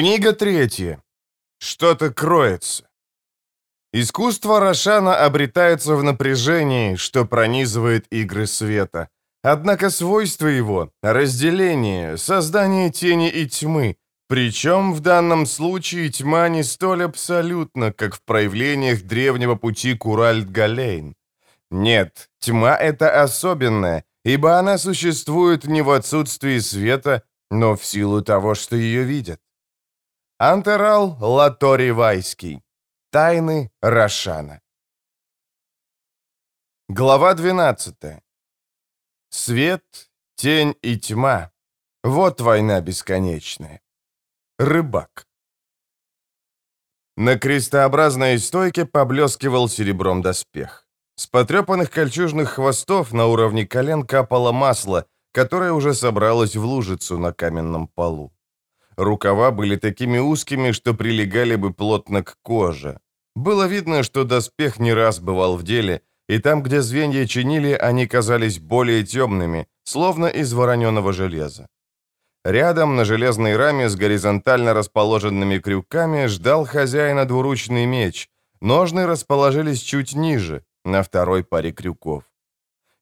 Книга третья. Что-то кроется. Искусство Рошана обретается в напряжении, что пронизывает игры света. Однако свойство его — разделение, создание тени и тьмы, причем в данном случае тьма не столь абсолютна, как в проявлениях древнего пути Куральд-Галейн. Нет, тьма — это особенная, ибо она существует не в отсутствии света, но в силу того, что ее видят. Антерал Латори Вайский. Тайны Рошана. Глава 12. Свет, тень и тьма. Вот война бесконечная. Рыбак. На крестообразной стойке поблескивал серебром доспех. С потрепанных кольчужных хвостов на уровне колен капало масло, которое уже собралось в лужицу на каменном полу. Рукава были такими узкими, что прилегали бы плотно к коже. Было видно, что доспех не раз бывал в деле, и там, где звенья чинили, они казались более темными, словно из вороненого железа. Рядом на железной раме с горизонтально расположенными крюками ждал хозяина двуручный меч. Ножны расположились чуть ниже, на второй паре крюков.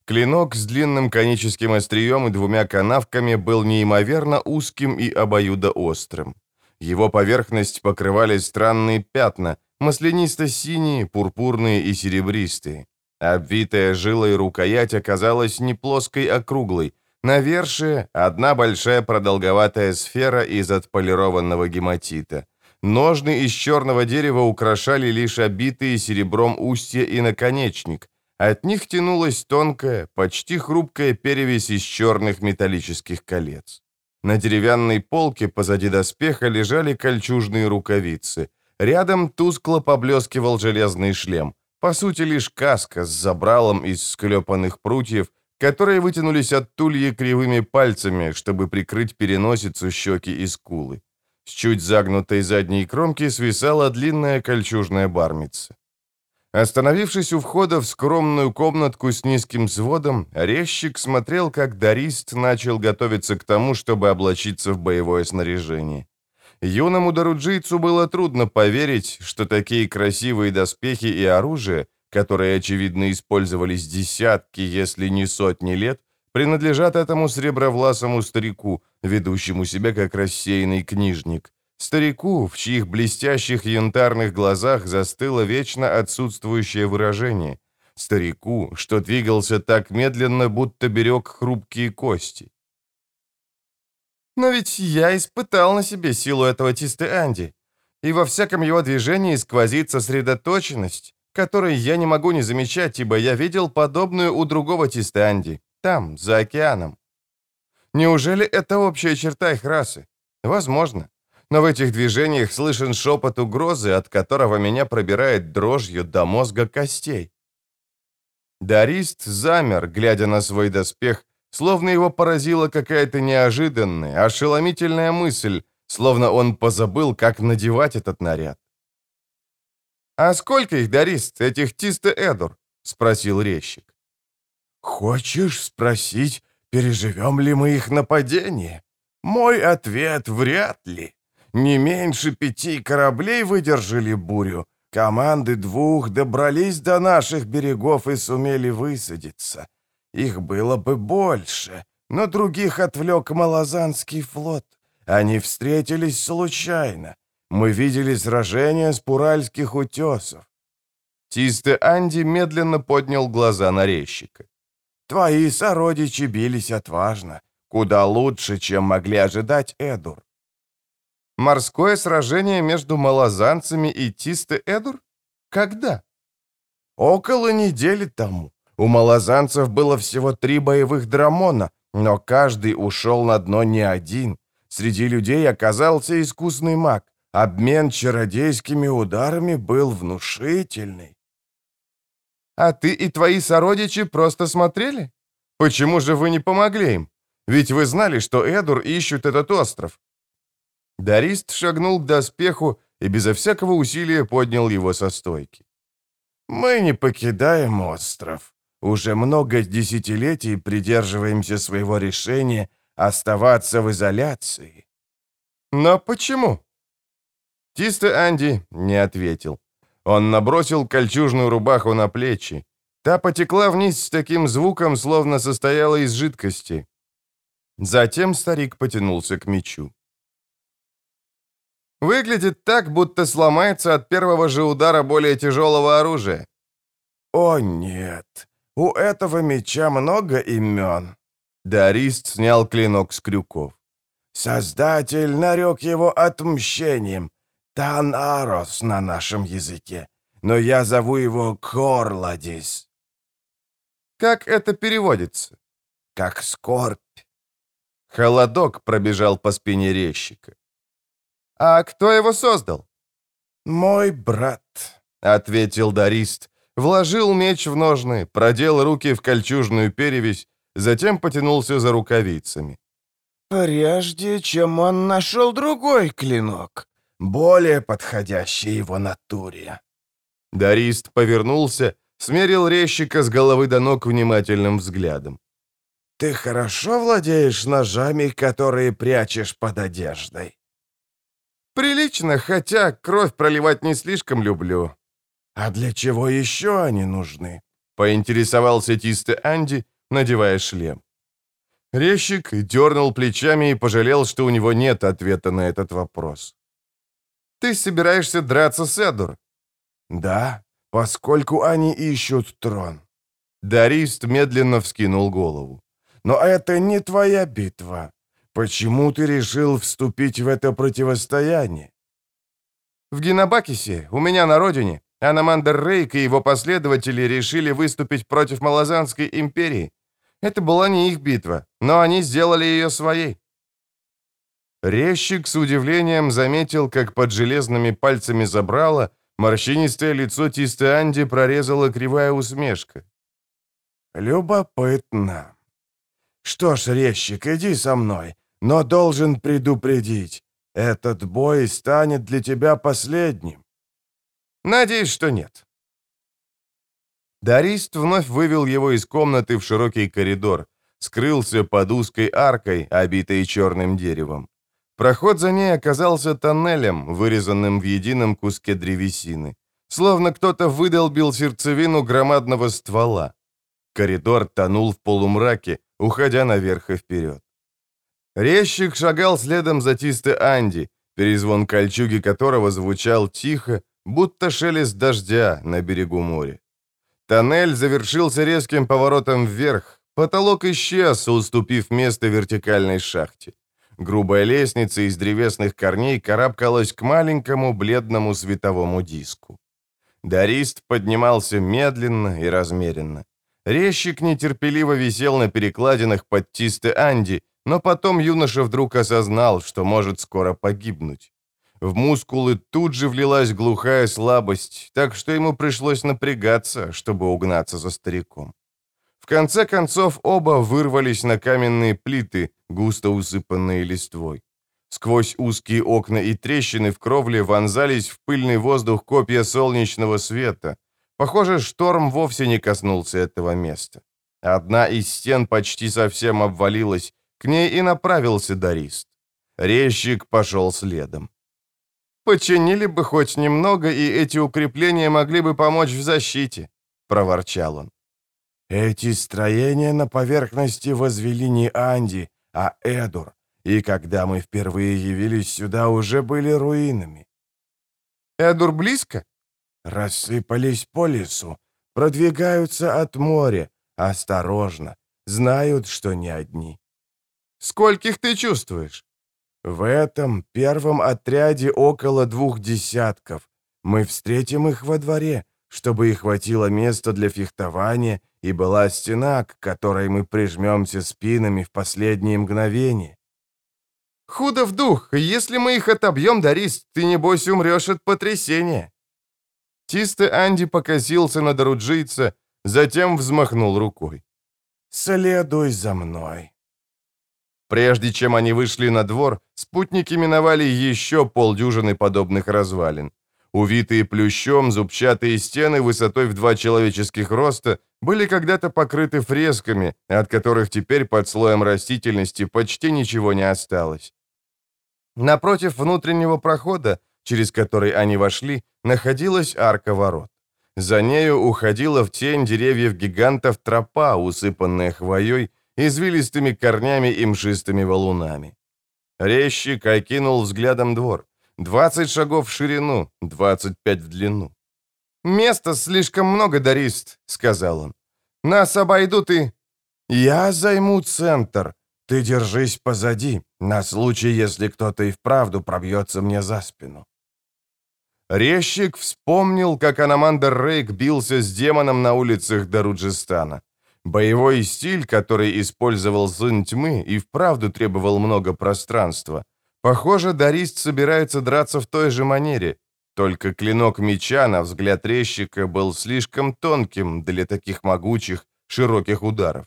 Клинок с длинным коническим острием и двумя канавками был неимоверно узким и обоюдоострым. Его поверхность покрывали странные пятна, маслянисто-синие, пурпурные и серебристые. Обвитая жилой рукоять оказалась не плоской, а круглой. Навершие — одна большая продолговатая сфера из отполированного гематита. Ножны из черного дерева украшали лишь обитые серебром устья и наконечник — от них тянулась тонкая, почти хрупкая перевесь из черных металлических колец. На деревянной полке позади доспеха лежали кольчужные рукавицы. Рядом тускло поблескивал железный шлем. По сути, лишь каска с забралом из склепанных прутьев, которые вытянулись от тульи кривыми пальцами, чтобы прикрыть переносицу, щеки и скулы. С чуть загнутой задней кромки свисала длинная кольчужная бармица. Остановившись у входа в скромную комнатку с низким сводом, резчик смотрел, как Дарист начал готовиться к тому, чтобы облачиться в боевое снаряжение. Юному даруджийцу было трудно поверить, что такие красивые доспехи и оружие, которые, очевидно, использовались десятки, если не сотни лет, принадлежат этому сребровласому старику, ведущему себя как рассеянный книжник. Старику, в чьих блестящих янтарных глазах застыло вечно отсутствующее выражение. Старику, что двигался так медленно, будто берег хрупкие кости. Но ведь я испытал на себе силу этого Тисты Анди, и во всяком его движении сквозит сосредоточенность, которой я не могу не замечать, ибо я видел подобную у другого Тисты Анди, там, за океаном. Неужели это общая черта их расы? Возможно но в этих движениях слышен шепот угрозы, от которого меня пробирает дрожью до мозга костей. Дарист замер, глядя на свой доспех, словно его поразила какая-то неожиданная, ошеломительная мысль, словно он позабыл, как надевать этот наряд. «А сколько их, Дарист, этих Тисте Эдур?» — спросил резчик. «Хочешь спросить, переживем ли мы их нападение? Мой ответ — вряд ли. Не меньше пяти кораблей выдержали бурю. Команды двух добрались до наших берегов и сумели высадиться. Их было бы больше, но других отвлек Малазанский флот. Они встретились случайно. Мы видели сражение с Пуральских утесов. Тисты Анди медленно поднял глаза на резчика. «Твои сородичи бились отважно, куда лучше, чем могли ожидать Эдур. Морское сражение между малозанцами и Тисте-Эдур? Когда? Около недели тому. У малозанцев было всего три боевых драмона, но каждый ушел на дно не один. Среди людей оказался искусный маг. Обмен чародейскими ударами был внушительный. А ты и твои сородичи просто смотрели? Почему же вы не помогли им? Ведь вы знали, что Эдур ищут этот остров. Дарист шагнул к доспеху и безо всякого усилия поднял его со стойки. «Мы не покидаем остров. Уже много десятилетий придерживаемся своего решения оставаться в изоляции». «Но почему?» Тисто Анди не ответил. Он набросил кольчужную рубаху на плечи. Та потекла вниз с таким звуком, словно состояла из жидкости. Затем старик потянулся к мечу. Выглядит так, будто сломается от первого же удара более тяжелого оружия. «О, нет! У этого меча много имен!» Дарист снял клинок с крюков. «Создатель нарек его отмщением. Танарос на нашем языке. Но я зову его Корладис». «Как это переводится?» «Как скорбь». Холодок пробежал по спине резчика. «А кто его создал?» «Мой брат», — ответил Дарист, вложил меч в ножны, продел руки в кольчужную перевязь, затем потянулся за рукавицами. «Прежде чем он нашел другой клинок, более подходящий его натуре». Дарист повернулся, смерил резчика с головы до ног внимательным взглядом. «Ты хорошо владеешь ножами, которые прячешь под одеждой?» «Прилично, хотя кровь проливать не слишком люблю». «А для чего еще они нужны?» — поинтересовался Тисты Анди, надевая шлем. Резчик дернул плечами и пожалел, что у него нет ответа на этот вопрос. «Ты собираешься драться с Эдур?» «Да, поскольку они ищут трон». Дарист медленно вскинул голову. «Но это не твоя битва. Почему ты решил вступить в это противостояние?» «В Генобакисе, у меня на родине, Аномандер Рейк и его последователи решили выступить против Малазанской империи. Это была не их битва, но они сделали ее своей. Резчик с удивлением заметил, как под железными пальцами забрала морщинистое лицо Тисты Анди прорезала кривая усмешка. «Любопытно. Что ж, резчик, иди со мной, но должен предупредить, этот бой станет для тебя последним». «Надеюсь, что нет». Дарист вновь вывел его из комнаты в широкий коридор, скрылся под узкой аркой, обитой черным деревом. Проход за ней оказался тоннелем, вырезанным в едином куске древесины. Словно кто-то выдолбил сердцевину громадного ствола. Коридор тонул в полумраке, уходя наверх и вперед. Резчик шагал следом за Тисты Анди, перезвон кольчуги которого звучал тихо, будто шелест дождя на берегу моря. Тоннель завершился резким поворотом вверх, потолок исчез, уступив место вертикальной шахте. Грубая лестница из древесных корней карабкалась к маленькому бледному световому диску. Дарист поднимался медленно и размеренно. Резчик нетерпеливо висел на перекладинах под Тисты Анди, но потом юноша вдруг осознал, что может скоро погибнуть. В мускулы тут же влилась глухая слабость, так что ему пришлось напрягаться, чтобы угнаться за стариком. В конце концов оба вырвались на каменные плиты, густо усыпанные листвой. Сквозь узкие окна и трещины в кровле вонзались в пыльный воздух копья солнечного света. Похоже, шторм вовсе не коснулся этого места. Одна из стен почти совсем обвалилась, к ней и направился Дарист. Резчик пошел следом. «Починили бы хоть немного, и эти укрепления могли бы помочь в защите», — проворчал он. «Эти строения на поверхности возвели не Анди, а Эдур, и когда мы впервые явились сюда, уже были руинами». «Эдур близко?» «Рассыпались по лесу, продвигаются от моря, осторожно, знают, что не одни». «Скольких ты чувствуешь?» «В этом первом отряде около двух десятков. Мы встретим их во дворе, чтобы их хватило места для фехтования и была стена, к которой мы прижмемся спинами в последние мгновения. «Худо в дух! Если мы их отобьем, Дарис, ты, небось, умрешь от потрясения!» Чистый Анди покосился на Доруджийца, затем взмахнул рукой. «Следуй за мной!» Прежде чем они вышли на двор, спутники миновали еще полдюжины подобных развалин. Увитые плющом зубчатые стены высотой в два человеческих роста были когда-то покрыты фресками, от которых теперь под слоем растительности почти ничего не осталось. Напротив внутреннего прохода через который они вошли, находилась арка ворот. За нею уходила в тень деревьев гигантов тропа, усыпанная хвоей, извилистыми корнями и мшистыми валунами. Резчик окинул взглядом двор. 20 шагов в ширину, 25 в длину. «Места слишком много, Дарист», — сказал он. «Нас обойдут и...» «Я займу центр. Ты держись позади, на случай, если кто-то и вправду пробьется мне за спину». Резчик вспомнил, как Аномандер Рейк бился с демоном на улицах Даруджистана. Боевой стиль, который использовал сын тьмы, и вправду требовал много пространства. Похоже, Дарист собирается драться в той же манере, только клинок меча, на взгляд резчика, был слишком тонким для таких могучих, широких ударов.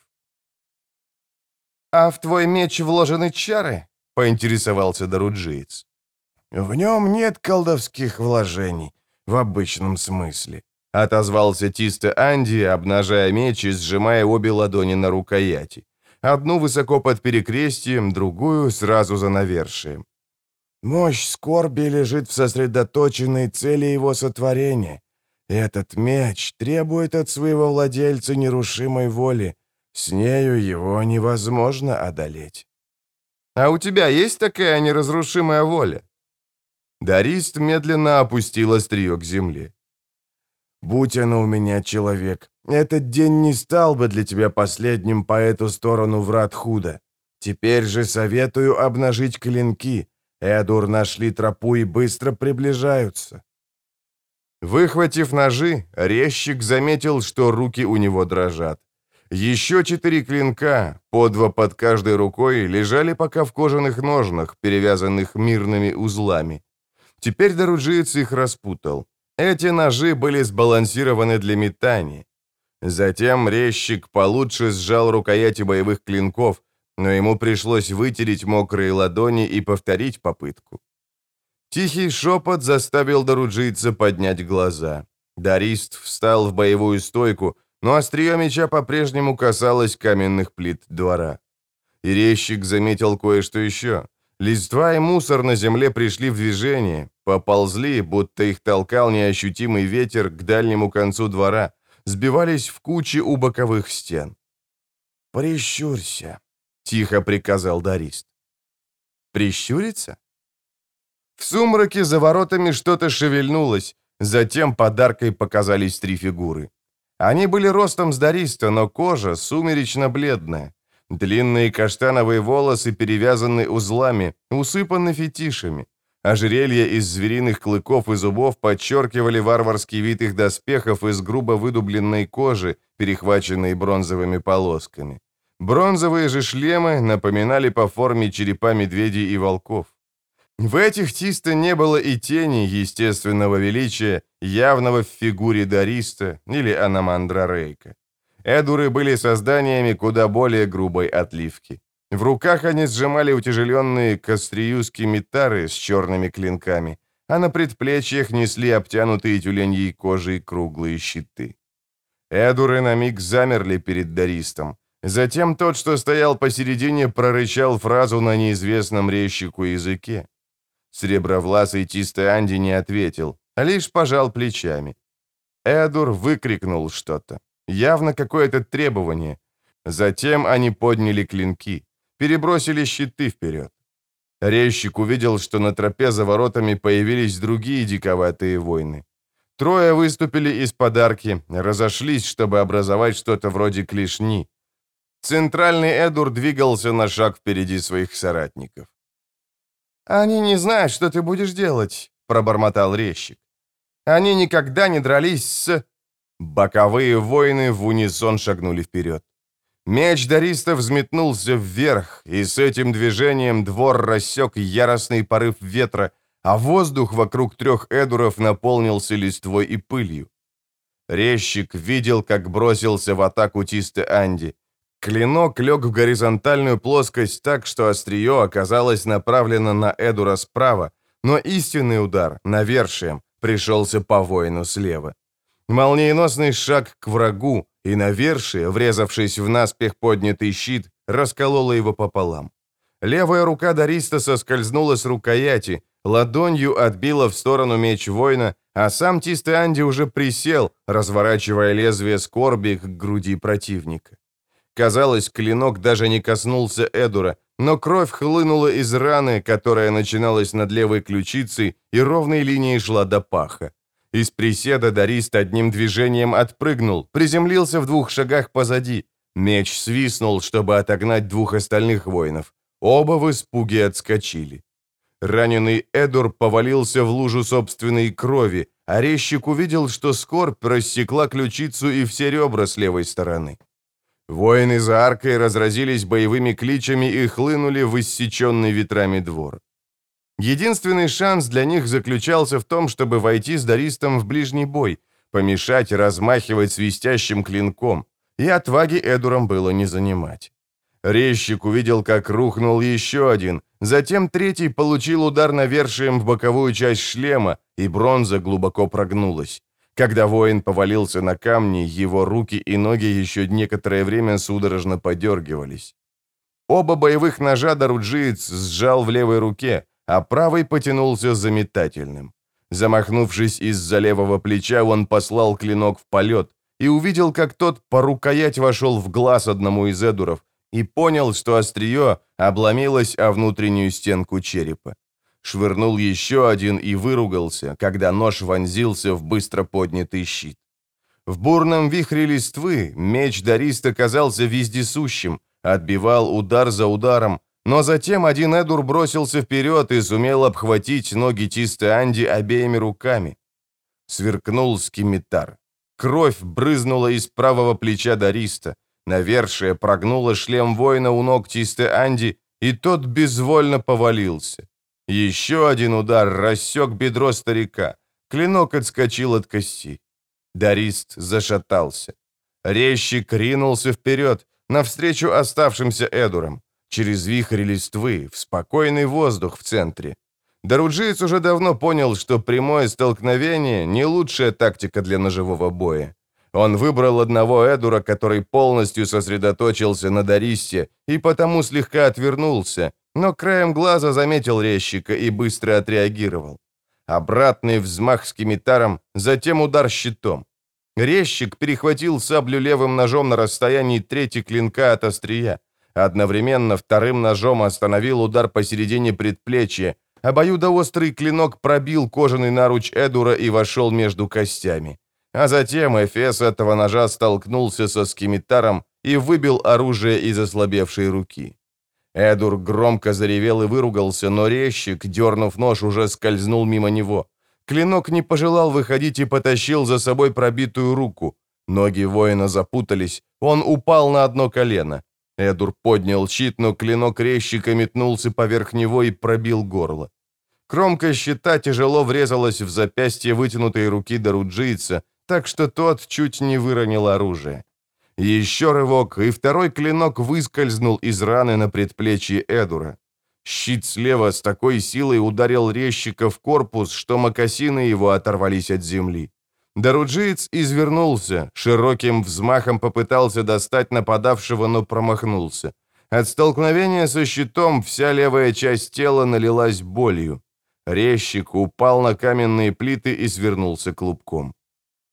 «А в твой меч вложены чары?» — поинтересовался Даруджиец. «В нем нет колдовских вложений, в обычном смысле», — отозвался Тисто Анди, обнажая меч и сжимая обе ладони на рукояти. Одну высоко под перекрестием, другую сразу за навершием. Мощь скорби лежит в сосредоточенной цели его сотворения. Этот меч требует от своего владельца нерушимой воли. С нею его невозможно одолеть. «А у тебя есть такая неразрушимая воля?» Дарист медленно опустил острие к земле. «Будь оно у меня человек, этот день не стал бы для тебя последним по эту сторону врат худа. Теперь же советую обнажить клинки, Эдур нашли тропу и быстро приближаются. Выхватив ножи, резчик заметил, что руки у него дрожат. Еще четыре клинка, по два под каждой рукой, лежали пока в кожаных ножнах, перевязанных мирными узлами. Теперь Доруджиец их распутал. Эти ножи были сбалансированы для метания. Затем резчик получше сжал рукояти боевых клинков, но ему пришлось вытереть мокрые ладони и повторить попытку. Тихий шепот заставил Доруджийца поднять глаза. Дарист встал в боевую стойку, но острие меча по-прежнему касалось каменных плит двора. И резчик заметил кое-что еще. Листва и мусор на земле пришли в движение, поползли, будто их толкал неощутимый ветер к дальнему концу двора, сбивались в кучи у боковых стен. «Прищурься», — тихо приказал Дарист. «Прищуриться?» В сумраке за воротами что-то шевельнулось, затем подаркой показались три фигуры. Они были ростом с Дариста, но кожа сумеречно-бледная. Длинные каштановые волосы перевязаны узлами, усыпаны фетишами. Ожерелья из звериных клыков и зубов подчеркивали варварский вид их доспехов из грубо выдубленной кожи, перехваченной бронзовыми полосками. Бронзовые же шлемы напоминали по форме черепа медведей и волков. В этих Тиста не было и тени естественного величия, явного в фигуре Дариста или Анамандра Рейка. Эдуры были созданиями куда более грубой отливки. В руках они сжимали утяжеленные кострию скимитары с черными клинками, а на предплечьях несли обтянутые тюленьей кожей круглые щиты. Эдуры на миг замерли перед Даристом, Затем тот, что стоял посередине, прорычал фразу на неизвестном резчику языке. Сребровласый Тистой Анди не ответил, а лишь пожал плечами. Эдур выкрикнул что-то, явно какое-то требование. Затем они подняли клинки, перебросили щиты вперед. Резчик увидел, что на тропе за воротами появились другие диковатые войны. Трое выступили из подарки, разошлись, чтобы образовать что-то вроде клешни, Центральный Эдур двигался на шаг впереди своих соратников. «Они не знают, что ты будешь делать», — пробормотал резчик. «Они никогда не дрались с...» Боковые воины в унисон шагнули вперед. Меч Дариста взметнулся вверх, и с этим движением двор рассек яростный порыв ветра, а воздух вокруг трех эдуров наполнился листвой и пылью. Резчик видел, как бросился в атаку Тисте Анди. Клинок лег в горизонтальную плоскость так, что острие оказалось направлено на Эдура справа, но истинный удар, навершием, пришелся по воину слева. Молниеносный шаг к врагу, и навершие, врезавшись в наспех поднятый щит, раскололо его пополам. Левая рука Дариста соскользнула с рукояти, ладонью отбила в сторону меч воина, а сам Тисты Анди уже присел, разворачивая лезвие скорби к груди противника. Казалось, клинок даже не коснулся Эдура, но кровь хлынула из раны, которая начиналась над левой ключицей и ровной линией шла до паха. Из приседа Дарист одним движением отпрыгнул, приземлился в двух шагах позади. Меч свистнул, чтобы отогнать двух остальных воинов. Оба в испуге отскочили. Раненый Эдур повалился в лужу собственной крови, а резчик увидел, что скорбь рассекла ключицу и все ребра с левой стороны. Воины за аркой разразились боевыми кличами и хлынули в иссеченный ветрами двор. Единственный шанс для них заключался в том, чтобы войти с Даристом в ближний бой, помешать размахивать свистящим клинком, и отваги Эдурам было не занимать. Резчик увидел, как рухнул еще один, затем третий получил удар навершием в боковую часть шлема, и бронза глубоко прогнулась. Когда воин повалился на камни, его руки и ноги еще некоторое время судорожно подергивались. Оба боевых ножа Даруджиец сжал в левой руке, а правый потянулся за метательным. Замахнувшись из-за левого плеча, он послал клинок в полет и увидел, как тот по рукоять вошел в глаз одному из эдуров, и понял, что острие обломилось о внутреннюю стенку черепа. Швырнул еще один и выругался, когда нож вонзился в быстро поднятый щит. В бурном вихре листвы меч Дариста казался вездесущим, отбивал удар за ударом, но затем один Эдур бросился вперед и сумел обхватить ноги Тисты Анди обеими руками. Сверкнул скимитар. Кровь брызнула из правого плеча Дариста. Навершие прогнуло шлем воина у ног Тисты Анди, и тот безвольно повалился. Еще один удар рассек бедро старика. Клинок отскочил от кости. Дарист зашатался. Резчик ринулся вперед, навстречу оставшимся Эдурам, через вихрь листвы, в спокойный воздух в центре. Даруджиец уже давно понял, что прямое столкновение – не лучшая тактика для ножевого боя. Он выбрал одного Эдура, который полностью сосредоточился на Даристе и потому слегка отвернулся, но краем глаза заметил резчика и быстро отреагировал. Обратный взмах с кимитаром, затем удар щитом. Резчик перехватил саблю левым ножом на расстоянии трети клинка от острия. Одновременно вторым ножом остановил удар посередине предплечья. Обоюдоострый клинок пробил кожаный наруч Эдура и вошел между костями. А затем эфес этого ножа столкнулся со скимитаром и выбил оружие из ослабевшей руки. Эдур громко заревел и выругался, но резчик, дернув нож, уже скользнул мимо него. Клинок не пожелал выходить и потащил за собой пробитую руку. Ноги воина запутались, он упал на одно колено. Эдур поднял щит, но клинок резчика метнулся поверх него и пробил горло. Кромка щита тяжело врезалась в запястье вытянутой руки Даруджийца, так что тот чуть не выронил оружие. Еще рывок, и второй клинок выскользнул из раны на предплечье Эдура. Щит слева с такой силой ударил резчика в корпус, что мокасины его оторвались от земли. Даруджиец извернулся, широким взмахом попытался достать нападавшего, но промахнулся. От столкновения со щитом вся левая часть тела налилась болью. Резчик упал на каменные плиты и свернулся клубком.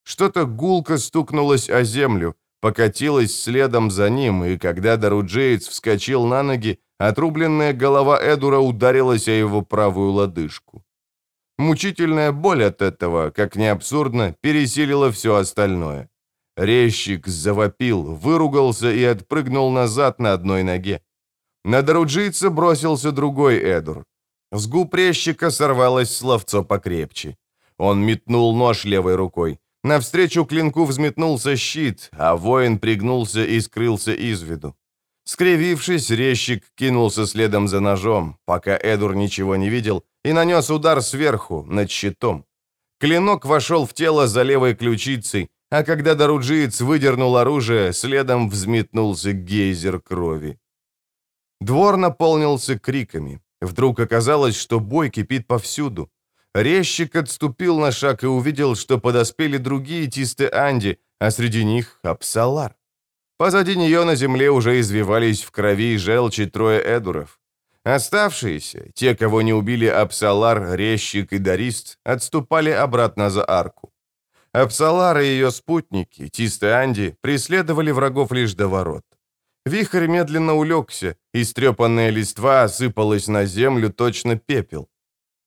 Что-то гулко стукнулось о землю, покатилась следом за ним, и когда Даруджеец вскочил на ноги, отрубленная голова Эдура ударилась о его правую лодыжку. Мучительная боль от этого, как ни абсурдно, пересилила все остальное. Резчик завопил, выругался и отпрыгнул назад на одной ноге. На Даруджийца бросился другой Эдур. С губ резчика сорвалось словцо покрепче. Он метнул нож левой рукой. Навстречу клинку взметнулся щит, а воин пригнулся и скрылся из виду. Скривившись, резчик кинулся следом за ножом, пока Эдур ничего не видел, и нанес удар сверху, над щитом. Клинок вошел в тело за левой ключицей, а когда Даруджиец выдернул оружие, следом взметнулся гейзер крови. Двор наполнился криками. Вдруг оказалось, что бой кипит повсюду. Резчик отступил на шаг и увидел, что подоспели другие тисты Анди, а среди них Апсалар. Позади нее на земле уже извивались в крови и желчи трое эдуров. Оставшиеся, те, кого не убили Апсалар, Резчик и Дарист, отступали обратно за арку. Апсалар и ее спутники, Тист и Анди, преследовали врагов лишь до ворот. Вихрь медленно улегся, и стрепанная листва осыпалась на землю точно пепел.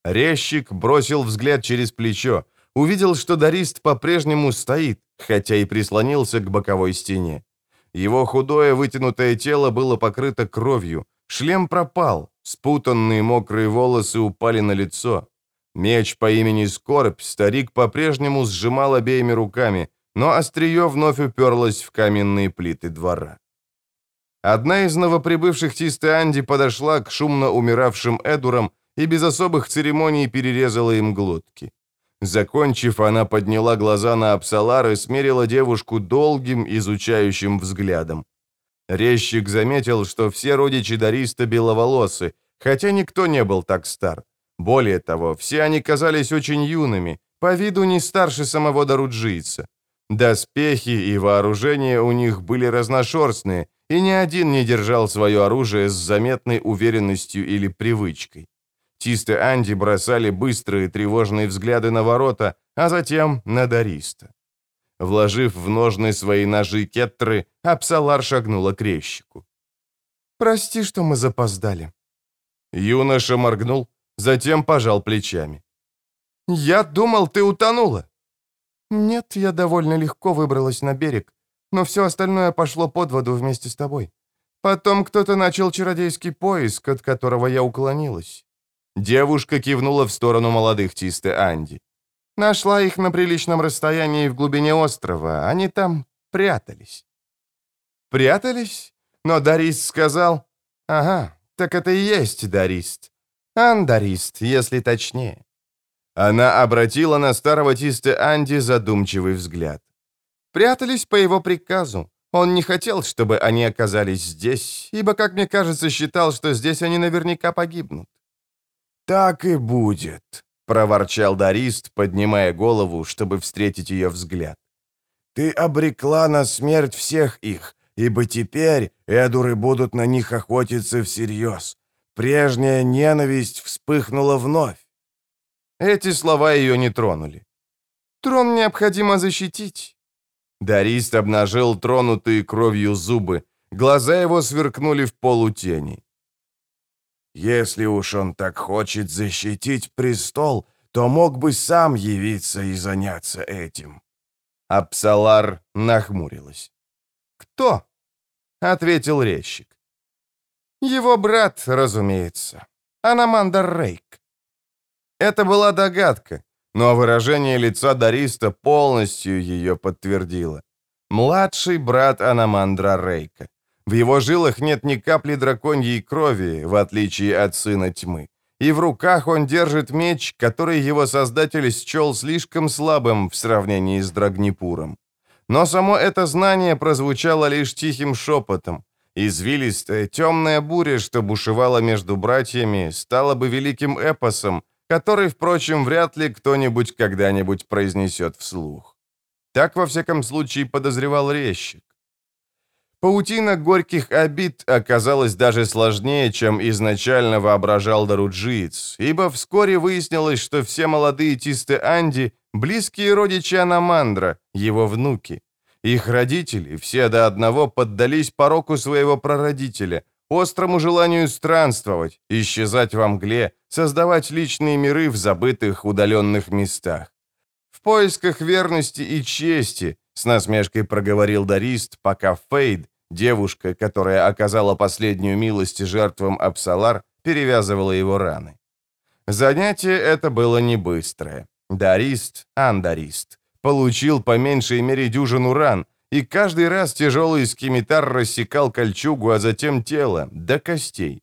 Резчик бросил взгляд через плечо, увидел, что Дарист по-прежнему стоит, хотя и прислонился к боковой стене. Его худое вытянутое тело было покрыто кровью, шлем пропал, спутанные мокрые волосы упали на лицо. Меч по имени Скорбь старик по-прежнему сжимал обеими руками, но острие вновь уперлось в каменные плиты двора. Одна из новоприбывших Тисты Анди подошла к шумно умиравшим Эдурам и без особых церемоний перерезала им глотки. Закончив, она подняла глаза на Апсалар и смерила девушку долгим, изучающим взглядом. Резчик заметил, что все родичи Дариста беловолосы, хотя никто не был так стар. Более того, все они казались очень юными, по виду не старше самого Даруджийца. Доспехи и вооружение у них были разношерстные, и ни один не держал свое оружие с заметной уверенностью или привычкой. Тисты Анди бросали быстрые тревожные взгляды на ворота, а затем на Дариста. Вложив в ножны свои ножи кеттры, Апсалар шагнула к резчику. «Прости, что мы запоздали». Юноша моргнул, затем пожал плечами. «Я думал, ты утонула». «Нет, я довольно легко выбралась на берег, но все остальное пошло под воду вместе с тобой. Потом кто-то начал чародейский поиск, от которого я уклонилась. Девушка кивнула в сторону молодых Тисты Анди. Нашла их на приличном расстоянии в глубине острова. Они там прятались. Прятались? Но Дарист сказал... Ага, так это и есть Дарист. Андарист, если точнее. Она обратила на старого Тисты Анди задумчивый взгляд. Прятались по его приказу. Он не хотел, чтобы они оказались здесь, ибо, как мне кажется, считал, что здесь они наверняка погибнут. «Так и будет», — проворчал Дарист, поднимая голову, чтобы встретить ее взгляд. «Ты обрекла на смерть всех их, ибо теперь эдуры будут на них охотиться всерьез. Прежняя ненависть вспыхнула вновь». Эти слова ее не тронули. «Трон необходимо защитить». Дарист обнажил тронутые кровью зубы. Глаза его сверкнули в полутени. Если уж он так хочет защитить престол, то мог бы сам явиться и заняться этим». Апсалар нахмурилась. «Кто?» — ответил резчик. «Его брат, разумеется. Анамандр Рейк». Это была догадка, но выражение лица Дариста полностью ее подтвердило. Младший брат Анамандра Рейка. В его жилах нет ни капли драконьей крови, в отличие от сына тьмы. И в руках он держит меч, который его создатель счел слишком слабым в сравнении с Драгнипуром. Но само это знание прозвучало лишь тихим шепотом. Извилистая, темная буря, что бушевала между братьями, стала бы великим эпосом, который, впрочем, вряд ли кто-нибудь когда-нибудь произнесет вслух. Так, во всяком случае, подозревал резчик. Паутина горьких обид оказалась даже сложнее, чем изначально воображал Даруджиец, ибо вскоре выяснилось, что все молодые Тисты Анди – близкие родичи Анамандра, его внуки. Их родители, все до одного, поддались пороку своего прародителя, острому желанию странствовать, исчезать во мгле, создавать личные миры в забытых удаленных местах. В поисках верности и чести, с насмешкой проговорил Дарист, пока Фейд, Девушка, которая оказала последнюю милость жертвам Апсалар, перевязывала его раны. Занятие это было не быстрое. Дарист, андарист, получил по меньшей мере дюжину ран, и каждый раз тяжелый скимитар рассекал кольчугу, а затем тело, до костей.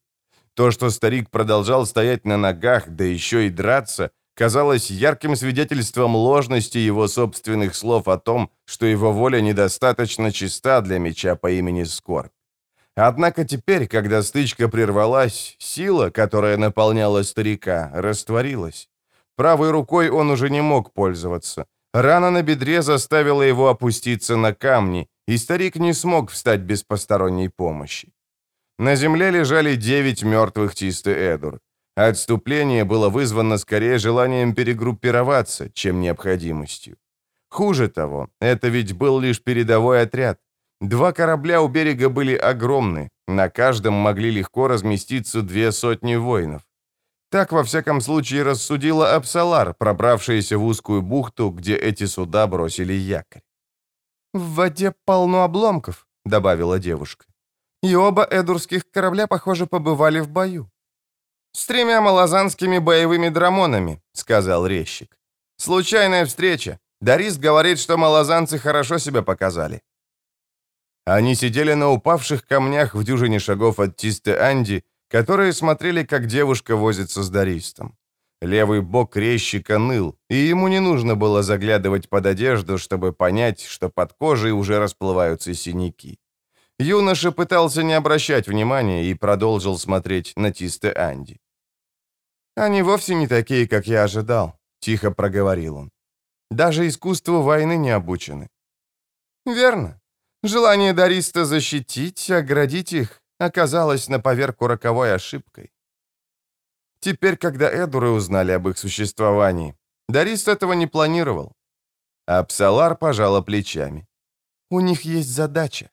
То, что старик продолжал стоять на ногах, да еще и драться, казалось ярким свидетельством ложности его собственных слов о том, что его воля недостаточно чиста для меча по имени Скорбь. Однако теперь, когда стычка прервалась, сила, которая наполняла старика, растворилась. Правой рукой он уже не мог пользоваться. Рана на бедре заставила его опуститься на камни, и старик не смог встать без посторонней помощи. На земле лежали девять мертвых Тисты Эдур. Отступление было вызвано скорее желанием перегруппироваться, чем необходимостью. Хуже того, это ведь был лишь передовой отряд. Два корабля у берега были огромны, на каждом могли легко разместиться две сотни воинов. Так, во всяком случае, рассудила Апсалар, пробравшаяся в узкую бухту, где эти суда бросили якорь. «В воде полно обломков», — добавила девушка. «И оба эдурских корабля, похоже, побывали в бою». «С тремя малозанскими боевыми драмонами», — сказал резчик. «Случайная встреча. Дарис говорит, что малозанцы хорошо себя показали». Они сидели на упавших камнях в дюжине шагов от Тисты Анди, которые смотрели, как девушка возится с Даристом. Левый бок резчика ныл, и ему не нужно было заглядывать под одежду, чтобы понять, что под кожей уже расплываются синяки. Юноша пытался не обращать внимания и продолжил смотреть на Тисте Анди. «Они вовсе не такие, как я ожидал», — тихо проговорил он. «Даже искусству войны не обучены». «Верно. Желание Дариста защитить, оградить их, оказалось на поверку роковой ошибкой. Теперь, когда Эдуры узнали об их существовании, Дарист этого не планировал. Апсалар пожала плечами. У них есть задача.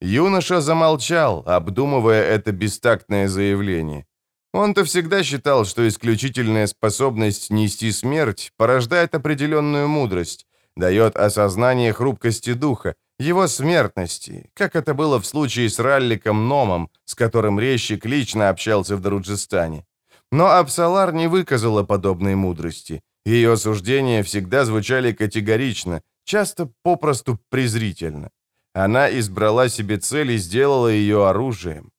Юноша замолчал, обдумывая это бестактное заявление. Он-то всегда считал, что исключительная способность нести смерть порождает определенную мудрость, дает осознание хрупкости духа, его смертности, как это было в случае с Ралликом Номом, с которым резчик лично общался в Даруджистане. Но Апсалар не выказала подобной мудрости. Ее суждения всегда звучали категорично, часто попросту презрительно. Она избрала себе цель и сделала ее оружием.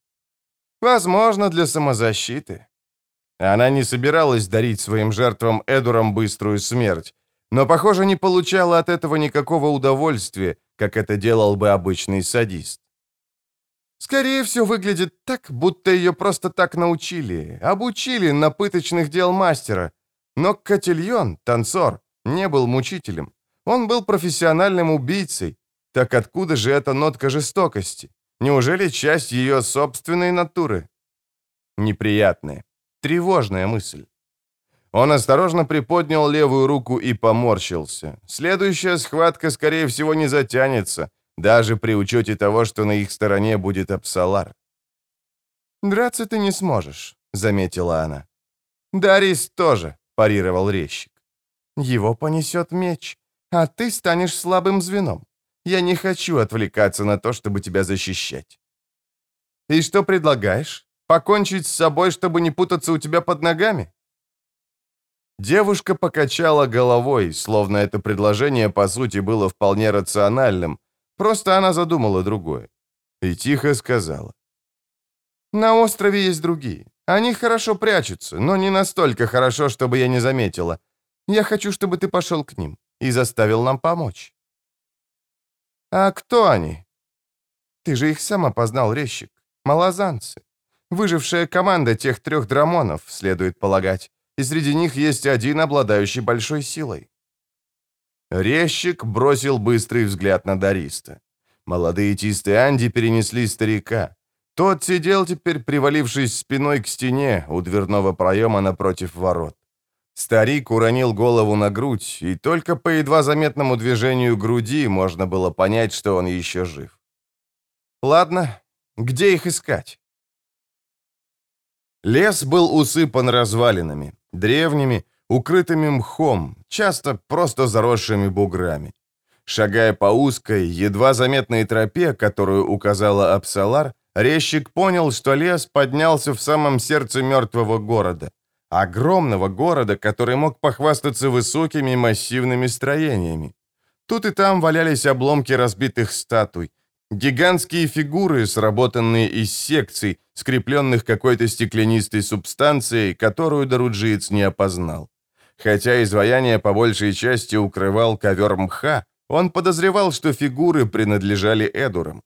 Возможно, для самозащиты. Она не собиралась дарить своим жертвам Эдурам быструю смерть, но, похоже, не получала от этого никакого удовольствия, как это делал бы обычный садист. Скорее всего, выглядит так, будто ее просто так научили, обучили на пыточных дел мастера. Но Котильон, танцор, не был мучителем. Он был профессиональным убийцей. Так откуда же эта нотка жестокости? Неужели часть ее собственной натуры? Неприятная, тревожная мысль. Он осторожно приподнял левую руку и поморщился. Следующая схватка, скорее всего, не затянется, даже при учете того, что на их стороне будет Апсалар. «Драться ты не сможешь», — заметила она. «Дарис тоже», — парировал резчик. «Его понесет меч, а ты станешь слабым звеном. Я не хочу отвлекаться на то, чтобы тебя защищать». «И что предлагаешь? Покончить с собой, чтобы не путаться у тебя под ногами?» Девушка покачала головой, словно это предложение, по сути, было вполне рациональным. Просто она задумала другое. И тихо сказала. «На острове есть другие. Они хорошо прячутся, но не настолько хорошо, чтобы я не заметила. Я хочу, чтобы ты пошел к ним и заставил нам помочь». «А кто они?» «Ты же их сам опознал, резчик. Малозанцы. Выжившая команда тех трех драмонов, следует полагать и среди них есть один, обладающий большой силой. Резчик бросил быстрый взгляд на Дариста. Молодые тисты Анди перенесли старика. Тот сидел теперь, привалившись спиной к стене у дверного проема напротив ворот. Старик уронил голову на грудь, и только по едва заметному движению груди можно было понять, что он еще жив. «Ладно, где их искать?» Лес был усыпан развалинами древними, укрытыми мхом, часто просто заросшими буграми. Шагая по узкой, едва заметной тропе, которую указала Апсалар, резчик понял, что лес поднялся в самом сердце мертвого города. Огромного города, который мог похвастаться высокими массивными строениями. Тут и там валялись обломки разбитых статуй, Гигантские фигуры, сработанные из секций, скрепленных какой-то стеклянистой субстанцией, которую Даруджиец не опознал. Хотя изваяние по большей части укрывал ковер мха, он подозревал, что фигуры принадлежали Эдурам.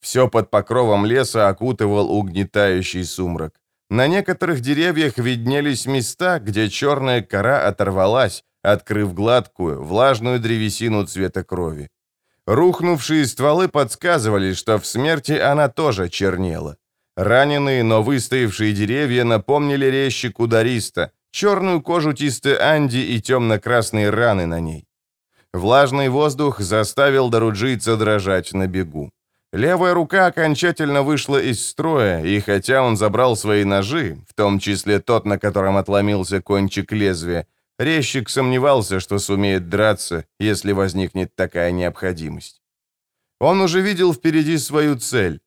Все под покровом леса окутывал угнетающий сумрак. На некоторых деревьях виднелись места, где черная кора оторвалась, открыв гладкую, влажную древесину цвета крови. Рухнувшие стволы подсказывали, что в смерти она тоже чернела. Раненые, но выстоявшие деревья напомнили резчику Дариста, черную кожу Тисты Анди и темно-красные раны на ней. Влажный воздух заставил Даруджийца дрожать на бегу. Левая рука окончательно вышла из строя, и хотя он забрал свои ножи, в том числе тот, на котором отломился кончик лезвия, резчик сомневался, что сумеет драться, если возникнет такая необходимость. Он уже видел впереди свою цель.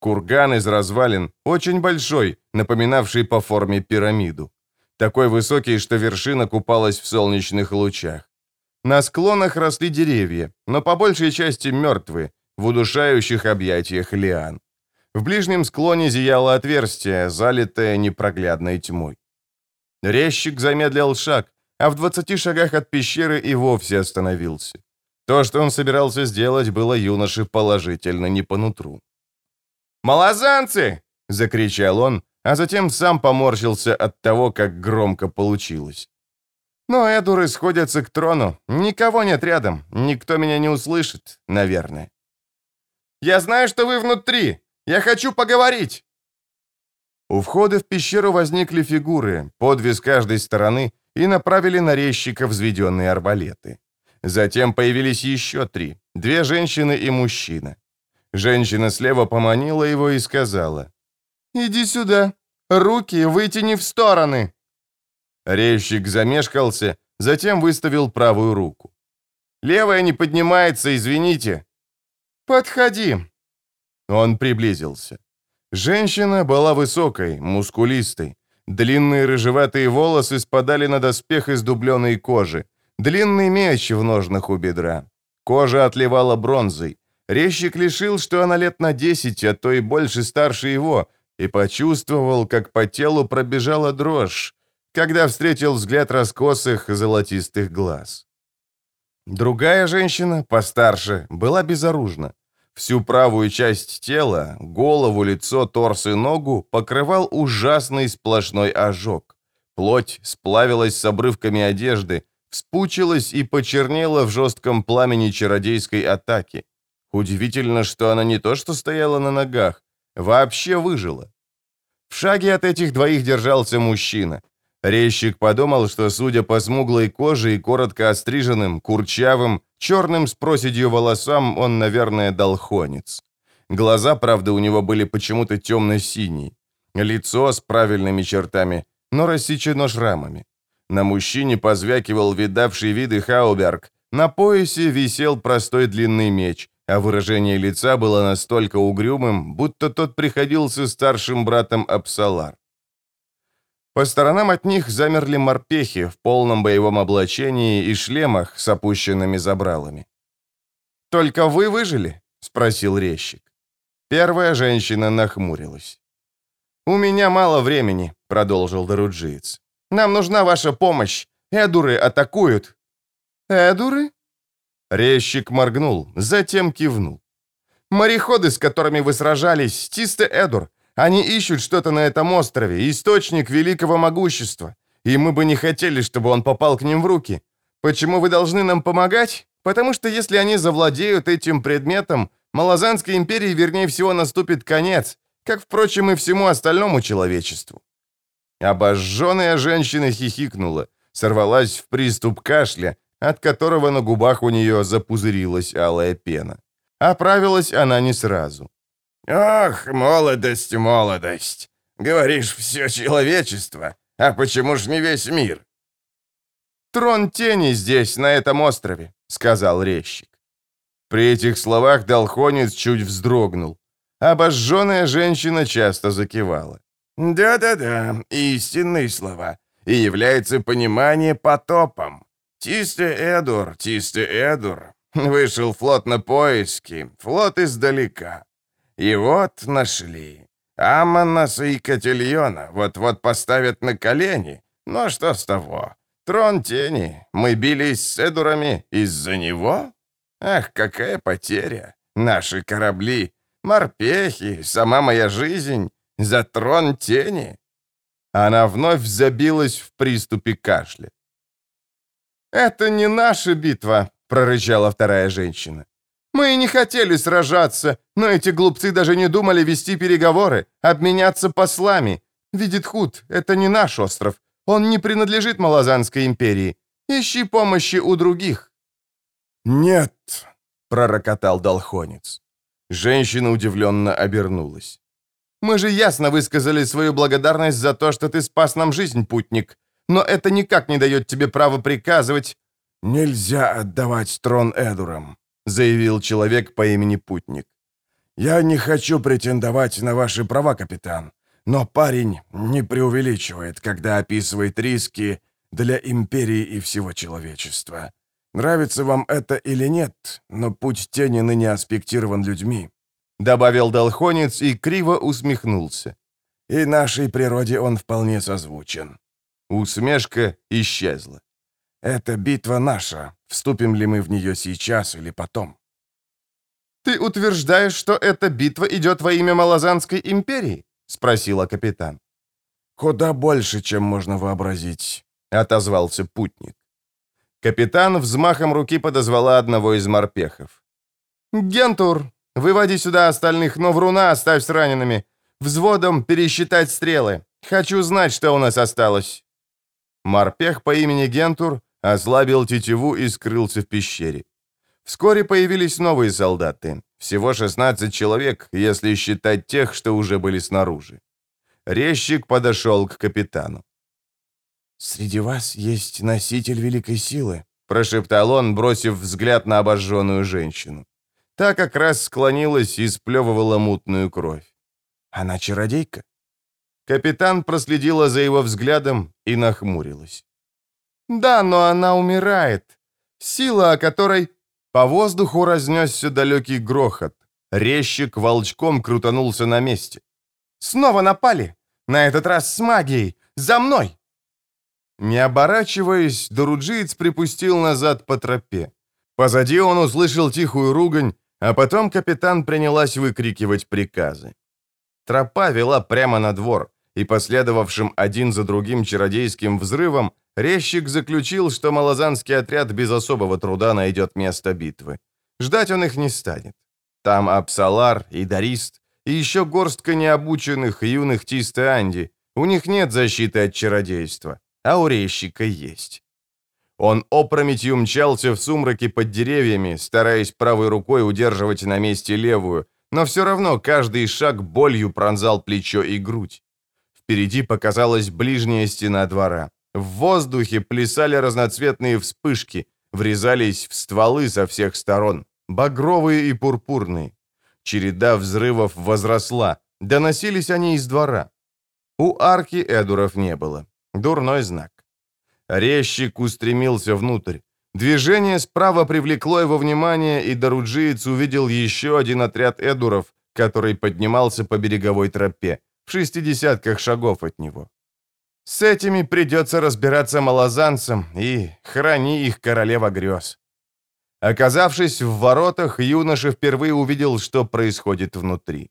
Курган из развалин, очень большой, напоминавший по форме пирамиду. Такой высокий, что вершина купалась в солнечных лучах. На склонах росли деревья, но по большей части мертвые, в удушающих объятиях лиан. В ближнем склоне зияло отверстие, залитое непроглядной тьмой. Резчик замедлил шаг, а в 20 шагах от пещеры и вовсе остановился. То, что он собирался сделать, было юноше положительно не по нутру. «Малозанцы!» — закричал он, а затем сам поморщился от того, как громко получилось. «Но Эдуры сходятся к трону. Никого нет рядом. Никто меня не услышит, наверное». Я знаю, что вы внутри! Я хочу поговорить!» У входа в пещеру возникли фигуры, по две с каждой стороны, и направили на резчика взведенные арбалеты. Затем появились еще три, две женщины и мужчина. Женщина слева поманила его и сказала, «Иди сюда, руки вытяни в стороны». Резчик замешкался, затем выставил правую руку. «Левая не поднимается, извините». «Подходи». Он приблизился. Женщина была высокой, мускулистой. Длинные рыжеватые волосы спадали на доспех из дубленой кожи. Длинный меч в ножнах у бедра. Кожа отливала бронзой. Резчик лишил, что она лет на десять, а то и больше старше его, и почувствовал, как по телу пробежала дрожь, когда встретил взгляд раскосых золотистых глаз. Другая женщина, постарше, была безоружна. Всю правую часть тела, голову, лицо, торс и ногу покрывал ужасный сплошной ожог. Плоть сплавилась с обрывками одежды, вспучилась и почернела в жестком пламени чародейской атаки. Удивительно, что она не то что стояла на ногах, вообще выжила. В шаге от этих двоих держался мужчина. Резчик подумал, что, судя по смуглой коже и коротко остриженным, курчавым, черным с проседью волосам, он, наверное, долхонец. Глаза, правда, у него были почему-то темно-синие. Лицо с правильными чертами, но рассечено шрамами. На мужчине позвякивал видавший виды хауберг. На поясе висел простой длинный меч, а выражение лица было настолько угрюмым, будто тот приходился старшим братом Апсалар. По сторонам от них замерли морпехи в полном боевом облачении и шлемах с опущенными забралами. «Только вы выжили?» — спросил резчик. Первая женщина нахмурилась. «У меня мало времени», — продолжил Даруджиец. «Нам нужна ваша помощь. Эдуры атакуют». «Эдуры?» Резчик моргнул, затем кивнул. «Мореходы, с которыми вы сражались, Тисте Эдур, они ищут что-то на этом острове, источник великого могущества. И мы бы не хотели, чтобы он попал к ним в руки. Почему вы должны нам помогать? Потому что если они завладеют этим предметом, Малазанской империи, вернее всего, наступит конец, как, впрочем, и всему остальному человечеству». Обожженная женщина хихикнула, сорвалась в приступ кашля, от которого на губах у нее запузырилась алая пена. Оправилась она не сразу. «Ох, молодость, молодость! Говоришь, все человечество, а почему ж не весь мир?» «Трон тени здесь, на этом острове», — сказал резчик. При этих словах Долхонец чуть вздрогнул. Обожженная женщина часто закивала. «Да-да-да, истинные слова. И является понимание потопом. Тисте Эдур, Тисте Эдур. Вышел флот на поиски, флот издалека. И вот нашли. Аммонаса и Котильона вот-вот поставят на колени. Но что с того? Трон тени. Мы бились с Эдурами из-за него? Ах, какая потеря. Наши корабли, морпехи, сама моя жизнь. За трон тени. Она вновь забилась в приступе кашля. «Это не наша битва», — прорычала вторая женщина. Мы и не хотели сражаться, но эти глупцы даже не думали вести переговоры, обменяться послами. Видит худ, это не наш остров. Он не принадлежит Малазанской империи. Ищи помощи у других». «Нет», — пророкотал Долхонец. Женщина удивленно обернулась. «Мы же ясно высказали свою благодарность за то, что ты спас нам жизнь, путник. Но это никак не дает тебе права приказывать...» «Нельзя отдавать трон Эдурам», — заявил человек по имени Путник. «Я не хочу претендовать на ваши права, капитан, но парень не преувеличивает, когда описывает риски для империи и всего человечества. Нравится вам это или нет, но путь тени ныне аспектирован людьми», — добавил Долхонец и криво усмехнулся. «И нашей природе он вполне созвучен». Усмешка исчезла. «Это битва наша. Вступим ли мы в нее сейчас или потом?» «Ты утверждаешь, что эта битва идет во имя Малазанской империи?» — спросила капитан. «Куда больше, чем можно вообразить», — отозвался путник. Капитан взмахом руки подозвала одного из морпехов. «Гентур, выводи сюда остальных, но вруна оставь с ранеными. Взводом пересчитать стрелы. Хочу знать, что у нас осталось». Морпех по имени Гентур ослабил тетиву и скрылся в пещере. Вскоре появились новые солдаты. Всего 16 человек, если считать тех, что уже были снаружи. Резчик подошел к капитану. «Среди вас есть носитель великой силы», — прошептал он, бросив взгляд на обожженную женщину. Та как раз склонилась и сплевывала мутную кровь. «Она чародейка?» Капитан проследила за его взглядом и нахмурилась. «Да, но она умирает. Сила, о которой...» По воздуху разнесся далекий грохот. Резчик волчком крутанулся на месте. «Снова напали! На этот раз с магией! За мной!» Не оборачиваясь, Доруджиец припустил назад по тропе. Позади он услышал тихую ругань, а потом капитан принялась выкрикивать приказы. Тропа вела прямо на двор, и последовавшим один за другим чародейским взрывом резчик заключил, что малозанский отряд без особого труда найдет место битвы. Ждать он их не станет. Там Апсалар и Дарист, и еще горстка необученных юных Тисты У них нет защиты от чародейства, а у резчика есть. Он опрометью мчался в сумраке под деревьями, стараясь правой рукой удерживать на месте левую, но все равно каждый шаг болью пронзал плечо и грудь. Впереди показалась ближняя стена двора. В воздухе плясали разноцветные вспышки, врезались в стволы со всех сторон, багровые и пурпурные. Череда взрывов возросла, доносились они из двора. У арки Эдуров не было. Дурной знак. Резчик устремился внутрь. Движение справа привлекло его внимание, и Даруджиец увидел еще один отряд Эдуров, который поднимался по береговой тропе, в шестидесятках шагов от него. С этими придется разбираться малозанцам, и храни их королева грез. Оказавшись в воротах, юноша впервые увидел, что происходит внутри.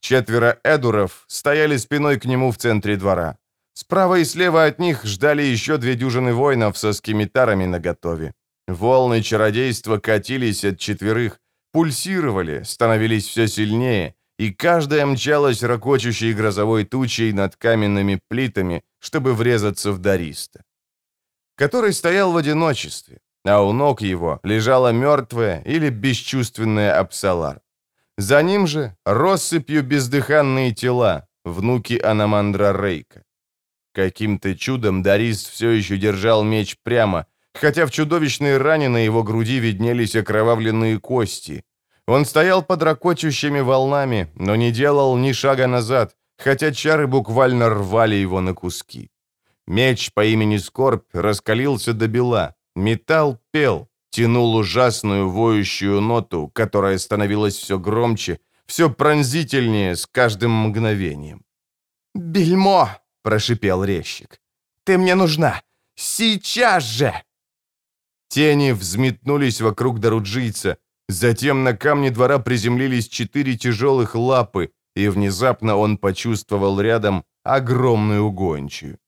Четверо эдуров стояли спиной к нему в центре двора. Справа и слева от них ждали еще две дюжины воинов со скимитарами наготове. Волны чародейства катились от четверых, пульсировали, становились все сильнее, и каждая мчалась ракочущей грозовой тучей над каменными плитами, чтобы врезаться в Дариста. Который стоял в одиночестве, а у ног его лежала мертвая или бесчувственная Апсалар. За ним же россыпью бездыханные тела, внуки Анамандра Рейка. Каким-то чудом Дарист все еще держал меч прямо, хотя в чудовищной ране на его груди виднелись окровавленные кости. Он стоял под ракочущими волнами, но не делал ни шага назад, хотя чары буквально рвали его на куски. Меч по имени Скорбь раскалился до бела, металл пел, тянул ужасную воющую ноту, которая становилась все громче, все пронзительнее с каждым мгновением. «Бельмо!» — прошипел резчик. «Ты мне нужна! Сейчас же!» Тени взметнулись вокруг Даруджийца, затем на камне двора приземлились четыре тяжелых лапы, и внезапно он почувствовал рядом огромную гончую.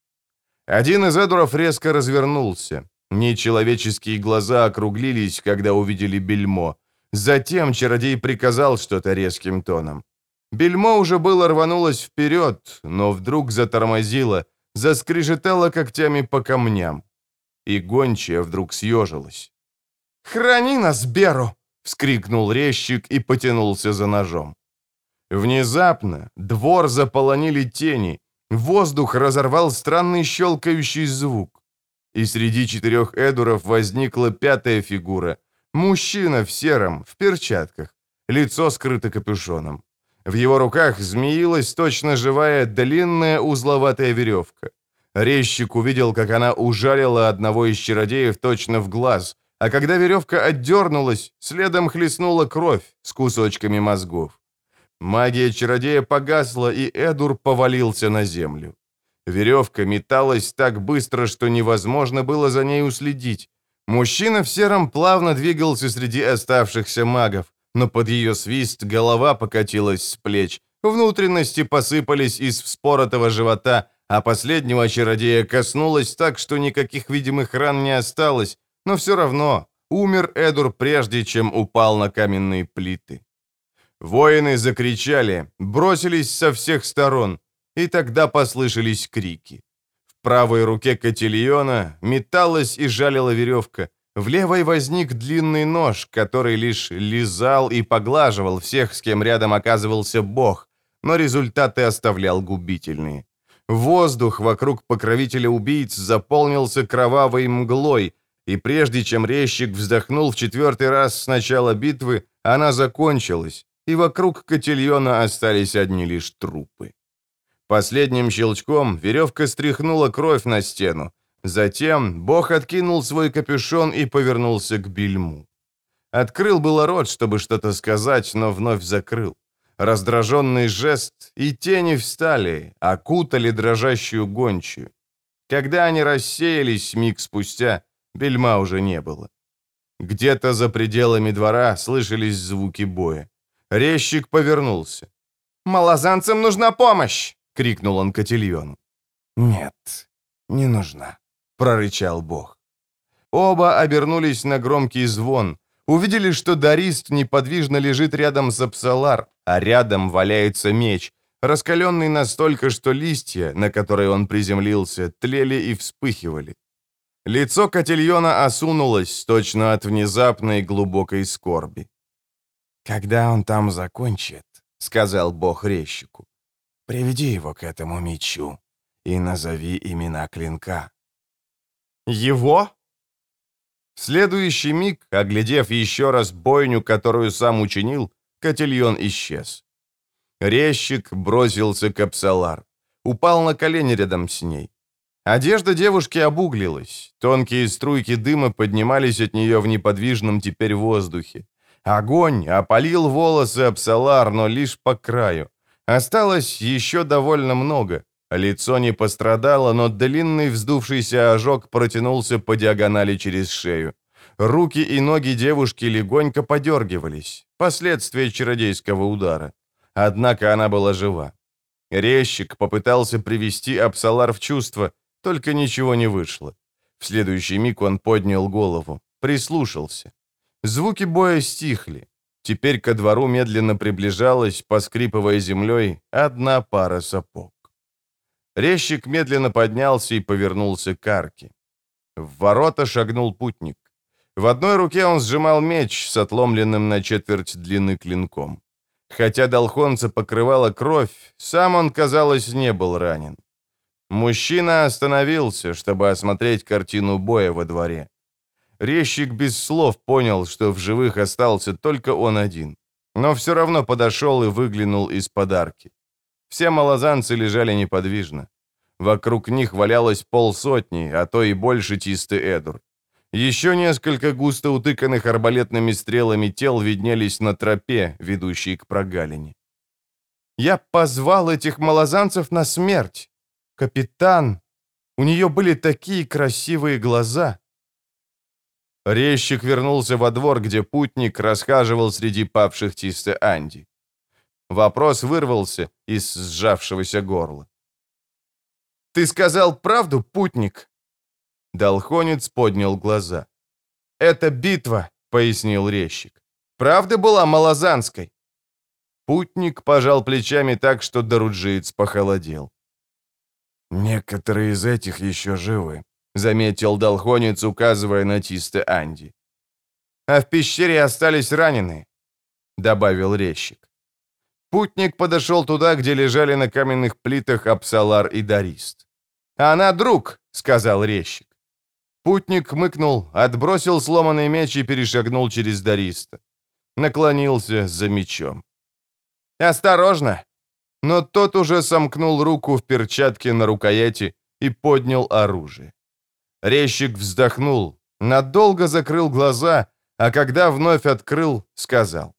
Один из Эдуров резко развернулся. Нечеловеческие глаза округлились, когда увидели бельмо. Затем чародей приказал что-то резким тоном. Бельмо уже было рванулось вперед, но вдруг затормозило, заскрежетало когтями по камням. И гончая вдруг съежилась. «Храни нас, Беру!» — вскрикнул резчик и потянулся за ножом. Внезапно двор заполонили тени, воздух разорвал странный щелкающий звук. И среди четырех эдуров возникла пятая фигура. Мужчина в сером, в перчатках, лицо скрыто капюшоном. В его руках змеилась точно живая длинная узловатая веревка. Резчик увидел, как она ужалила одного из чародеев точно в глаз, а когда веревка отдернулась, следом хлестнула кровь с кусочками мозгов. Магия чародея погасла, и Эдур повалился на землю. Веревка металась так быстро, что невозможно было за ней уследить. Мужчина в сером плавно двигался среди оставшихся магов, но под ее свист голова покатилась с плеч, внутренности посыпались из вспоротого живота, а последнего чародея коснулось так, что никаких видимых ран не осталось, но все равно умер Эдур прежде, чем упал на каменные плиты. Воины закричали, бросились со всех сторон, и тогда послышались крики. В правой руке Котильона металась и жалила веревка, в левой возник длинный нож, который лишь лизал и поглаживал всех, с кем рядом оказывался бог, но результаты оставлял губительные. Воздух вокруг покровителя убийц заполнился кровавой мглой, и прежде чем резчик вздохнул в четвертый раз с начала битвы, она закончилась, и вокруг котельона остались одни лишь трупы. Последним щелчком веревка стряхнула кровь на стену. Затем бог откинул свой капюшон и повернулся к бельму. Открыл было рот, чтобы что-то сказать, но вновь закрыл. Раздраженный жест, и тени встали, окутали дрожащую гончую. Когда они рассеялись миг спустя, бельма уже не было. Где-то за пределами двора слышались звуки боя. Резчик повернулся. «Малозанцам нужна помощь!» — крикнул он Котильону. «Нет, не нужна», — прорычал бог. Оба обернулись на громкий звон. Увидели, что Дарист неподвижно лежит рядом с Апсалар, а рядом валяется меч, раскаленный настолько, что листья, на которые он приземлился, тлели и вспыхивали. Лицо Котильона осунулось, точно от внезапной глубокой скорби. «Когда он там закончит», — сказал бог резчику, — «приведи его к этому мечу и назови имена клинка». «Его?» В следующий миг, оглядев еще раз бойню, которую сам учинил, Котельон исчез. Резчик бросился к Апсалар. Упал на колени рядом с ней. Одежда девушки обуглилась. Тонкие струйки дыма поднимались от нее в неподвижном теперь воздухе. Огонь опалил волосы Апсалар, но лишь по краю. Осталось еще довольно много. Лицо не пострадало, но длинный вздувшийся ожог протянулся по диагонали через шею. Руки и ноги девушки легонько подергивались. Последствия чародейского удара. Однако она была жива. Резчик попытался привести Апсалар в чувство, только ничего не вышло. В следующий миг он поднял голову, прислушался. Звуки боя стихли. Теперь ко двору медленно приближалась, поскрипывая землей, одна пара сапог. Резчик медленно поднялся и повернулся к арке. В ворота шагнул путник. В одной руке он сжимал меч с отломленным на четверть длины клинком. Хотя Долхонца покрывала кровь, сам он, казалось, не был ранен. Мужчина остановился, чтобы осмотреть картину боя во дворе. Резчик без слов понял, что в живых остался только он один. Но все равно подошел и выглянул из подарки. Все малозанцы лежали неподвижно. Вокруг них валялось полсотни, а то и больше чистый эдур. Еще несколько густо утыканных арбалетными стрелами тел виднелись на тропе, ведущей к прогалине. «Я позвал этих малозанцев на смерть. Капитан, у нее были такие красивые глаза. Резчик вернулся во двор, где путник расхаживал среди павших Тисты Анди. Вопрос вырвался из сжавшегося горла. «Ты сказал правду, путник?» Долхонец поднял глаза. «Это битва», — пояснил резчик. Правда была малозанской?» Путник пожал плечами так, что Даруджиец похолодел. «Некоторые из этих еще живы», — заметил Долхонец, указывая на Тисте Анди. «А в пещере остались раненые», — добавил резчик. Путник подошел туда, где лежали на каменных плитах Апсалар и Дарист. «Она друг», — сказал резчик. Путник мыкнул, отбросил сломанный меч и перешагнул через Дариста. Наклонился за мечом. «Осторожно!» Но тот уже сомкнул руку в перчатке на рукояти и поднял оружие. Резчик вздохнул, надолго закрыл глаза, а когда вновь открыл, сказал.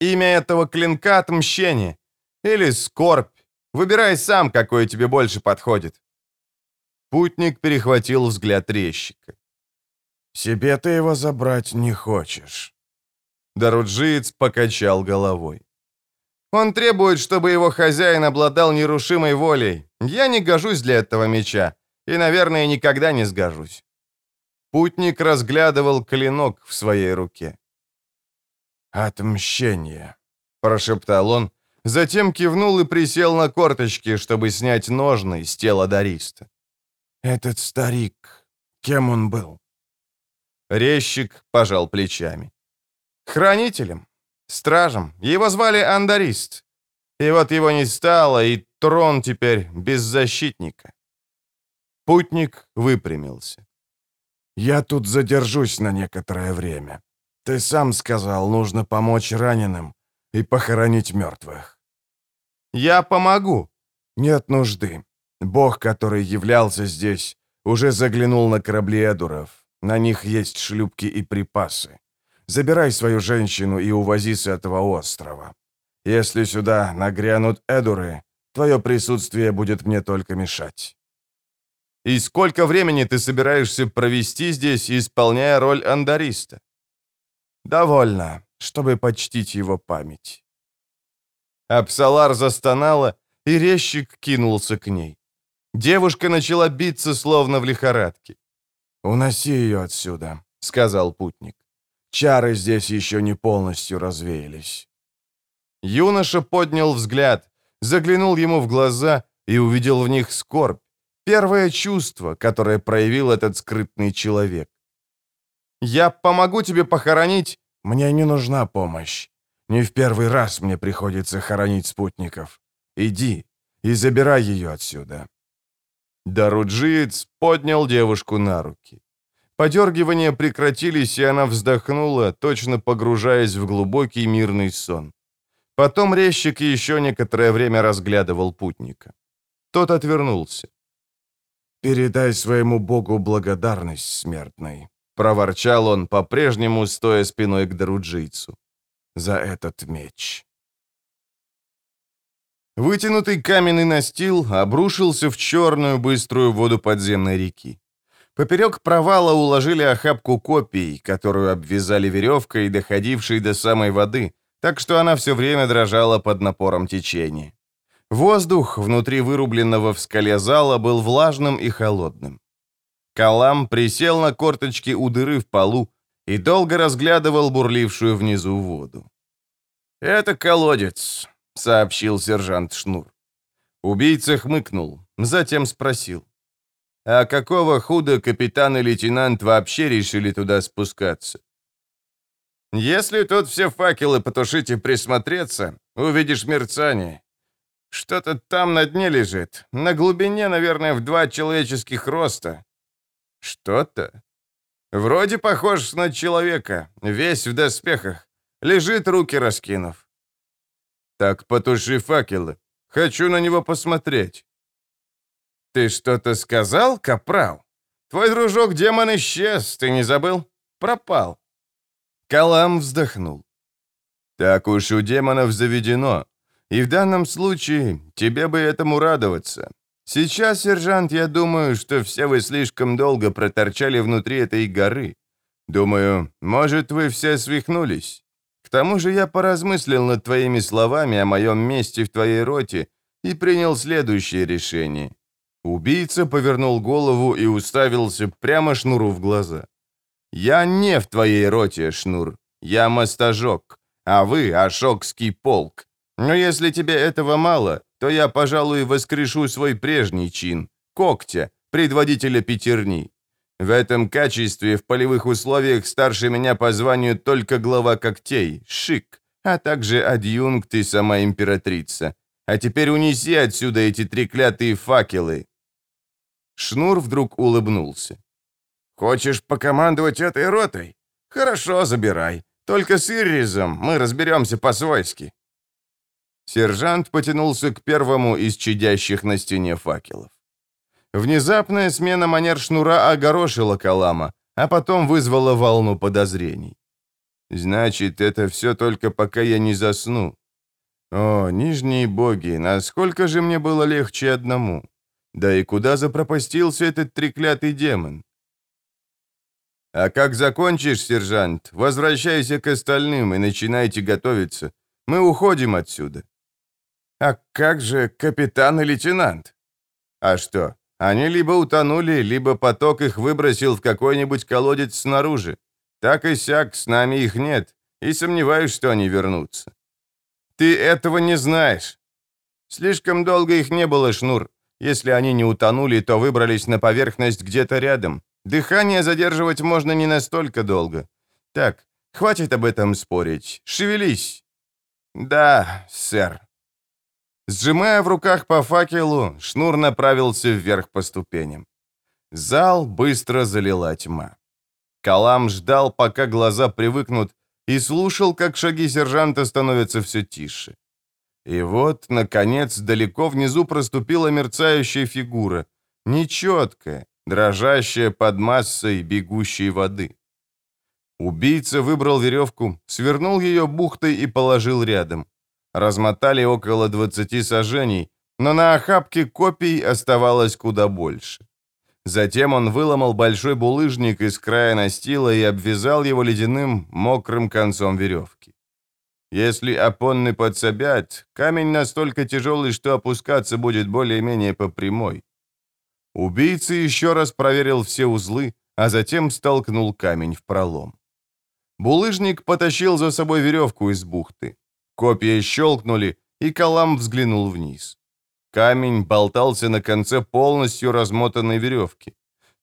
«Имя этого клинка — отмщение. Или скорбь. Выбирай сам, какое тебе больше подходит». Путник перехватил взгляд резчика. «Себе ты его забрать не хочешь». Даруджиец покачал головой. «Он требует, чтобы его хозяин обладал нерушимой волей. Я не гожусь для этого меча, и, наверное, никогда не сгожусь». Путник разглядывал клинок в своей руке. «Отмщение», — прошептал он, затем кивнул и присел на корточки, чтобы снять ножны с тела Дариста. «Этот старик, кем он был?» Резчик пожал плечами. «Хранителем, стражем. Его звали Андарист. И вот его не стало, и трон теперь без защитника». Путник выпрямился. «Я тут задержусь на некоторое время. Ты сам сказал, нужно помочь раненым и похоронить мертвых». «Я помогу». «Нет нужды. Бог, который являлся здесь, уже заглянул на корабли Эдуров. На них есть шлюпки и припасы. Забирай свою женщину и увози с этого острова. Если сюда нагрянут Эдуры, твое присутствие будет мне только мешать». «И сколько времени ты собираешься провести здесь, исполняя роль андариста?» «Довольно, чтобы почтить его память». Апсалар застонала, и резчик кинулся к ней. Девушка начала биться, словно в лихорадке. «Уноси ее отсюда», — сказал путник. «Чары здесь еще не полностью развеялись». Юноша поднял взгляд, заглянул ему в глаза и увидел в них скорбь, первое чувство, которое проявил этот скрытный человек. «Я помогу тебе похоронить...» «Мне не нужна помощь. Не в первый раз мне приходится хоронить спутников. Иди и забирай ее отсюда». Даруджиец поднял девушку на руки. Подергивания прекратились, и она вздохнула, точно погружаясь в глубокий мирный сон. Потом резчик еще некоторое время разглядывал путника. Тот отвернулся. «Передай своему богу благодарность смертной», — проворчал он, по-прежнему стоя спиной к Даруджийцу. «За этот меч». Вытянутый каменный настил обрушился в черную быструю воду подземной реки. Поперек провала уложили охапку копий, которую обвязали веревкой, доходившей до самой воды, так что она все время дрожала под напором течения. Воздух внутри вырубленного в скале зала был влажным и холодным. Калам присел на корточки у дыры в полу и долго разглядывал бурлившую внизу воду. «Это колодец», — сообщил сержант Шнур. Убийца хмыкнул, затем спросил. «А какого худа капитан и лейтенант вообще решили туда спускаться?» «Если тут все факелы потушить и присмотреться, увидишь мерцание. Что-то там на дне лежит, на глубине, наверное, в два человеческих роста. Что-то? Вроде похож на человека, весь в доспехах, лежит, руки раскинув. «Так потуши факелы. Хочу на него посмотреть». «Ты что-то сказал, капрал? Твой дружок-демон исчез, ты не забыл? Пропал». Калам вздохнул. «Так уж у демонов заведено. И в данном случае тебе бы этому радоваться. Сейчас, сержант, я думаю, что все вы слишком долго проторчали внутри этой горы. Думаю, может, вы все свихнулись тому же я поразмыслил над твоими словами о моем месте в твоей роте и принял следующее решение. Убийца повернул голову и уставился прямо Шнуру в глаза. «Я не в твоей роте, Шнур. Я мостожок, а вы — Ашокский полк. Но если тебе этого мало, то я, пожалуй, воскрешу свой прежний чин — когтя, предводителя пятерни. В этом качестве в полевых условиях старше меня по званию только глава когтей, Шик, а также адъюнкт и сама императрица. А теперь унеси отсюда эти треклятые факелы». Шнур вдруг улыбнулся. «Хочешь покомандовать этой ротой? Хорошо, забирай. Только с Ирризом мы разберемся по-свойски». Сержант потянулся к первому из чадящих на стене факелов. Внезапная смена манер шнура огорошила Калама, а потом вызвала волну подозрений. «Значит, это все только пока я не засну. О, нижние боги, насколько же мне было легче одному. Да и куда запропастился этот треклятый демон? А как закончишь, сержант, возвращайся к остальным и начинайте готовиться. Мы уходим отсюда. А как же капитан и лейтенант? А что, они либо утонули, либо поток их выбросил в какой-нибудь колодец снаружи. Так и сяк, с нами их нет, и сомневаюсь, что они вернутся. Ты этого не знаешь. Слишком долго их не было, Шнур. Если они не утонули, то выбрались на поверхность где-то рядом. Дыхание задерживать можно не настолько долго. Так, хватит об этом спорить. Шевелись. Да, сэр. Сжимая в руках по факелу, Шнур направился вверх по ступеням. Зал быстро залила тьма. Калам ждал, пока глаза привыкнут и слушал, как шаги сержанта становятся все тише. И вот, наконец, далеко внизу проступила мерцающая фигура, нечеткая, дрожащая под массой бегущей воды. Убийца выбрал веревку, свернул ее бухтой и положил рядом. Размотали около 20 сажений, но на охапке копий оставалось куда больше. Затем он выломал большой булыжник из края настила и обвязал его ледяным, мокрым концом веревки. Если опонны подсобят, камень настолько тяжелый, что опускаться будет более-менее по прямой. Убийца еще раз проверил все узлы, а затем столкнул камень в пролом. Булыжник потащил за собой веревку из бухты. Копья щелкнули, и Калам взглянул вниз. Камень болтался на конце полностью размотанной веревки.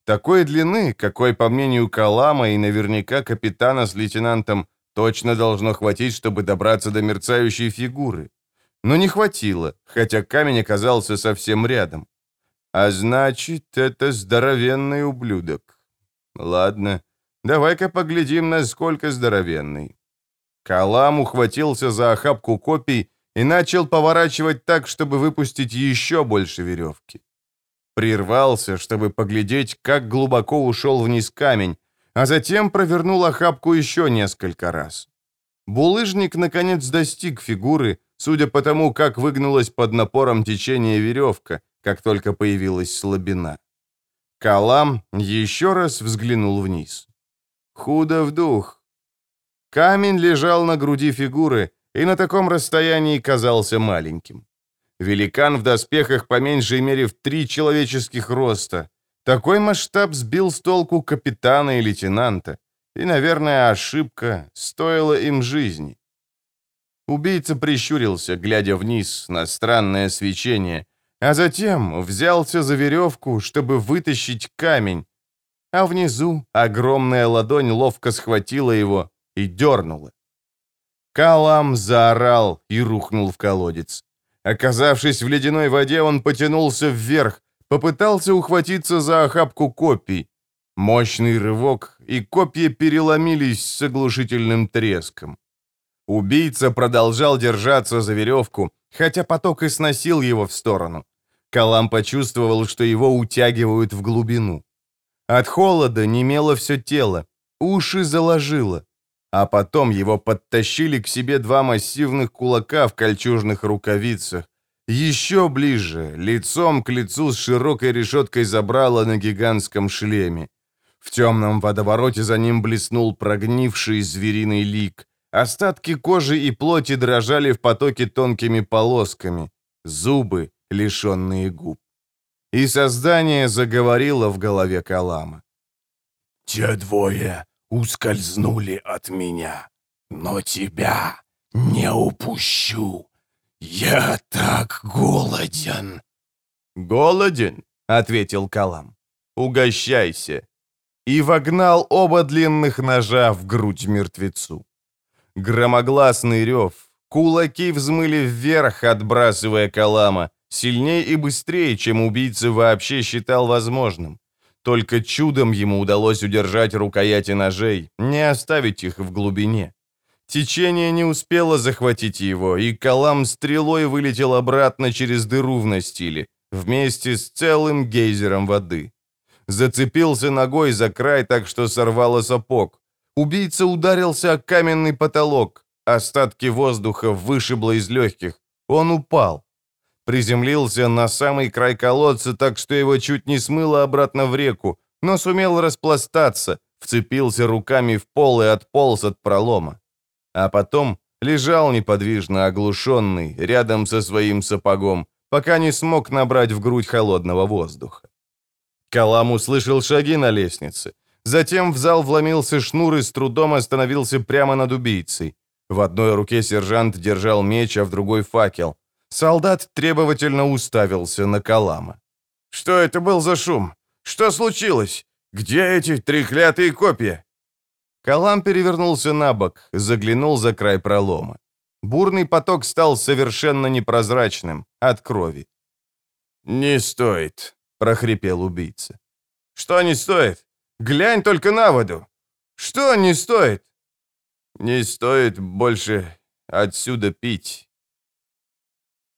Такой длины, какой, по мнению Калама и наверняка капитана с лейтенантом, точно должно хватить, чтобы добраться до мерцающей фигуры. Но не хватило, хотя камень оказался совсем рядом. А значит, это здоровенный ублюдок. Ладно, давай-ка поглядим, насколько здоровенный. Калам ухватился за охапку копий и начал поворачивать так, чтобы выпустить еще больше веревки. Прервался, чтобы поглядеть, как глубоко ушел вниз камень, а затем провернул охапку еще несколько раз. Булыжник, наконец, достиг фигуры, судя по тому, как выгнулась под напором течения веревка, как только появилась слабина. Калам еще раз взглянул вниз. Худо в дух. Камень лежал на груди фигуры, и на таком расстоянии казался маленьким. Великан в доспехах по меньшей мере в три человеческих роста. Такой масштаб сбил с толку капитана и лейтенанта. И, наверное, ошибка стоила им жизни. Убийца прищурился, глядя вниз на странное свечение, а затем взялся за веревку, чтобы вытащить камень, а внизу огромная ладонь ловко схватила его и дернула. Калам заорал и рухнул в колодец. Оказавшись в ледяной воде, он потянулся вверх, попытался ухватиться за охапку копий. Мощный рывок, и копья переломились с оглушительным треском. Убийца продолжал держаться за веревку, хотя поток и сносил его в сторону. Калам почувствовал, что его утягивают в глубину. От холода немело все тело, уши заложило. А потом его подтащили к себе два массивных кулака в кольчужных рукавицах. Еще ближе, лицом к лицу с широкой решеткой забрала на гигантском шлеме. В темном водовороте за ним блеснул прогнивший звериный лик. Остатки кожи и плоти дрожали в потоке тонкими полосками. Зубы, лишенные губ. И создание заговорило в голове Калама. «Те двое ускользнули от меня. но тебя не упущу. Я так голоден». «Голоден?» — ответил Калам. «Угощайся». И вогнал оба длинных ножа в грудь мертвецу. Громогласный рев, кулаки взмыли вверх, отбрасывая Калама, сильнее и быстрее, чем убийца вообще считал возможным. Только чудом ему удалось удержать рукояти ножей, не оставить их в глубине. Течение не успело захватить его, и Калам стрелой вылетел обратно через дыру в настиле, вместе с целым гейзером воды. Зацепился ногой за край так, что сорвало сапог. Убийца ударился о каменный потолок. Остатки воздуха вышибло из легких. Он упал. Приземлился на самый край колодца, так что его чуть не смыло обратно в реку, но сумел распластаться, вцепился руками в пол и отполз от пролома. А потом лежал неподвижно оглушенный, рядом со своим сапогом, пока не смог набрать в грудь холодного воздуха. Калам услышал шаги на лестнице. Затем в зал вломился шнур и с трудом остановился прямо над убийцей. В одной руке сержант держал меч, а в другой факел. Солдат требовательно уставился на Калама. «Что это был за шум? Что случилось? Где эти треклятые копья?» Калам перевернулся на бок, заглянул за край пролома. Бурный поток стал совершенно непрозрачным от крови. «Не стоит», — прохрипел убийца. «Что не стоит? Глянь только на воду! Что не стоит?» «Не стоит больше отсюда пить».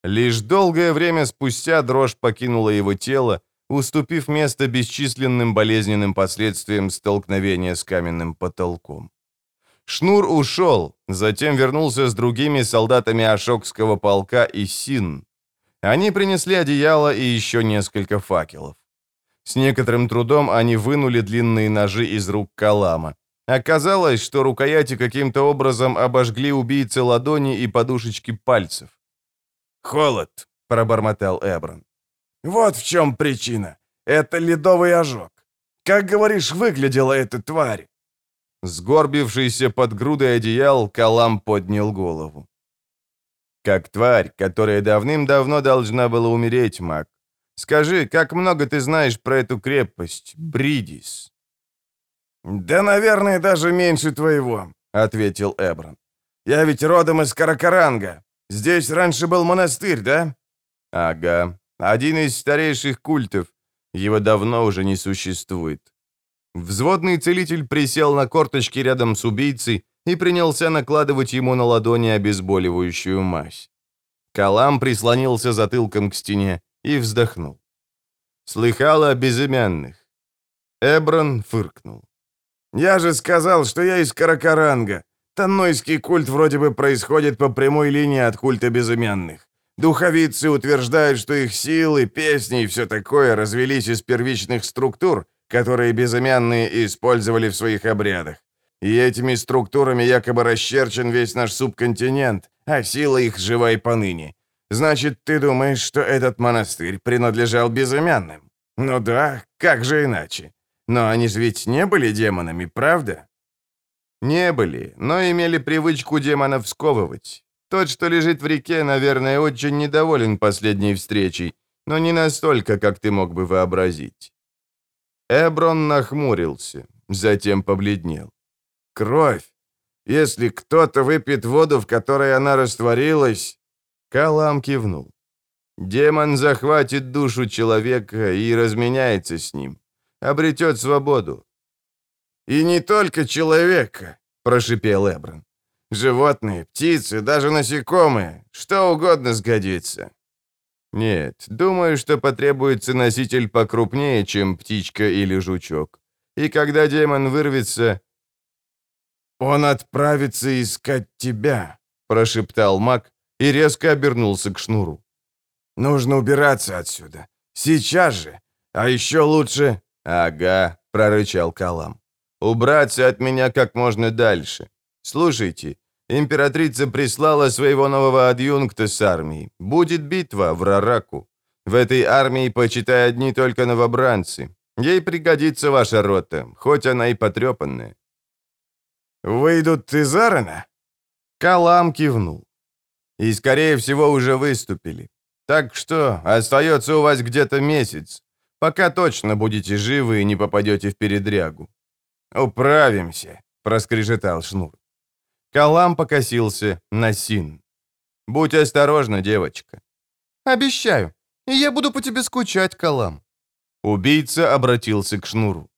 Лишь долгое время спустя дрожь покинула его тело, уступив место бесчисленным болезненным последствиям столкновения с каменным потолком. Шнур ушел, затем вернулся с другими солдатами Ашокского полка и Син. Они принесли одеяло и еще несколько факелов. С некоторым трудом они вынули длинные ножи из рук Калама. Оказалось, что рукояти каким-то образом обожгли убийцы ладони и подушечки пальцев. «Холод», — пробормотал Эброн. «Вот в чем причина. Это ледовый ожог. Как, говоришь, выглядела эта тварь?» Сгорбившийся под грудой одеял, Калам поднял голову. «Как тварь, которая давным-давно должна была умереть, маг. Скажи, как много ты знаешь про эту крепость, Бридис?» «Да, наверное, даже меньше твоего», — ответил Эброн. «Я ведь родом из Каракаранга. Здесь раньше был монастырь, да?» «Ага. Один из старейших культов. Его давно уже не существует». Взводный целитель присел на корточки рядом с убийцей и принялся накладывать ему на ладони обезболивающую мазь. Калам прислонился затылком к стене и вздохнул. «Слыхала о безымянных?» Эброн фыркнул. «Я же сказал, что я из Каракаранга. Таннойский культ вроде бы происходит по прямой линии от культа безымянных. Духовицы утверждают, что их силы, песни и все такое развелись из первичных структур, которые безымянные использовали в своих обрядах. И этими структурами якобы расчерчен весь наш субконтинент, а сила их жива и поныне. Значит, ты думаешь, что этот монастырь принадлежал безымянным? Ну да, как же иначе? Но они же ведь не были демонами, правда? Не были, но имели привычку демонов сковывать. Тот, что лежит в реке, наверное, очень недоволен последней встречей, но не настолько, как ты мог бы вообразить. Эброн нахмурился, затем побледнел. Кровь. Если кто-то выпьет воду, в которой она растворилась... Калам кивнул. Демон захватит душу человека и разменяется с ним. Обретет свободу. «И не только человека», — прошипел Эброн. «Животные, птицы, даже насекомые, что угодно сгодится». «Нет, думаю, что потребуется носитель покрупнее, чем птичка или жучок. И когда демон вырвется...» «Он отправится искать тебя», — прошептал маг и резко обернулся к шнуру. «Нужно убираться отсюда. Сейчас же. А еще лучше...» «Ага», — прорычал Калам. «Убраться от меня как можно дальше. Слушайте, императрица прислала своего нового адъюнкта с армией. Будет битва в Рараку. В этой армии, почитай, одни только новобранцы. Ей пригодится ваша рота, хоть она и потрепанная». «Выйдут из Арена?» Калам кивнул. «И, скорее всего, уже выступили. Так что остается у вас где-то месяц, пока точно будете живы и не попадете в передрягу». «Управимся», — проскрежетал Шнур. Калам покосился на Син. «Будь осторожна, девочка». «Обещаю. Я буду по тебе скучать, Калам». Убийца обратился к Шнуру.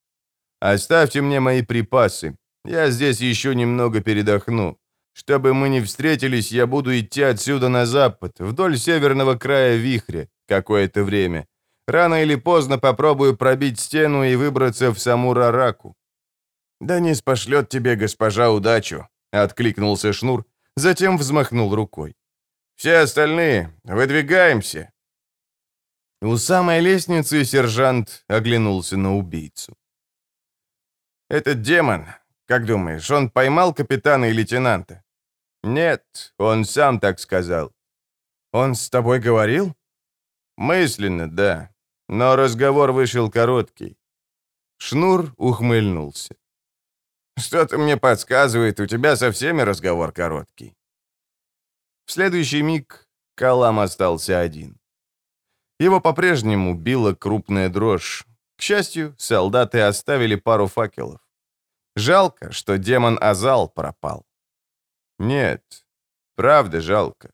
«Оставьте мне мои припасы. Я здесь еще немного передохну. Чтобы мы не встретились, я буду идти отсюда на запад, вдоль северного края вихря, какое-то время. Рано или поздно попробую пробить стену и выбраться в саму Рараку». «Да не спошлет тебе госпожа удачу», — откликнулся Шнур, затем взмахнул рукой. «Все остальные, выдвигаемся». У самой лестницы сержант оглянулся на убийцу. «Этот демон, как думаешь, он поймал капитана и лейтенанта?» «Нет, он сам так сказал». «Он с тобой говорил?» «Мысленно, да. Но разговор вышел короткий». Шнур ухмыльнулся. «Что-то мне подсказывает, у тебя со всеми разговор короткий». В следующий миг Калам остался один. Его по-прежнему била крупная дрожь. К счастью, солдаты оставили пару факелов. Жалко, что демон Азал пропал. Нет, правда жалко.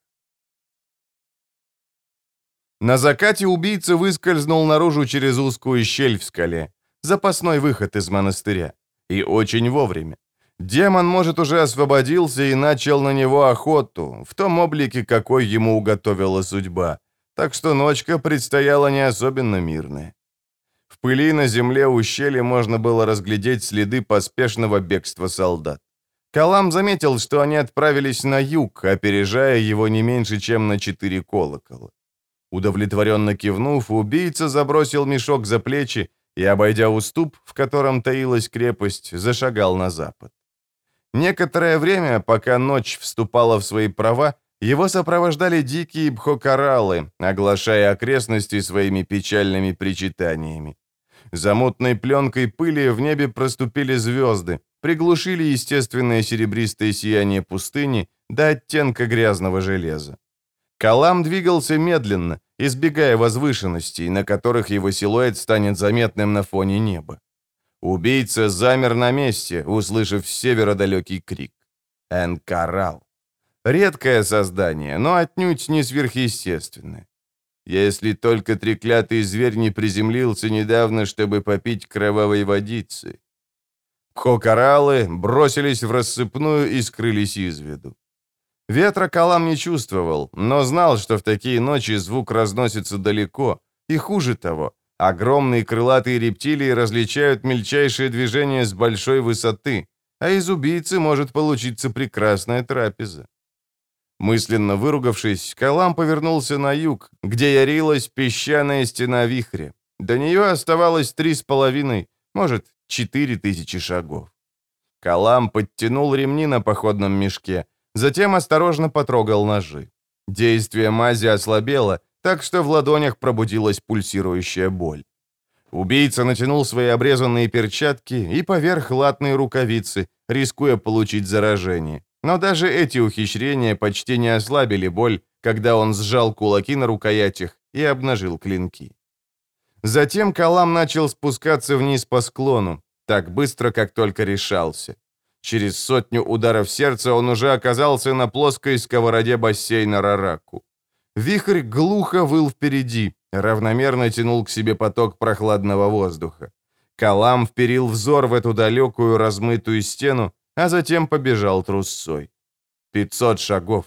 На закате убийца выскользнул наружу через узкую щель в скале. Запасной выход из монастыря. И очень вовремя. Демон, может, уже освободился и начал на него охоту, в том облике, какой ему уготовила судьба. Так что ночка предстояла не особенно мирная. В пыли на земле ущелья можно было разглядеть следы поспешного бегства солдат. Калам заметил, что они отправились на юг, опережая его не меньше, чем на четыре колокола. Удовлетворенно кивнув, убийца забросил мешок за плечи и, обойдя уступ, в котором таилась крепость, зашагал на запад. Некоторое время, пока ночь вступала в свои права, его сопровождали дикие бхокоралы, оглашая окрестности своими печальными причитаниями. За мутной пленкой пыли в небе проступили звезды, приглушили естественное серебристое сияние пустыни до оттенка грязного железа. Калам двигался медленно, избегая возвышенностей, на которых его силуэт станет заметным на фоне неба. Убийца замер на месте, услышав с севера далекий крик. Энкарал. Редкое создание, но отнюдь не сверхъестественное. Если только треклятый зверь не приземлился недавно, чтобы попить кровавой водицы. Хокоралы бросились в рассыпную и скрылись из виду. Ветра Калам не чувствовал, но знал, что в такие ночи звук разносится далеко, и хуже того, огромные крылатые рептилии различают мельчайшие движения с большой высоты, а из убийцы может получиться прекрасная трапеза. Мысленно выругавшись, Калам повернулся на юг, где ярилась песчаная стена вихря. До нее оставалось три с половиной, может, четыре тысячи шагов. Калам подтянул ремни на походном мешке, затем осторожно потрогал ножи. Действие мази ослабело, так что в ладонях пробудилась пульсирующая боль. Убийца натянул свои обрезанные перчатки и поверх латные рукавицы, рискуя получить заражение. Но даже эти ухищрения почти не ослабили боль, когда он сжал кулаки на рукоятях и обнажил клинки. Затем Калам начал спускаться вниз по склону, так быстро, как только решался. Через сотню ударов сердца он уже оказался на плоской сковороде бассейна Рараку. Вихрь глухо выл впереди, равномерно тянул к себе поток прохладного воздуха. Калам вперил взор в эту далекую размытую стену, а затем побежал трусцой. Пятьсот шагов.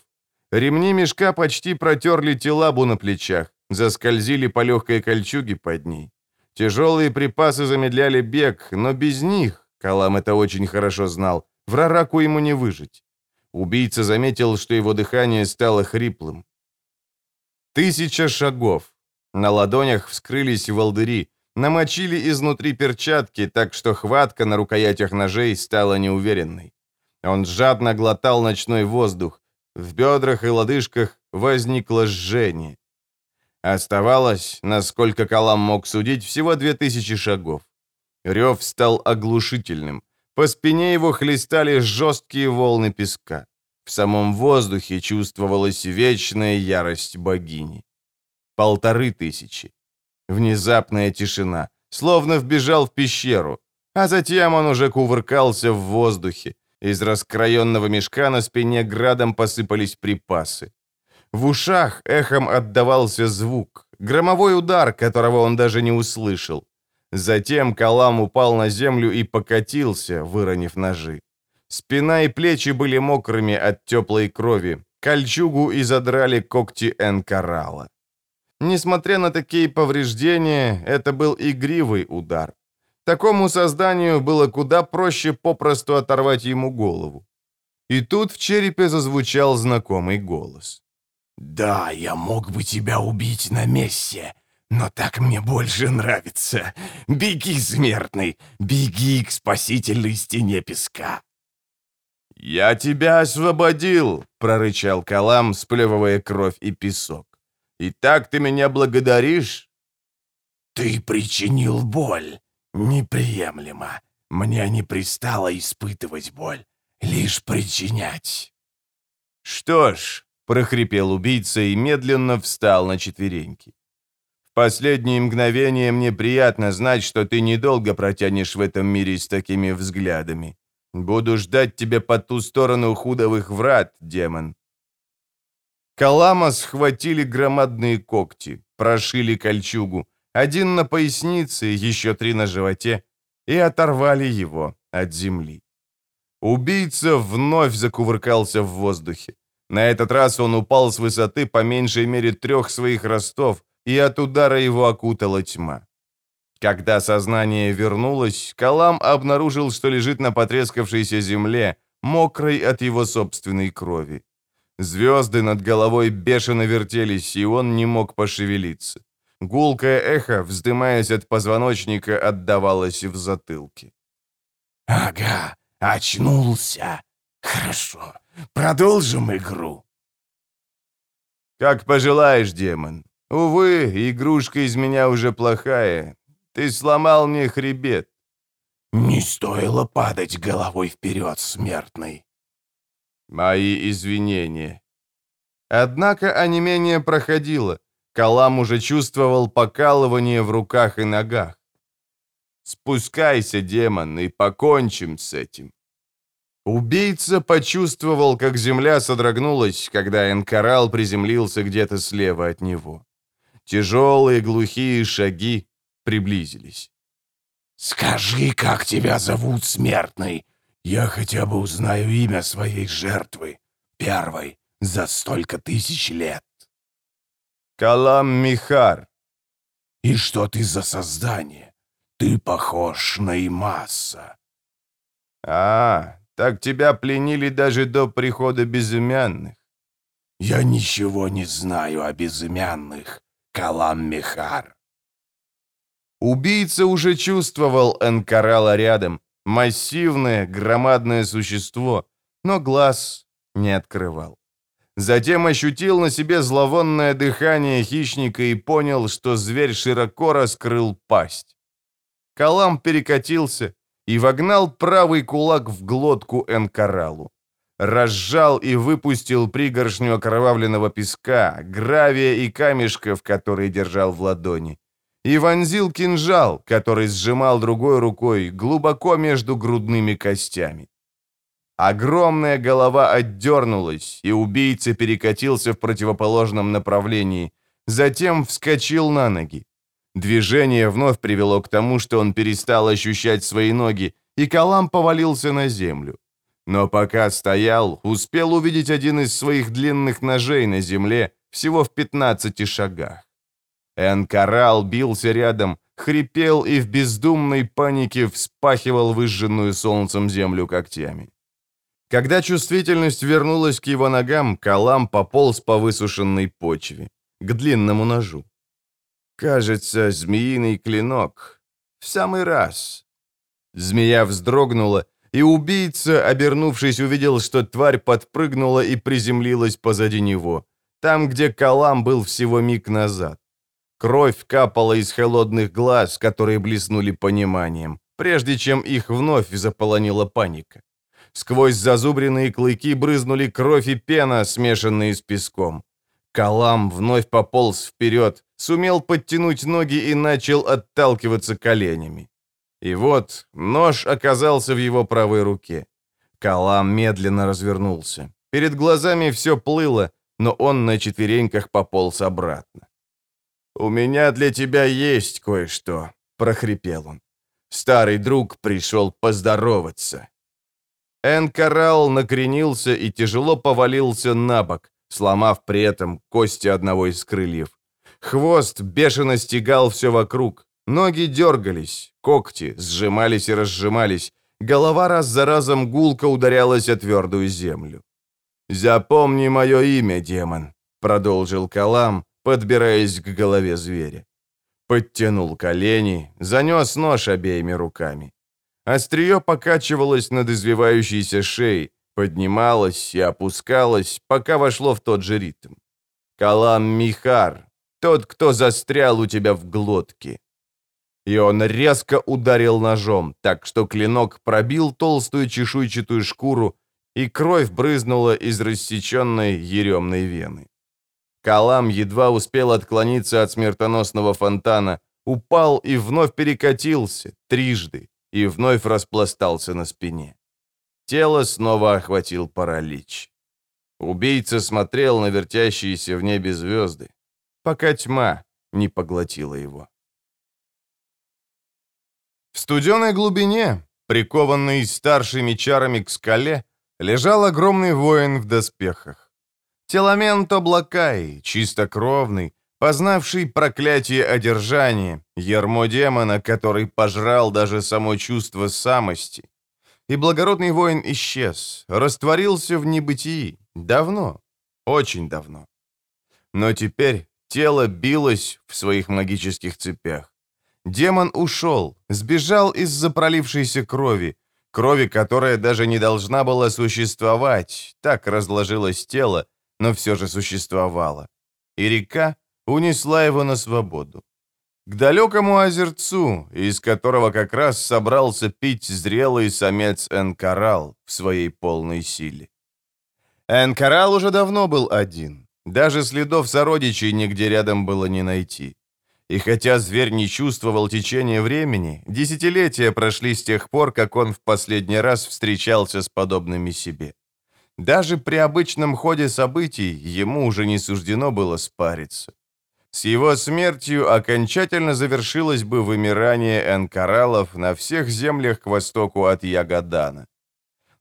Ремни мешка почти протерли телабу на плечах, заскользили по легкой кольчуге под ней. Тяжелые припасы замедляли бег, но без них, Калам это очень хорошо знал, в Рараку ему не выжить. Убийца заметил, что его дыхание стало хриплым. Тысяча шагов. На ладонях вскрылись волдыри, намочили изнутри перчатки, так что хватка на рукоятях ножей стала неуверенной. Он жадно глотал ночной воздух. В бедрах и лодыжках возникло жжение. Оставалось, насколько Калам мог судить, всего две тысячи шагов. Рев стал оглушительным. По спине его хлестали жесткие волны песка. В самом воздухе чувствовалась вечная ярость богини. Полторы тысячи. Внезапная тишина, словно вбежал в пещеру, а затем он уже кувыркался в воздухе. Из раскроенного мешка на спине градом посыпались припасы. В ушах эхом отдавался звук, громовой удар, которого он даже не услышал. Затем Калам упал на землю и покатился, выронив ножи. Спина и плечи были мокрыми от теплой крови, кольчугу и задрали когти Энкарала. Несмотря на такие повреждения, это был игривый удар. Такому созданию было куда проще попросту оторвать ему голову. И тут в черепе зазвучал знакомый голос. «Да, я мог бы тебя убить на месте, но так мне больше нравится. Беги, смертный, беги к спасительной стене песка». «Я тебя освободил!» — прорычал Калам, сплевывая кровь и песок. «И так ты меня благодаришь?» «Ты причинил боль. Неприемлемо. Мне не пристало испытывать боль, лишь причинять». «Что ж», — прохрипел убийца и медленно встал на четвереньки. «В последние мгновения мне приятно знать, что ты недолго протянешь в этом мире с такими взглядами. Буду ждать тебя по ту сторону худовых врат, демон». Калама схватили громадные когти, прошили кольчугу, один на пояснице, еще три на животе, и оторвали его от земли. Убийца вновь закувыркался в воздухе. На этот раз он упал с высоты по меньшей мере трех своих ростов, и от удара его окутала тьма. Когда сознание вернулось, Калам обнаружил, что лежит на потрескавшейся земле, мокрой от его собственной крови. Звезды над головой бешено вертелись, и он не мог пошевелиться. Гулкое эхо, вздымаясь от позвоночника, отдавалось в затылке. «Ага, очнулся. Хорошо. Продолжим игру». «Как пожелаешь, демон. Увы, игрушка из меня уже плохая. Ты сломал мне хребет». «Не стоило падать головой вперед, смертный». «Мои извинения». Однако онемение проходило. Калам уже чувствовал покалывание в руках и ногах. «Спускайся, демон, и покончим с этим». Убийца почувствовал, как земля содрогнулась, когда Энкарал приземлился где-то слева от него. Тяжелые глухие шаги приблизились. «Скажи, как тебя зовут, смертный? Я хотя бы узнаю имя своей жертвы, первой, за столько тысяч лет». Калам Михар. И что ты за создание? Ты похож на Имаса. А, так тебя пленили даже до прихода безымянных. Я ничего не знаю о безымянных, Калам Михар. Убийца уже чувствовал Энкарала рядом. Массивное, громадное существо, но глаз не открывал. Затем ощутил на себе зловонное дыхание хищника и понял, что зверь широко раскрыл пасть. Калам перекатился и вогнал правый кулак в глотку Энкаралу. Разжал и выпустил пригоршню окровавленного песка, гравия и камешков, которые держал в ладони. И вонзил кинжал, который сжимал другой рукой, глубоко между грудными костями. Огромная голова отдернулась, и убийца перекатился в противоположном направлении, затем вскочил на ноги. Движение вновь привело к тому, что он перестал ощущать свои ноги, и Калам повалился на землю. Но пока стоял, успел увидеть один из своих длинных ножей на земле всего в 15 шагах. Энкарал бился рядом, хрипел и в бездумной панике вспахивал выжженную солнцем землю когтями. Когда чувствительность вернулась к его ногам, Калам пополз по высушенной почве, к длинному ножу. Кажется, змеиный клинок. В самый раз. Змея вздрогнула, и убийца, обернувшись, увидел, что тварь подпрыгнула и приземлилась позади него, там, где Калам был всего миг назад. Кровь капала из холодных глаз, которые блеснули пониманием, прежде чем их вновь заполонила паника. Сквозь зазубренные клыки брызнули кровь и пена, смешанные с песком. Калам вновь пополз вперед, сумел подтянуть ноги и начал отталкиваться коленями. И вот нож оказался в его правой руке. Калам медленно развернулся. Перед глазами все плыло, но он на четвереньках пополз обратно. «У меня для тебя есть кое-что», — прохрипел он. Старый друг пришел поздороваться. Энкарал накренился и тяжело повалился на бок, сломав при этом кости одного из крыльев. Хвост бешено стегал все вокруг. Ноги дергались, когти сжимались и разжимались. Голова раз за разом гулко ударялась о твердую землю. «Запомни мое имя, демон», — продолжил Калам, подбираясь к голове зверя. Подтянул колени, занес нож обеими руками. Острие покачивалось над извивающейся шеей, поднималось и опускалось, пока вошло в тот же ритм. Калам Михар, тот, кто застрял у тебя в глотке. И он резко ударил ножом, так что клинок пробил толстую чешуйчатую шкуру, и кровь брызнула из рассеченной еремной вены. Калам едва успел отклониться от смертоносного фонтана, упал и вновь перекатился, трижды, и вновь распластался на спине. Тело снова охватил паралич. Убийца смотрел на вертящиеся в небе звезды, пока тьма не поглотила его. В студеной глубине, прикованный старшими чарами к скале, лежал огромный воин в доспехах. Теламент Облакай, чистокровный, познавший проклятие одержания, ярмо демона, который пожрал даже само чувство самости. И благородный воин исчез, растворился в небытии. Давно, очень давно. Но теперь тело билось в своих магических цепях. Демон ушел, сбежал из-за пролившейся крови, крови, которая даже не должна была существовать, так разложилось тело, но все же существовало. И река унесла его на свободу. К далекому озерцу, из которого как раз собрался пить зрелый самец Энкарал в своей полной силе. Энкарал уже давно был один. Даже следов сородичей нигде рядом было не найти. И хотя зверь не чувствовал течения времени, десятилетия прошли с тех пор, как он в последний раз встречался с подобными себе. Даже при обычном ходе событий ему уже не суждено было спариться. С его смертью окончательно завершилось бы вымирание энкаралов на всех землях к востоку от Ягодана.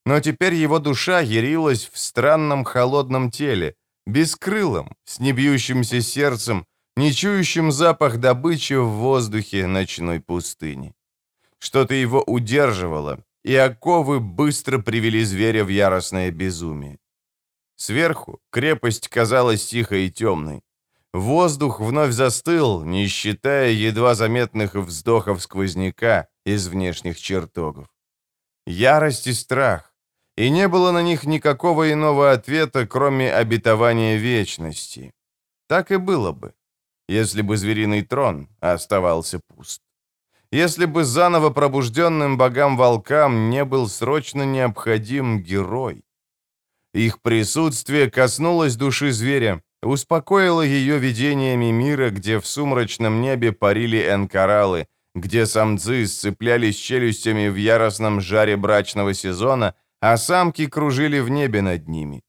Но теперь его душа ярилась в странном холодном теле, бескрылом, с небьющимся сердцем, не чующим запах добычи в воздухе ночной пустыни. Что-то его удерживало, и оковы быстро привели зверя в яростное безумие. Сверху крепость казалась тихой и темной. Воздух вновь застыл, не считая едва заметных вздохов сквозняка из внешних чертогов. Ярость и страх. И не было на них никакого иного ответа, кроме обетования вечности. Так и было бы если бы звериный трон оставался пуст. Если бы заново пробужденным богам-волкам не был срочно необходим герой. Их присутствие коснулось души зверя, успокоило ее видениями мира, где в сумрачном небе парили энкоралы, где самцы сцеплялись челюстями в яростном жаре брачного сезона, а самки кружили в небе над ними.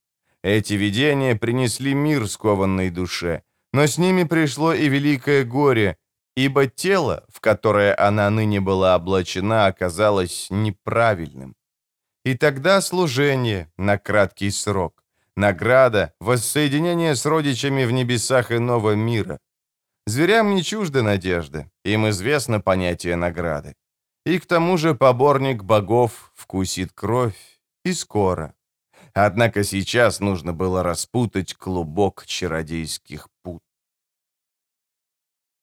Эти видения принесли мир скованной душе, но с ними пришло и великое горе, ибо тело, в которое она ныне была облачена, оказалось неправильным. И тогда служение на краткий срок, награда, воссоединение с родичами в небесах иного мира. Зверям не чужда надежда, им известно понятие награды. И к тому же поборник богов вкусит кровь, и скоро. Однако сейчас нужно было распутать клубок чародейских.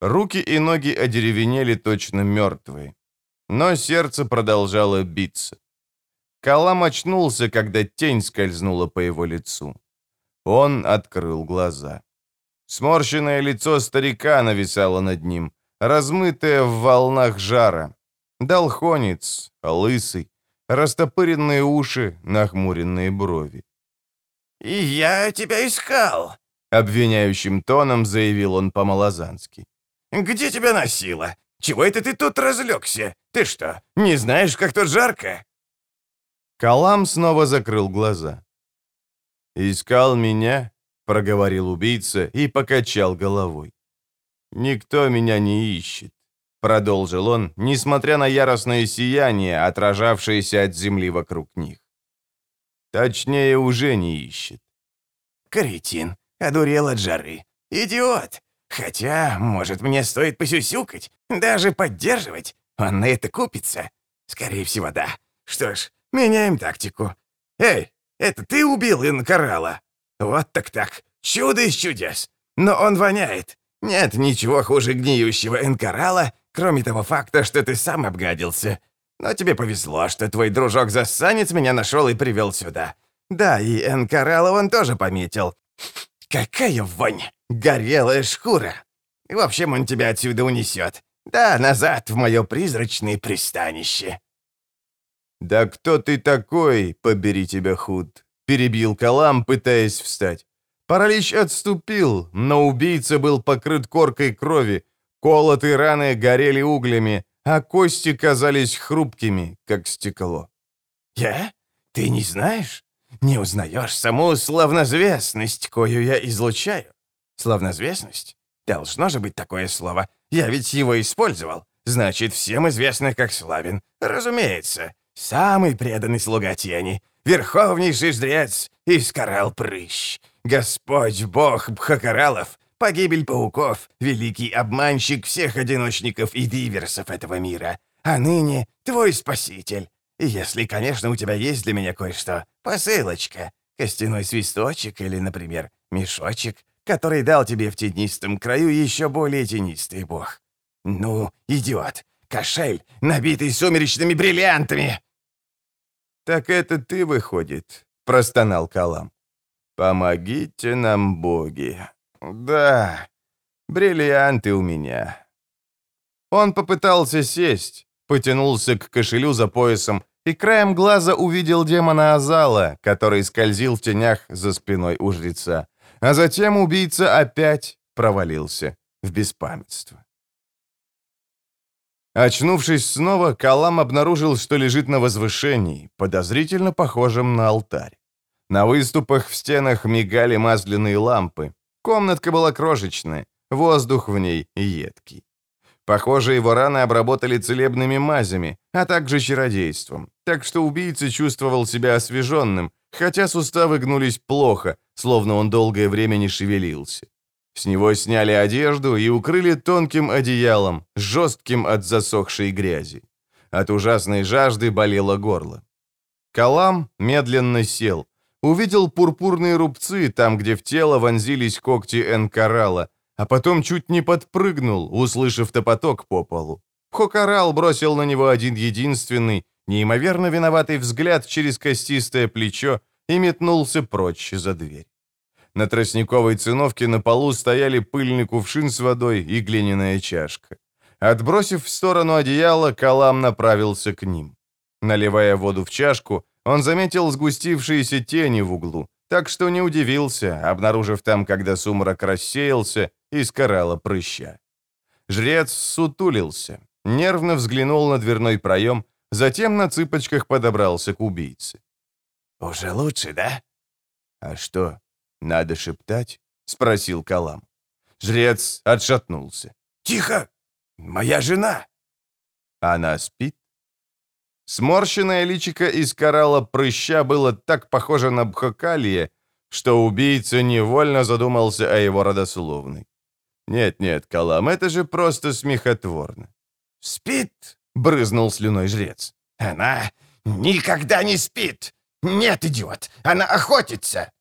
Руки и ноги одеревенели точно мертвые. Но сердце продолжало биться. Калам очнулся, когда тень скользнула по его лицу. Он открыл глаза. Сморщенное лицо старика нависало над ним, размытое в волнах жара. Долхонец, лысый, растопыренные уши, нахмуренные брови. «И я тебя искал», — обвиняющим тоном заявил он по-малозански. «Где тебя носило? Чего это ты тут разлегся? Ты что, не знаешь, как тут жарко?» Калам снова закрыл глаза. «Искал меня?» — проговорил убийца и покачал головой. «Никто меня не ищет», — продолжил он, несмотря на яростное сияние, отражавшееся от земли вокруг них. «Точнее, уже не ищет». «Кретин, одурел от жары. Идиот. Хотя, может, мне стоит посюсюкать, даже поддерживать. Он на это купится? Скорее всего, да. Что ж, меняем тактику. Эй, это ты убил Инкарала? Вот так так. Чудо из чудес. Но он воняет. Нет ничего хуже гниющего Энкарала, кроме того факта, что ты сам обгадился. Но тебе повезло, что твой дружок-засанец меня нашел и привел сюда. Да, и Энкарала он тоже пометил. Какая вонь! Горелая шкура! В общем, он тебя отсюда унесет. Да, назад, в мое призрачное пристанище. «Да кто ты такой, побери тебя, худ?» — перебил Калам, пытаясь встать. Паралич отступил, но убийца был покрыт коркой крови, колотые раны горели углями, а кости казались хрупкими, как стекло. «Я? Ты не знаешь? Не узнаешь саму славнозвестность, кою я излучаю? Славнозвестность? Должно же быть такое слово. Я ведь его использовал. Значит, всем известно как славен. Разумеется. Самый преданный слуга тени. Верховнейший жрец Искарал Прыщ. Господь Бог Бхакаралов, погибель пауков, великий обманщик всех одиночников и диверсов этого мира. А ныне твой спаситель. Если, конечно, у тебя есть для меня кое-что. Посылочка. Костяной свисточек или, например, мешочек, который дал тебе в тенистом краю еще более тенистый бог. Ну, идиот, кошель, набитый сумеречными бриллиантами!» «Так это ты, выходит», — простонал Калам. «Помогите нам, боги. Да, бриллианты у меня». Он попытался сесть, потянулся к кошелю за поясом и краем глаза увидел демона Азала, который скользил в тенях за спиной у жреца. А затем убийца опять провалился в беспамятство. Очнувшись снова, Калам обнаружил, что лежит на возвышении, подозрительно похожем на алтарь. На выступах в стенах мигали масляные лампы. Комнатка была крошечная, воздух в ней едкий. Похоже, его раны обработали целебными мазями, а также чародейством, так что убийца чувствовал себя освеженным, хотя суставы гнулись плохо, словно он долгое время не шевелился. С него сняли одежду и укрыли тонким одеялом, жестким от засохшей грязи. От ужасной жажды болело горло. Калам медленно сел, увидел пурпурные рубцы там, где в тело вонзились когти Энкарала, а потом чуть не подпрыгнул, услышав топоток по полу. Хокарал бросил на него один единственный, неимоверно виноватый взгляд через костистое плечо и метнулся прочь за дверь. На тростниковой циновке на полу стояли пыльный кувшин с водой и глиняная чашка. Отбросив в сторону одеяло, Калам направился к ним. Наливая воду в чашку, он заметил сгустившиеся тени в углу, так что не удивился, обнаружив там, когда сумрак рассеялся, из коралла прыща. Жрец сутулился, нервно взглянул на дверной проем, затем на цыпочках подобрался к убийце. «Уже лучше, да?» «А что, надо шептать?» — спросил Калам. Жрец отшатнулся. «Тихо! Моя жена!» «Она спит?» Сморщенное личико из коралла прыща было так похоже на бхокалие, что убийца невольно задумался о его родословной. «Нет-нет, Калам, это же просто смехотворно». «Спит?» — брызнул слюной жрец. «Она никогда не спит! Нет, идиот, она охотится!»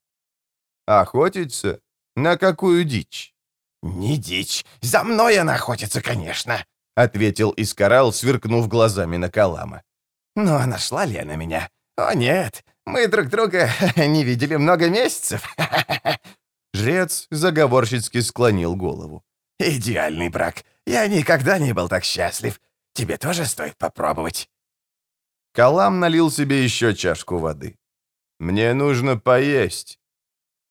«Охотится? На какую дичь?» «Не дичь. За мной она охотится, конечно», — ответил Искарал, сверкнув глазами на Калама. А нашла ли она меня? О, нет, мы друг друга не видели много месяцев. Жрец заговорщицки склонил голову. «Идеальный брак. Я никогда не был так счастлив. Тебе тоже стоит попробовать». Калам налил себе еще чашку воды. «Мне нужно поесть».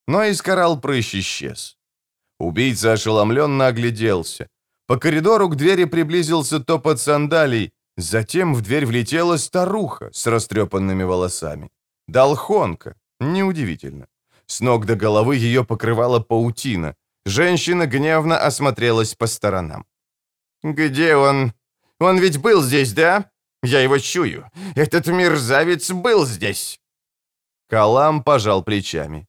Но Искарал прыщ исчез. Убийца ошеломленно огляделся. По коридору к двери приблизился топот сандалий, затем в дверь влетела старуха с растрепанными волосами. Долхонка, неудивительно. С ног до головы ее покрывала паутина. Женщина гневно осмотрелась по сторонам. «Где он? Он ведь был здесь, да? Я его чую. Этот мерзавец был здесь!» Калам пожал плечами.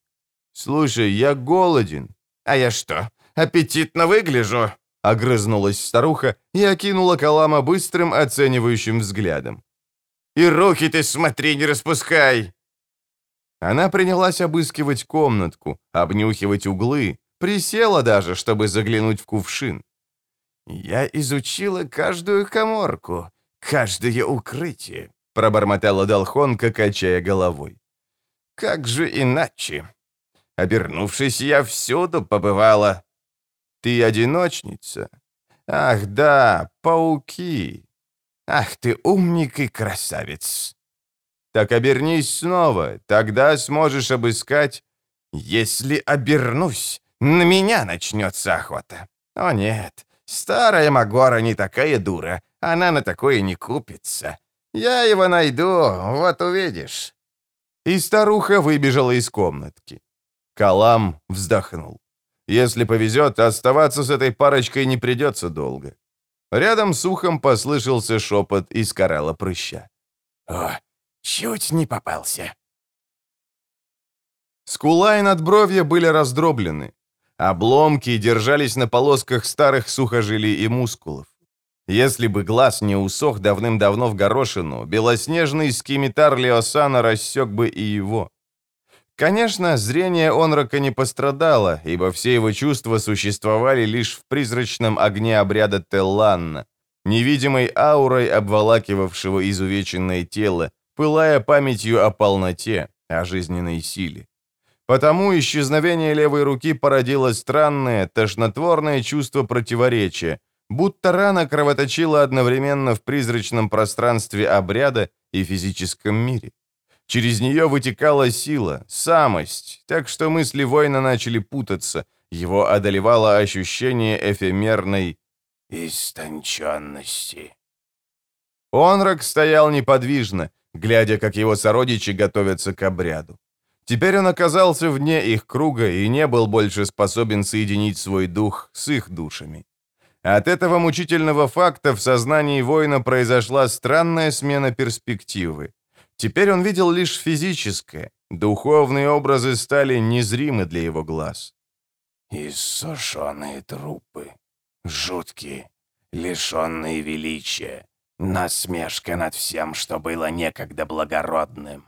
«Слушай, я голоден». «А я что, аппетитно выгляжу?» Огрызнулась старуха и окинула Калама быстрым оценивающим взглядом. «И руки ты смотри, не распускай!» Она принялась обыскивать комнатку, обнюхивать углы, присела даже, чтобы заглянуть в кувшин. «Я изучила каждую коморку, каждое укрытие», — пробормотала Долхонка, качая головой. «Как же иначе? Обернувшись, я всюду побывала». «Ты одиночница?» «Ах да, пауки!» «Ах ты умник и красавец!» Так обернись снова, тогда сможешь обыскать. Если обернусь, на меня начнется охота. О нет, старая Магора не такая дура, она на такое не купится. Я его найду, вот увидишь». И старуха выбежала из комнатки. Калам вздохнул. Если повезет, оставаться с этой парочкой не придется долго. Рядом с ухом послышался шепот из коралла прыща. «О, Чуть не попался. Скула и надбровья были раздроблены. Обломки держались на полосках старых сухожилий и мускулов. Если бы глаз не усох давным-давно в горошину, белоснежный скимитар Леосана рассек бы и его. Конечно, зрение Онрака не пострадало, ибо все его чувства существовали лишь в призрачном огне обряда Телланна, невидимой аурой обволакивавшего изувеченное тело, пылая памятью о полноте, о жизненной силе. Потому исчезновение левой руки породило странное, тошнотворное чувство противоречия, будто рана кровоточила одновременно в призрачном пространстве обряда и физическом мире. Через нее вытекала сила, самость, так что мысли воина начали путаться, его одолевало ощущение эфемерной истонченности. Онрак стоял неподвижно, глядя, как его сородичи готовятся к обряду. Теперь он оказался вне их круга и не был больше способен соединить свой дух с их душами. От этого мучительного факта в сознании воина произошла странная смена перспективы. Теперь он видел лишь физическое, духовные образы стали незримы для его глаз. «Иссушенные трупы, жуткие, лишенные величия, Насмешка над всем, что было некогда благородным.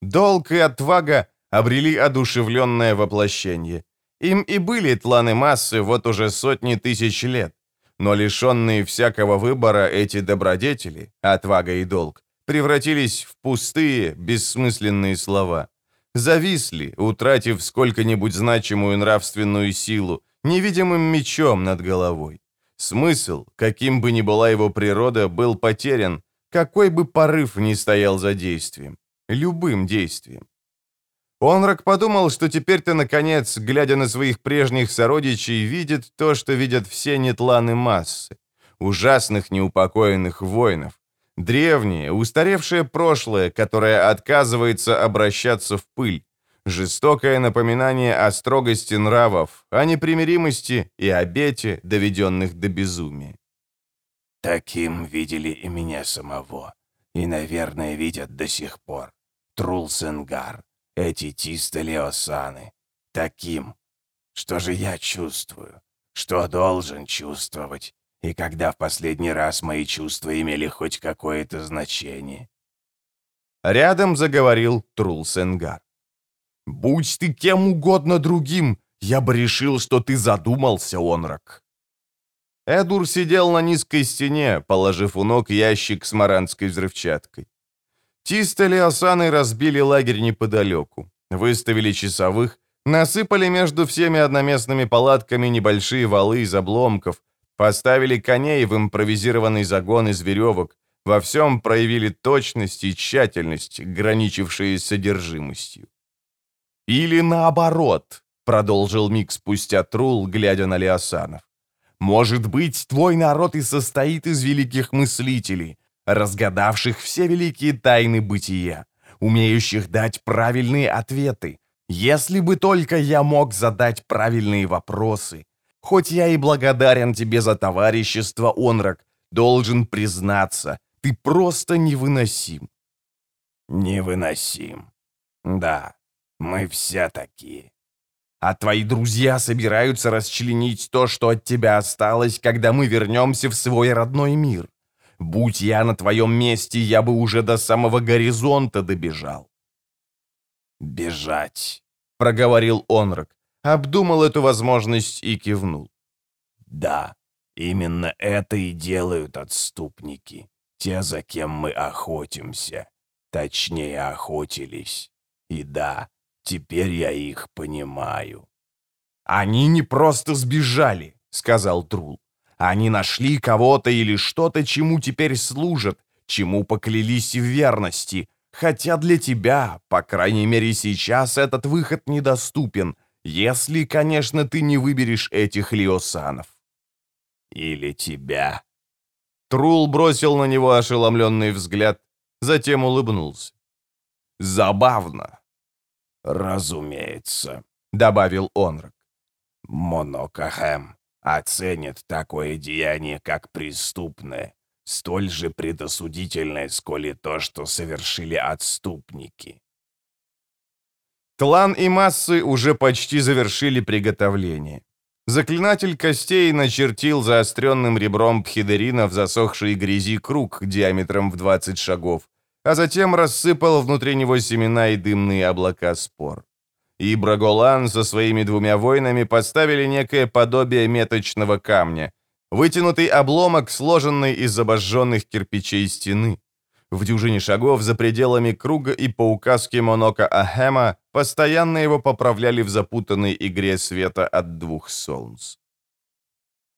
Долг и отвага обрели одушевленное воплощение. Им и были тланы массы вот уже сотни тысяч лет. Но лишенные всякого выбора эти добродетели, отвага и долг, превратились в пустые, бессмысленные слова. Зависли, утратив сколько-нибудь значимую нравственную силу, невидимым мечом над головой. Смысл, каким бы ни была его природа, был потерян, какой бы порыв ни стоял за действием. Любым действием. Онрак подумал, что теперь-то, наконец, глядя на своих прежних сородичей, видит то, что видят все нетланы массы. Ужасных неупокоенных воинов. Древнее, устаревшее прошлое, которое отказывается обращаться в пыль. Жестокое напоминание о строгости нравов, о непримиримости и обете, доведенных до безумия. Таким видели и меня самого. И, наверное, видят до сих пор. Трулсенгар, эти Тистелиосаны. Таким. Что же я чувствую? Что должен чувствовать? И когда в последний раз мои чувства имели хоть какое-то значение? Рядом заговорил Трулсенгар. Будь ты кем угодно другим, я бы решил, что ты задумался, Онрак. Эдур сидел на низкой стене, положив у ног ящик с маранской взрывчаткой. Тистали осаны разбили лагерь неподалеку, выставили часовых, насыпали между всеми одноместными палатками небольшие валы из обломков, поставили коней в импровизированный загон из веревок, Во всем проявили точность и тщательность, граничившие с содержимостью. «Или наоборот», — продолжил миг спустя Трул, глядя на Леосанов. «Может быть, твой народ и состоит из великих мыслителей, разгадавших все великие тайны бытия, умеющих дать правильные ответы. Если бы только я мог задать правильные вопросы. Хоть я и благодарен тебе за товарищество, Онрак, должен признаться, ты просто невыносим». «Невыносим. Да, мы все такие. А твои друзья собираются расчленить то, что от тебя осталось, когда мы вернемся в свой родной мир. Будь я на твоем месте, я бы уже до самого горизонта добежал. «Бежать», — проговорил Онрак, обдумал эту возможность и кивнул. «Да, именно это и делают отступники, те, за кем мы охотимся, точнее охотились. И да, Теперь я их понимаю». «Они не просто сбежали», — сказал Трул. «Они нашли кого-то или что-то, чему теперь служат, чему поклялись в верности. Хотя для тебя, по крайней мере сейчас, этот выход недоступен, если, конечно, ты не выберешь этих лиосанов». «Или тебя». Трул бросил на него ошеломленный взгляд, затем улыбнулся. «Забавно, «Разумеется», — добавил Онрак. «Монокахем оценит такое деяние как преступное, столь же предосудительное, сколь и то, что совершили отступники». Клан и массы уже почти завершили приготовление. Заклинатель костей начертил заостренным ребром пхидерина в засохшей грязи круг диаметром в 20 шагов, а затем рассыпал внутри него семена и дымные облака спор. И Браголан со своими двумя воинами поставили некое подобие меточного камня, вытянутый обломок, сложенный из обожженных кирпичей стены. В дюжине шагов за пределами круга и по указке Монока Ахема постоянно его поправляли в запутанной игре света от двух солнц.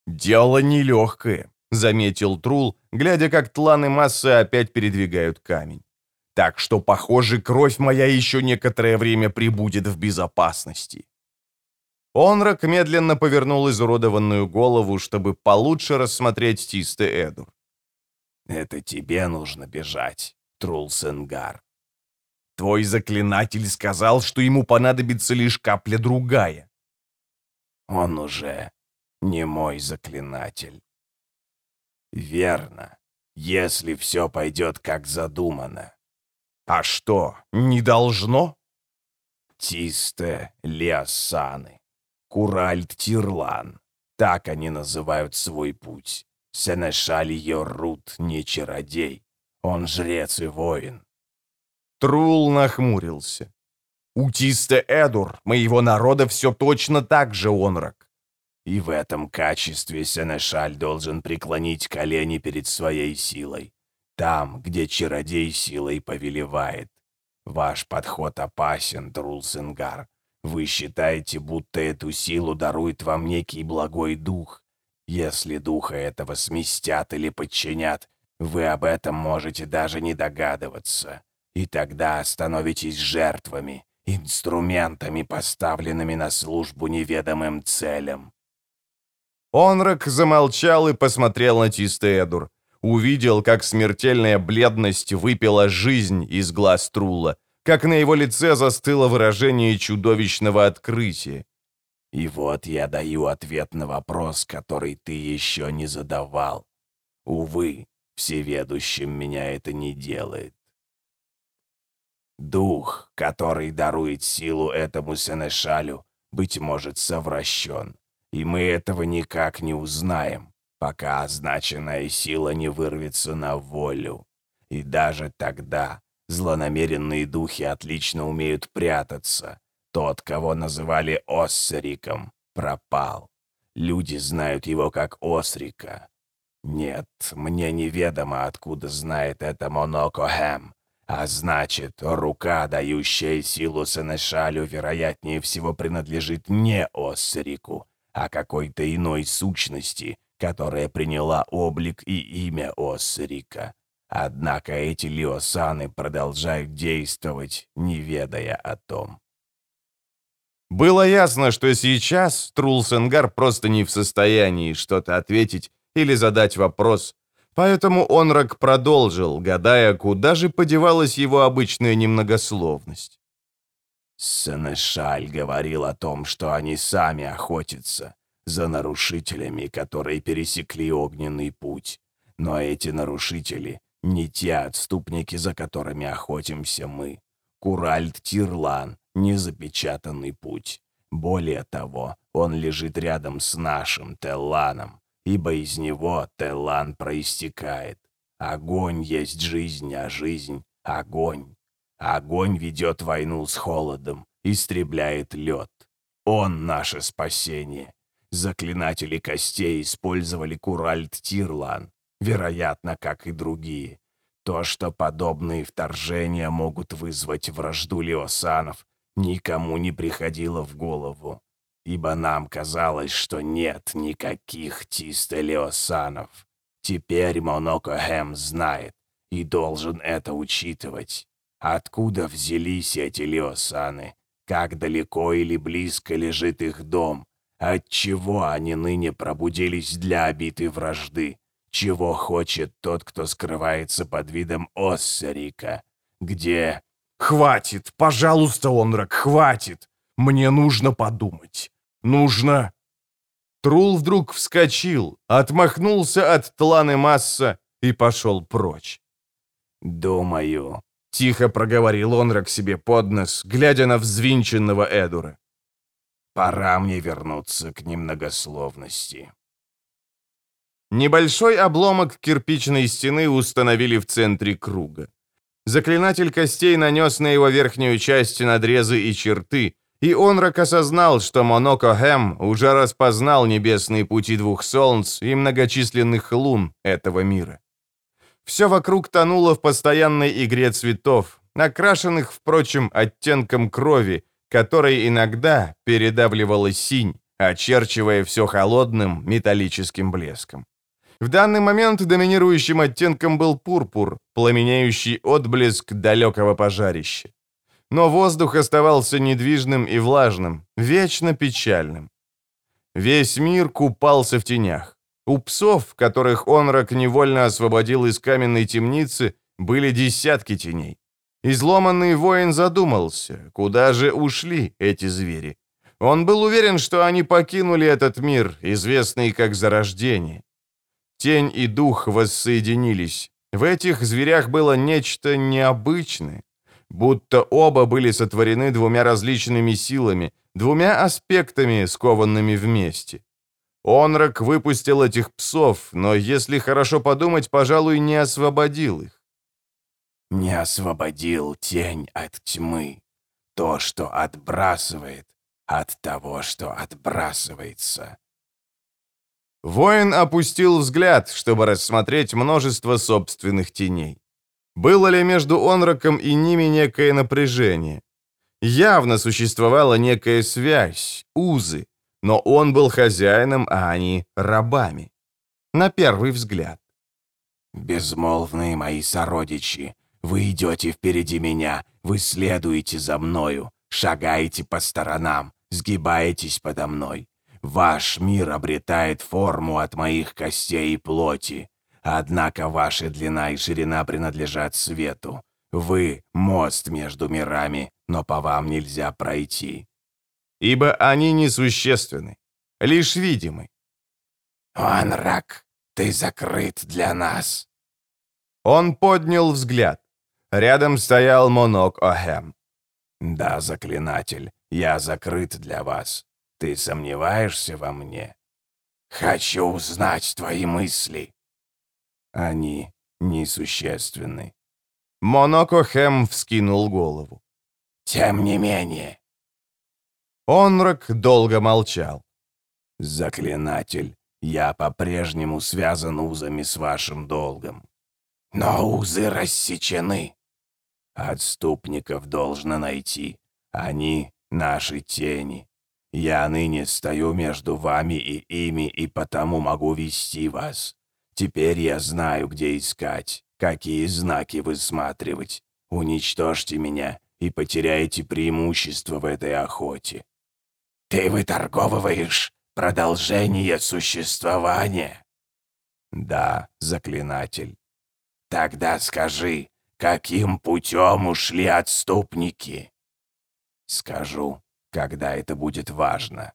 «Дело нелегкое», — заметил Трул, глядя, как тланы массы опять передвигают камень. «Так что, похоже, кровь моя еще некоторое время прибудет в безопасности». Онрак медленно повернул изуродованную голову, чтобы получше рассмотреть Тисте Эду. «Это тебе нужно бежать, Трул Сенгар». «Твой заклинатель сказал, что ему понадобится лишь капля другая». «Он уже не мой заклинатель». «Верно, если все пойдет как задумано». «А что, не должно?» «Тисте Лиасаны, Куральт Тирлан, так они называют свой путь. Сенешаль Йоррут не чародей, он жрец и воин». Трул нахмурился. «У Тисте Эдур, моего народа, все точно так же, Онрак. И в этом качестве Сенешаль должен преклонить колени перед своей силой. Там, где чародей силой повелевает. Ваш подход опасен, Трулсенгар. Вы считаете, будто эту силу дарует вам некий благой дух. Если духа этого сместят или подчинят, вы об этом можете даже не догадываться. И тогда становитесь жертвами, инструментами, поставленными на службу неведомым целям. Онрак замолчал и посмотрел на Тистеэдур. Увидел, как смертельная бледность выпила жизнь из глаз Трула, как на его лице застыло выражение чудовищного открытия. «И вот я даю ответ на вопрос, который ты еще не задавал. Увы, всеведущим меня это не делает. Дух, который дарует силу этому Сенешалю, быть может, совращен и мы этого никак не узнаем, пока означенная сила не вырвется на волю. И даже тогда злонамеренные духи отлично умеют прятаться. Тот, кого называли Оссериком, пропал. Люди знают его как Осрика. Нет, мне неведомо, откуда знает это Монокохэм. А значит, рука, дающая силу Сенешалю, вероятнее всего принадлежит не Оссерику, а какой-то иной сущности, которая приняла облик и имя Оссерика. Однако эти лиосаны продолжают действовать, не ведая о том. Было ясно, что сейчас Трулсенгар просто не в состоянии что-то ответить или задать вопрос, поэтому Онрак продолжил, гадая, куда же подевалась его обычная немногословность. Сенешаль говорил о том, что они сами охотятся за нарушителями, которые пересекли огненный путь. Но эти нарушители не те отступники, за которыми охотимся мы. Куральд Тирлан — незапечатанный путь. Более того, он лежит рядом с нашим Телланом, ибо из него Теллан проистекает. Огонь есть жизнь, а жизнь — огонь. Огонь ведет войну с холодом, истребляет лед. Он — наше спасение. Заклинатели костей использовали Куральт Тирлан, вероятно, как и другие. То, что подобные вторжения могут вызвать вражду Леосанов, никому не приходило в голову, ибо нам казалось, что нет никаких Тисте Леосанов. Теперь Монокохэм знает и должен это учитывать. Откуда взялись эти Леосаны? Как далеко или близко лежит их дом? Отчего они ныне пробудились для обитой вражды? Чего хочет тот, кто скрывается под видом Оссарика? Где... «Хватит! Пожалуйста, Онрак, хватит! Мне нужно подумать. Нужно...» Трул вдруг вскочил, отмахнулся от тланы масса и пошел прочь. «Думаю...» — тихо проговорил Онрак себе под нос, глядя на взвинченного Эдура. «Пора мне вернуться к немногословности». Небольшой обломок кирпичной стены установили в центре круга. Заклинатель костей нанес на его верхнюю часть надрезы и черты, и Онрак осознал, что Моноко Хэм уже распознал небесные пути двух солнц и многочисленных лун этого мира. Все вокруг тонуло в постоянной игре цветов, окрашенных, впрочем, оттенком крови, которой иногда передавливала синь, очерчивая все холодным металлическим блеском. В данный момент доминирующим оттенком был пурпур, пламенеющий отблеск далекого пожарища. Но воздух оставался недвижным и влажным, вечно печальным. Весь мир купался в тенях. У псов, которых Онрак невольно освободил из каменной темницы, были десятки теней. Изломанный воин задумался, куда же ушли эти звери. Он был уверен, что они покинули этот мир, известный как Зарождение. Тень и дух воссоединились. В этих зверях было нечто необычное. Будто оба были сотворены двумя различными силами, двумя аспектами, скованными вместе. Онрак выпустил этих псов, но, если хорошо подумать, пожалуй, не освободил их. «Не освободил тень от тьмы, то, что отбрасывает от того, что отбрасывается», Воин опустил взгляд, чтобы рассмотреть множество собственных теней. Было ли между Онраком и ними некое напряжение? Явно существовала некая связь, узы, но он был хозяином, а они — рабами. На первый взгляд. «Безмолвные мои сородичи, вы идете впереди меня, вы следуете за мною, шагаете по сторонам, сгибаетесь подо мной. Ваш мир обретает форму от моих костей и плоти. Однако ваша длина и ширина принадлежат свету. Вы — мост между мирами, но по вам нельзя пройти. Ибо они несущественны, лишь видимы. «Анрак, ты закрыт для нас». Он поднял взгляд. Рядом стоял Монок О'Хэм. «Да, заклинатель, я закрыт для вас. Ты сомневаешься во мне? Хочу узнать твои мысли. Они несущественны. Моноко Хэм вскинул голову. Тем не менее. Онрак долго молчал. Заклинатель, я по-прежнему связан узами с вашим долгом. Но узы рассечены. Отступников должно найти. Они — наши тени. Я ныне стою между вами и ими, и потому могу вести вас. Теперь я знаю, где искать. какие знаки высматривать. Уничтожьте меня и потеряете преимущество в этой охоте. Ты выторговываешь продолжение существования? Да, заклинатель. Тогда скажи, каким путем ушли отступники? Скажу, когда это будет важно.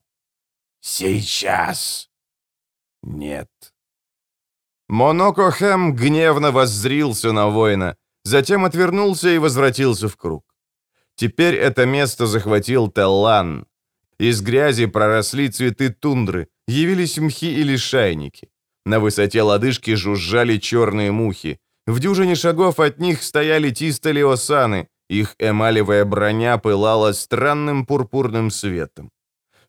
Сейчас. Нет. Монокохэм гневно воззрился на воина, затем отвернулся и возвратился в круг. Теперь это место захватил Теллан. Из грязи проросли цветы тундры, явились мхи или шайники. На высоте лодыжки жужжали черные мухи. В дюжине шагов от них стояли тистолиосаны, их эмалевая броня пылала странным пурпурным светом.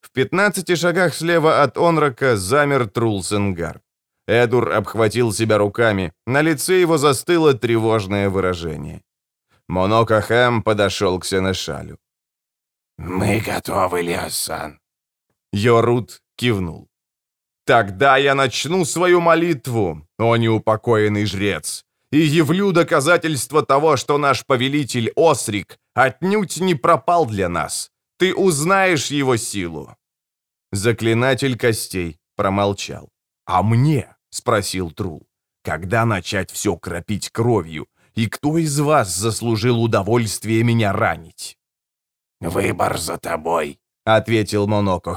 В 15 шагах слева от Онрака замер Трулсенгар. Эдур обхватил себя руками, на лице его застыло тревожное выражение. Монокахэм подошел к Сенешалю. «Мы готовы, Леосан». Йорут кивнул. «Тогда я начну свою молитву, о неупокоенный жрец, и явлю доказательство того, что наш повелитель Осрик отнюдь не пропал для нас. Ты узнаешь его силу». Заклинатель костей промолчал. «А мне?» — спросил Трул. «Когда начать все кропить кровью? И кто из вас заслужил удовольствие меня ранить?» «Выбор за тобой», — ответил Моноко.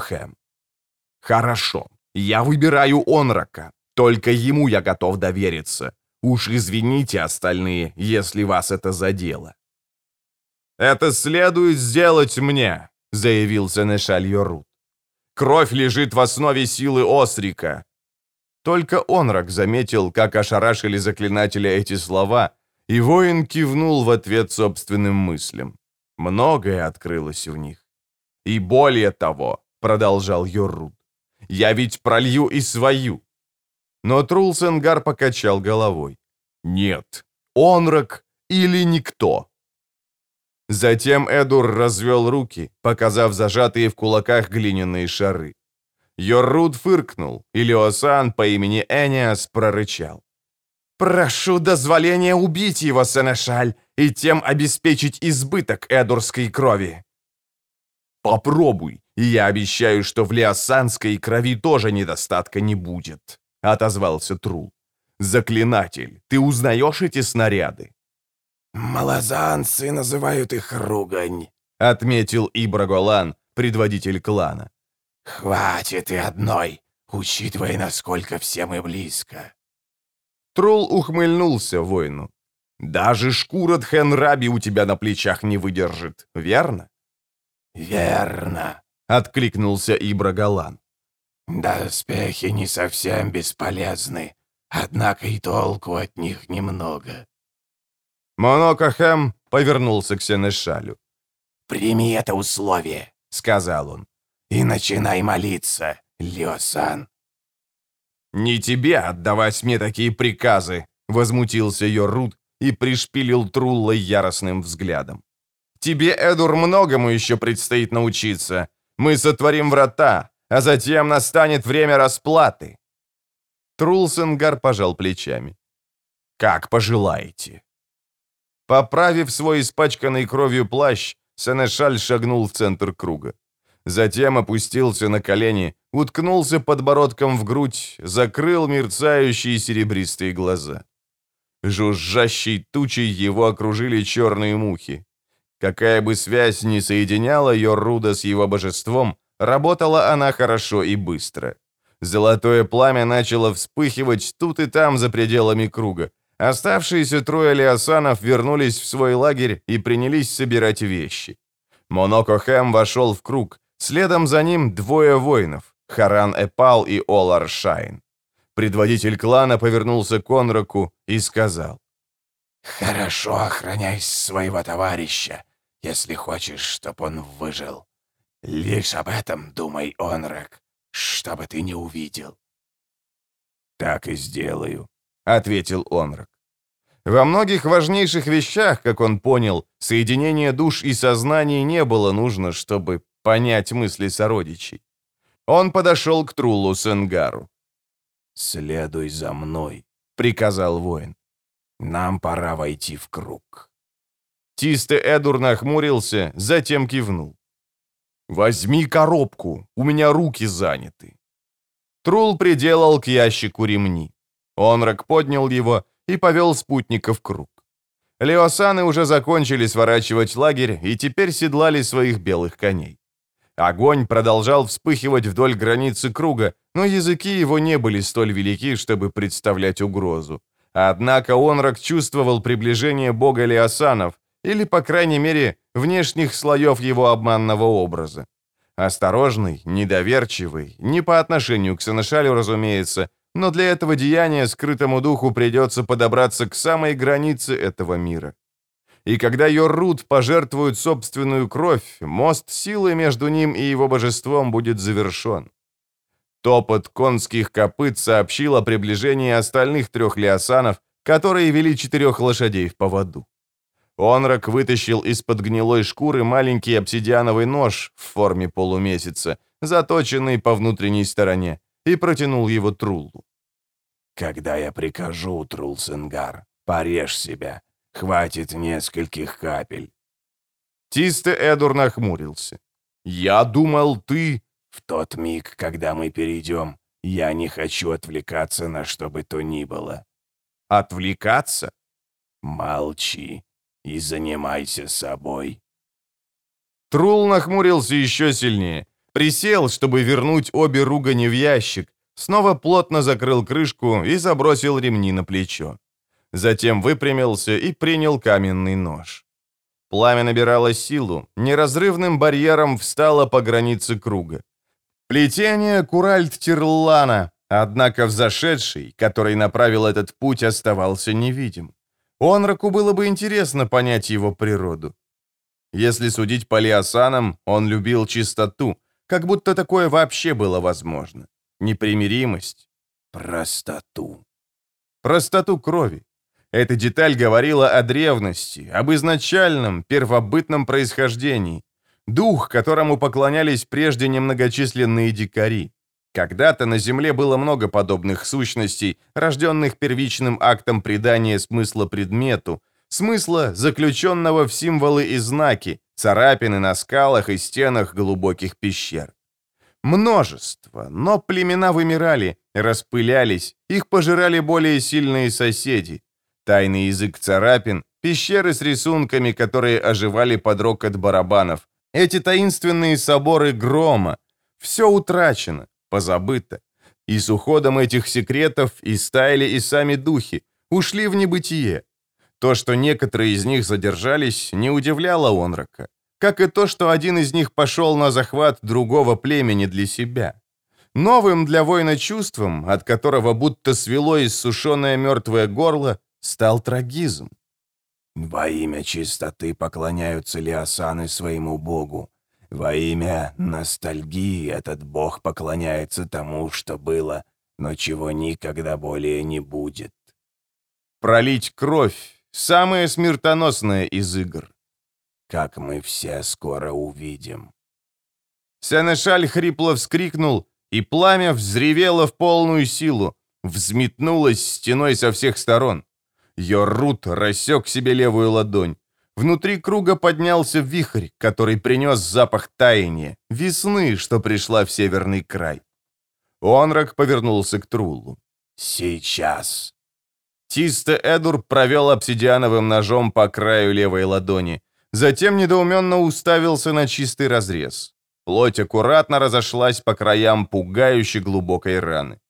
«Хорошо, я выбираю Онрака. Только ему я готов довериться. Уж извините остальные, если вас это задело». «Это следует сделать мне», — заявил Сенешаль Йорут. «Кровь лежит в основе силы Осрика». Только Онрак заметил, как ошарашили заклинателя эти слова, и воин кивнул в ответ собственным мыслям. Многое открылось в них. «И более того», — продолжал Йоррут, — «я ведь пролью и свою». Но Трулсенгар покачал головой. «Нет, Онрак или никто». Затем Эдур развел руки, показав зажатые в кулаках глиняные шары. Йоррут фыркнул, и Леосан по имени Эниас прорычал. «Прошу дозволения убить его, Сенешаль, и тем обеспечить избыток эдурской крови». «Попробуй, и я обещаю, что в леосанской крови тоже недостатка не будет», — отозвался Трул. «Заклинатель, ты узнаешь эти снаряды?» «Малазанцы называют их ругань», — отметил Ибраголан, предводитель клана. «Хватит и одной, учитывая, насколько все мы близко». Тролл ухмыльнулся воину. «Даже шкура Тхенраби у тебя на плечах не выдержит, верно?» «Верно», — откликнулся Ибрагалан. «Доспехи не совсем бесполезны, однако и толку от них немного». Монокахем повернулся к Сенешалю. «Прими это условие», — сказал он, — «и начинай молиться, Леосан». «Не тебе отдавать мне такие приказы!» — возмутился Йоррут и пришпилил Трулла яростным взглядом. «Тебе, Эдур, многому еще предстоит научиться. Мы сотворим врата, а затем настанет время расплаты». Трулсенгар пожал плечами. «Как пожелаете». Поправив свой испачканный кровью плащ, Сенешаль шагнул в центр круга. Затем опустился на колени, уткнулся подбородком в грудь, закрыл мерцающие серебристые глаза. Жужжащей тучей его окружили черные мухи. Какая бы связь ни соединяла Йорруда с его божеством, работала она хорошо и быстро. Золотое пламя начало вспыхивать тут и там за пределами круга. Оставшиеся трое лиасанов вернулись в свой лагерь и принялись собирать вещи. Монокохэм вошел в круг, Следом за ним двое воинов — Харан Эпал и Олар Шайн. Предводитель клана повернулся к Онраку и сказал. «Хорошо охраняй своего товарища, если хочешь, чтоб он выжил. Лишь об этом думай, Онрак, чтобы ты не увидел». «Так и сделаю», — ответил Онрак. Во многих важнейших вещах, как он понял, соединение душ и сознаний не было нужно, чтобы понять мысли сородичей. Он подошел к Трулу Сенгару. «Следуй за мной», — приказал воин. Нам пора войти в круг». Тисте Эдур нахмурился, затем кивнул. «Возьми коробку, у меня руки заняты». Трул приделал к ящику ремни. Онрак поднял его и повел спутника в круг. Леосаны уже закончили сворачивать лагерь и теперь седлали своих белых коней. Огонь продолжал вспыхивать вдоль границы круга, но языки его не были столь велики, чтобы представлять угрозу. Однако Онрак чувствовал приближение бога Леосанов, или, по крайней мере, внешних слоев его обманного образа. Осторожный, недоверчивый, не по отношению к Санашалю, разумеется, но для этого деяния скрытому духу придется подобраться к самой границе этого мира. И когда Йоррут пожертвует собственную кровь, мост силы между ним и его божеством будет завершен. Топот конских копыт сообщил о приближении остальных трех лиосанов, которые вели четырех лошадей в поводу. Онрак вытащил из-под гнилой шкуры маленький обсидиановый нож в форме полумесяца, заточенный по внутренней стороне, и протянул его Труллу. «Когда я прикажу, Трулсенгар, порежь себя. Хватит нескольких капель». Тисте Эдур нахмурился. «Я думал, ты...» «В тот миг, когда мы перейдем, я не хочу отвлекаться на что бы то ни было». «Отвлекаться?» «Молчи и занимайся собой». Трул нахмурился еще сильнее, присел, чтобы вернуть обе ругани в ящик, снова плотно закрыл крышку и забросил ремни на плечо. Затем выпрямился и принял каменный нож. Пламя набирало силу, неразрывным барьером встало по границе круга. Плетение Куральт Тирлана, однако взошедший, который направил этот путь, оставался невидим. Онраку было бы интересно понять его природу. Если судить по Лиасанам, он любил чистоту, как будто такое вообще было возможно. Непримиримость. Простоту. Простоту крови. Эта деталь говорила о древности, об изначальном, первобытном происхождении. Дух, которому поклонялись прежде немногочисленные дикари. Когда-то на Земле было много подобных сущностей, рожденных первичным актом придания смысла предмету, смысла, заключенного в символы и знаки, царапины на скалах и стенах глубоких пещер. Множество, но племена вымирали, распылялись, их пожирали более сильные соседи. Тайный язык царапин, пещеры с рисунками, которые оживали под рокот барабанов, эти таинственные соборы грома. Все утрачено, позабыто. И с уходом этих секретов истаяли и сами духи, ушли в небытие. То, что некоторые из них задержались, не удивляло Онрака. Как и то, что один из них пошел на захват другого племени для себя. Новым для воина чувством, от которого будто свело иссушенное мертвое горло, стал трагизм. «Во имя чистоты поклоняются лиосаны своему богу, во имя ностальгии этот бог поклоняется тому, что было, но чего никогда более не будет. Пролить кровь — самое смертоносное из игр. Как мы все скоро увидим. Сенешаль хрипло вскрикнул, и пламя взревело в полную силу, взметнулось стеной со всех сторон. Йоррут рассек себе левую ладонь. Внутри круга поднялся вихрь, который принес запах таяния, весны, что пришла в северный край. Онрак повернулся к Труллу. «Сейчас!» Тисте Эдур провел обсидиановым ножом по краю левой ладони, затем недоуменно уставился на чистый разрез. Плоть аккуратно разошлась по краям пугающе глубокой раны.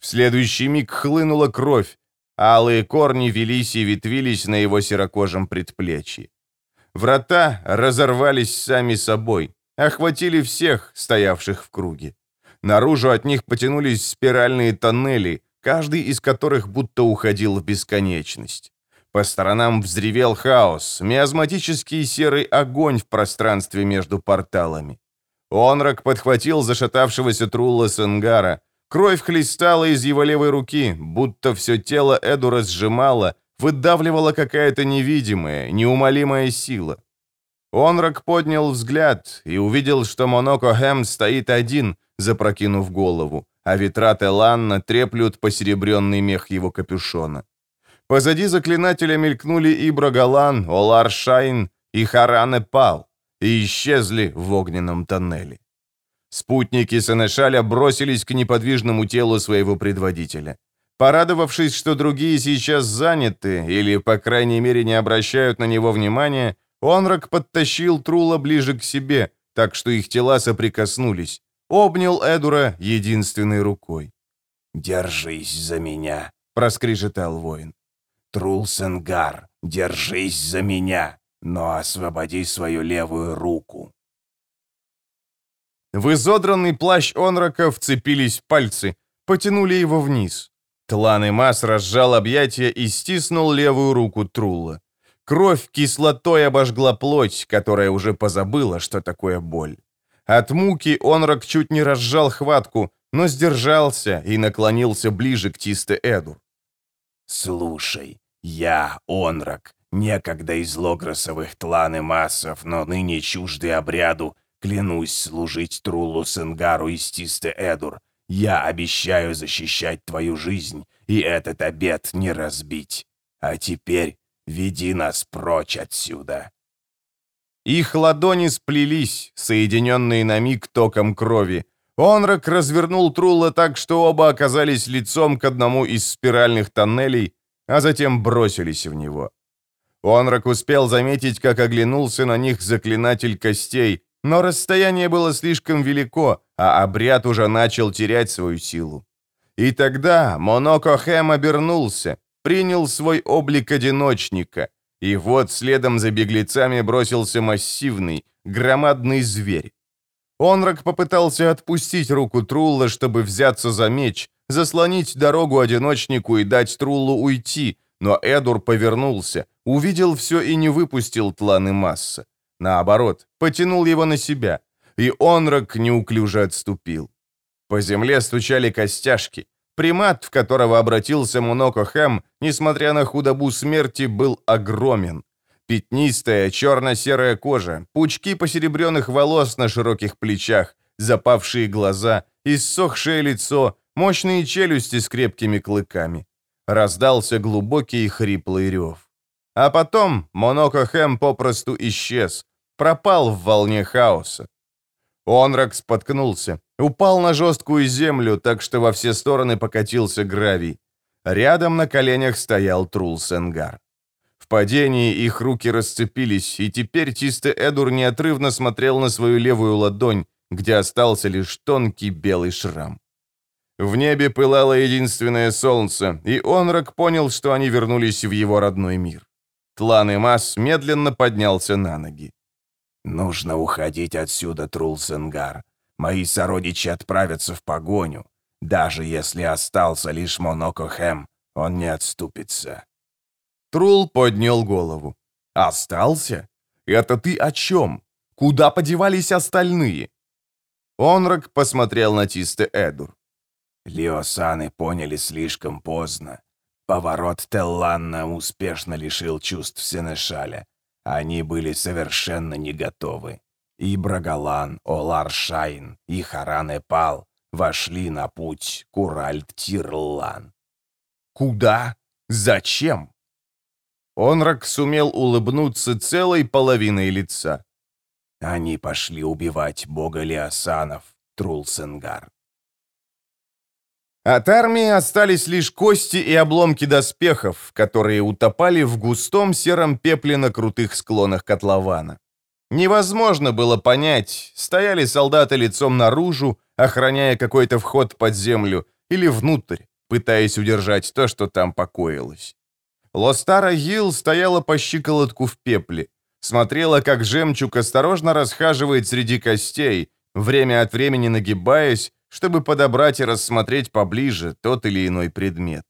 В следующий миг хлынула кровь, Алые корни велись и ветвились на его серокожем предплечье. Врата разорвались сами собой, охватили всех, стоявших в круге. Наружу от них потянулись спиральные тоннели, каждый из которых будто уходил в бесконечность. По сторонам взревел хаос, миазматический серый огонь в пространстве между порталами. Онрак подхватил зашатавшегося Трулла Сенгара, Кровь хлестала из его левой руки, будто все тело Эдура сжимало, выдавливала какая-то невидимая, неумолимая сила. Онрак поднял взгляд и увидел, что Моноко Хэм стоит один, запрокинув голову, а ветра Теланна треплют посеребренный мех его капюшона. Позади заклинателя мелькнули и Брагалан, Олар Шайн и Харане Пал, и исчезли в огненном тоннеле. Спутники Сенешаля бросились к неподвижному телу своего предводителя. Порадовавшись, что другие сейчас заняты или, по крайней мере, не обращают на него внимания, Онрак подтащил Трула ближе к себе, так что их тела соприкоснулись. Обнял Эдура единственной рукой. «Держись за меня», — проскрежетал воин. «Трул Сенгар, держись за меня, но освободи свою левую руку». В изодранный плащ Онрака вцепились пальцы, потянули его вниз. Тлан Мас разжал объятия и стиснул левую руку Трулла. Кровь кислотой обожгла плоть, которая уже позабыла, что такое боль. От муки Онрак чуть не разжал хватку, но сдержался и наклонился ближе к Тисте Эду. «Слушай, я, Онрак, некогда из логросовых тлан и массов, но ныне чуждый обряду, клянусь служить Трулу Сенгару из Тисте Эдур, я обещаю защищать твою жизнь, и этот обет не разбить. А теперь веди нас прочь отсюда». Их ладони сплелись, соединенные на миг током крови. Онрак развернул Трула так, что оба оказались лицом к одному из спиральных тоннелей, а затем бросились в него. Онрак успел заметить, как оглянулся на них заклинатель костей, но расстояние было слишком велико, а обряд уже начал терять свою силу. И тогда Моноко Хэм обернулся, принял свой облик одиночника, и вот следом за беглецами бросился массивный, громадный зверь. Онрак попытался отпустить руку Трулла, чтобы взяться за меч, заслонить дорогу одиночнику и дать Труллу уйти, но Эдур повернулся, увидел все и не выпустил тланы масса. Наоборот, потянул его на себя, и Онрак неуклюже отступил. По земле стучали костяшки. Примат, в которого обратился Муноко Хэм, несмотря на худобу смерти, был огромен. Пятнистая черно-серая кожа, пучки посеребренных волос на широких плечах, запавшие глаза, иссохшее лицо, мощные челюсти с крепкими клыками. Раздался глубокий хриплый рев. А потом Моноко Хэм попросту исчез, пропал в волне хаоса. Онрак споткнулся, упал на жесткую землю, так что во все стороны покатился гравий. Рядом на коленях стоял Трул Сенгар. В падении их руки расцепились, и теперь Тисте Эдур неотрывно смотрел на свою левую ладонь, где остался лишь тонкий белый шрам. В небе пылало единственное солнце, и Онрак понял, что они вернулись в его родной мир. Тлан и Мас медленно поднялся на ноги. «Нужно уходить отсюда, Трулсенгар. Мои сородичи отправятся в погоню. Даже если остался лишь Монокохэм, он не отступится». Трул поднял голову. «Остался? Это ты о чем? Куда подевались остальные?» Онрак посмотрел на Тисте Эдур. Лиосаны поняли слишком поздно. Поворот Телланна успешно лишил чувств Сенешаля. Они были совершенно не готовы. И Брагалан, Олар-Шайн и Харан-Эпал вошли на путь Куральт-Тирлан. Куда? Зачем? Онрак сумел улыбнуться целой половиной лица. Они пошли убивать бога Лиасанов, Трулсенгар. От армии остались лишь кости и обломки доспехов, которые утопали в густом сером пепле на крутых склонах котлована. Невозможно было понять, стояли солдаты лицом наружу, охраняя какой-то вход под землю, или внутрь, пытаясь удержать то, что там покоилось. Лостара Гилл стояла по щиколотку в пепле, смотрела, как жемчуг осторожно расхаживает среди костей, время от времени нагибаясь, чтобы подобрать и рассмотреть поближе тот или иной предмет.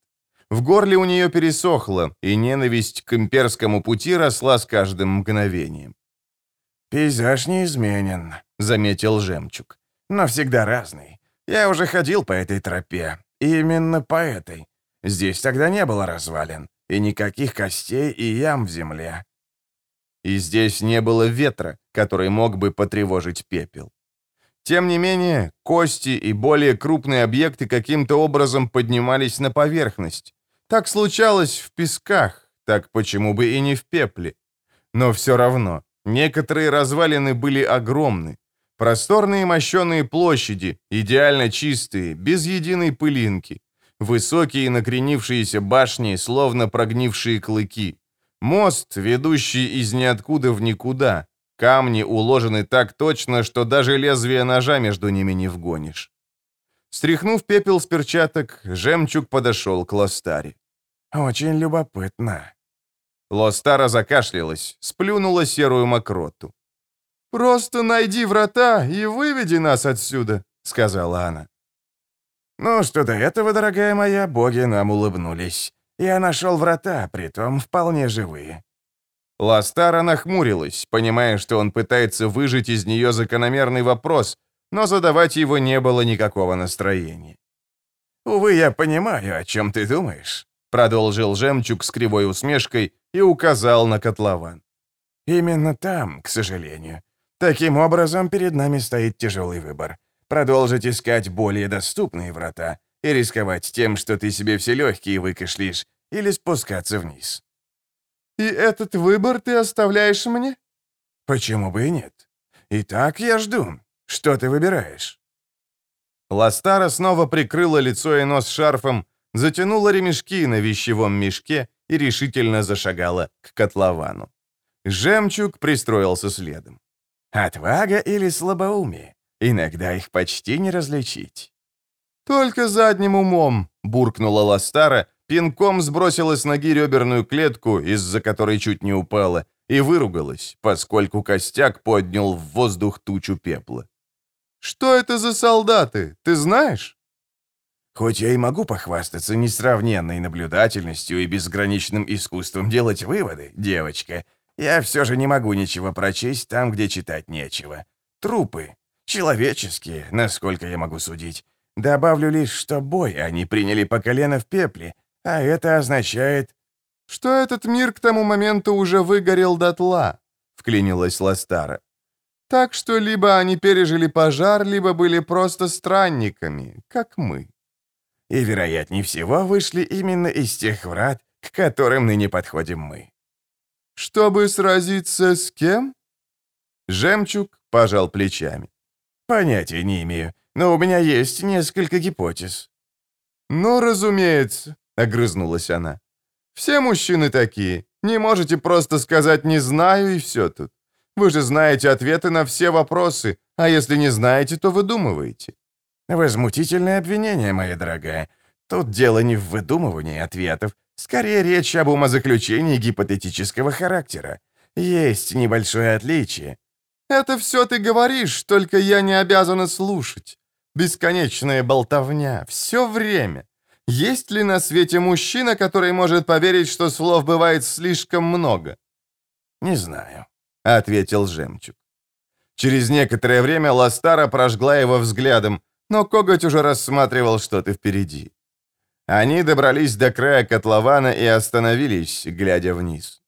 В горле у нее пересохло, и ненависть к имперскому пути росла с каждым мгновением. «Пейзаж неизменен», — заметил Жемчуг. «Но всегда разный. Я уже ходил по этой тропе. Именно по этой. Здесь тогда не было развалин, и никаких костей и ям в земле». И здесь не было ветра, который мог бы потревожить пепел. Тем не менее, кости и более крупные объекты каким-то образом поднимались на поверхность. Так случалось в песках, так почему бы и не в пепле? Но все равно, некоторые развалины были огромны. Просторные мощеные площади, идеально чистые, без единой пылинки. Высокие накренившиеся башни, словно прогнившие клыки. Мост, ведущий из ниоткуда в никуда. Камни уложены так точно, что даже лезвие ножа между ними не вгонишь. Стряхнув пепел с перчаток, жемчуг подошел к Лостаре. «Очень любопытно». Лостара закашлялась, сплюнула серую мокроту. «Просто найди врата и выведи нас отсюда», — сказала она. «Ну, что до этого, дорогая моя, боги нам улыбнулись. Я нашел врата, притом вполне живые». Ластара нахмурилась, понимая, что он пытается выжить из нее закономерный вопрос, но задавать его не было никакого настроения. «Увы, я понимаю, о чем ты думаешь», — продолжил жемчуг с кривой усмешкой и указал на котлован. «Именно там, к сожалению. Таким образом, перед нами стоит тяжелый выбор. Продолжить искать более доступные врата и рисковать тем, что ты себе все легкие выкашлишь, или спускаться вниз. «И этот выбор ты оставляешь мне?» «Почему бы и нет? Итак, я жду. Что ты выбираешь?» Ластара снова прикрыла лицо и нос шарфом, затянула ремешки на вещевом мешке и решительно зашагала к котловану. Жемчуг пристроился следом. «Отвага или слабоумие? Иногда их почти не различить». «Только задним умом», — буркнула Ластара, пинком сбросила с ноги реберную клетку, из-за которой чуть не упала, и выругалась, поскольку костяк поднял в воздух тучу пепла. «Что это за солдаты, ты знаешь?» Хоть я и могу похвастаться несравненной наблюдательностью и безграничным искусством делать выводы, девочка, я все же не могу ничего прочесть там, где читать нечего. Трупы. Человеческие, насколько я могу судить. Добавлю лишь, что бой они приняли по колено в пепле, а это означает... «Что этот мир к тому моменту уже выгорел дотла», — вклинилась Ластара. «Так что либо они пережили пожар, либо были просто странниками, как мы». И, вероятнее всего, вышли именно из тех врат, к которым ныне подходим мы. «Чтобы сразиться с кем?» Жемчуг пожал плечами. «Понятия не имею, но у меня есть несколько гипотез». «Ну, разумеется», — огрызнулась она. «Все мужчины такие. Не можете просто сказать «не знаю» и все тут. Вы же знаете ответы на все вопросы, а если не знаете, то выдумываете». «Возмутительное обвинение, моя дорогая. Тут дело не в выдумывании ответов, скорее речь об умозаключении гипотетического характера. Есть небольшое отличие». «Это все ты говоришь, только я не обязана слушать. Бесконечная болтовня, все время. Есть ли на свете мужчина, который может поверить, что слов бывает слишком много?» «Не знаю», — ответил жемчуг. Через некоторое время Ластара прожгла его взглядом, но коготь уже рассматривал что-то впереди. Они добрались до края котлована и остановились, глядя вниз.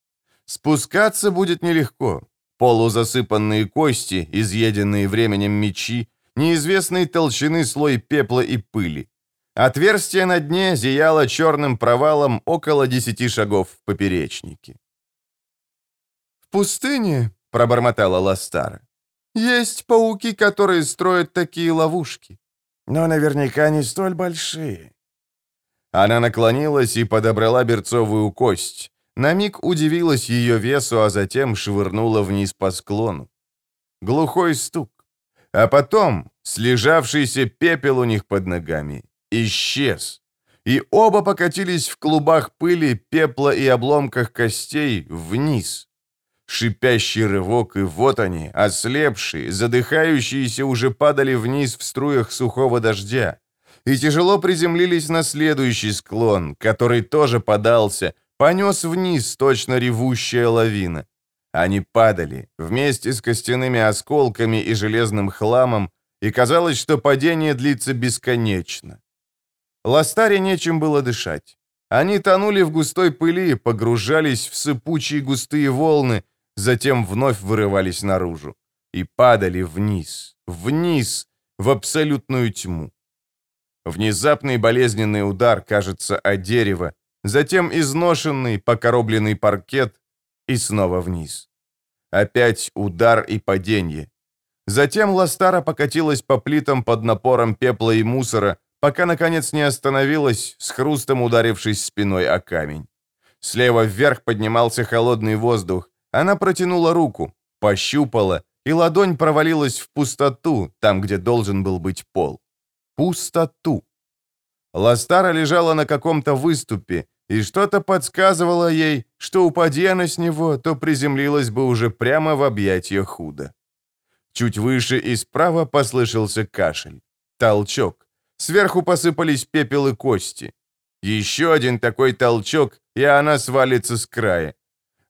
Спускаться будет нелегко. Полузасыпанные кости, изъеденные временем мечи, неизвестной толщины слой пепла и пыли. Отверстие на дне зияло черным провалом около десяти шагов в поперечнике. «В пустыне», — пробормотала Ластара, — «есть пауки, которые строят такие ловушки». «Но наверняка не столь большие». Она наклонилась и подобрала берцовую кость. На миг удивилась ее весу, а затем швырнула вниз по склону. Глухой стук. А потом слежавшийся пепел у них под ногами исчез. И оба покатились в клубах пыли, пепла и обломках костей вниз. Шипящий рывок, и вот они, ослепшие, задыхающиеся, уже падали вниз в струях сухого дождя. И тяжело приземлились на следующий склон, который тоже подался, понес вниз точно ревущая лавина. Они падали, вместе с костяными осколками и железным хламом, и казалось, что падение длится бесконечно. Ластаре нечем было дышать. Они тонули в густой пыли, погружались в сыпучие густые волны, затем вновь вырывались наружу и падали вниз, вниз, в абсолютную тьму. Внезапный болезненный удар, кажется, о дерево, затем изношенный, покоробленный паркет и снова вниз. Опять удар и падение. Затем Ластара покатилась по плитам под напором пепла и мусора, пока, наконец, не остановилась, с хрустом ударившись спиной о камень. Слева вверх поднимался холодный воздух. Она протянула руку, пощупала, и ладонь провалилась в пустоту, там, где должен был быть пол. Пустоту. Ластара лежала на каком-то выступе, и что-то подсказывало ей, что упади она с него, то приземлилась бы уже прямо в объятия худо. Чуть выше и справа послышался кашель. Толчок. Сверху посыпались пепел и кости. Еще один такой толчок, и она свалится с края.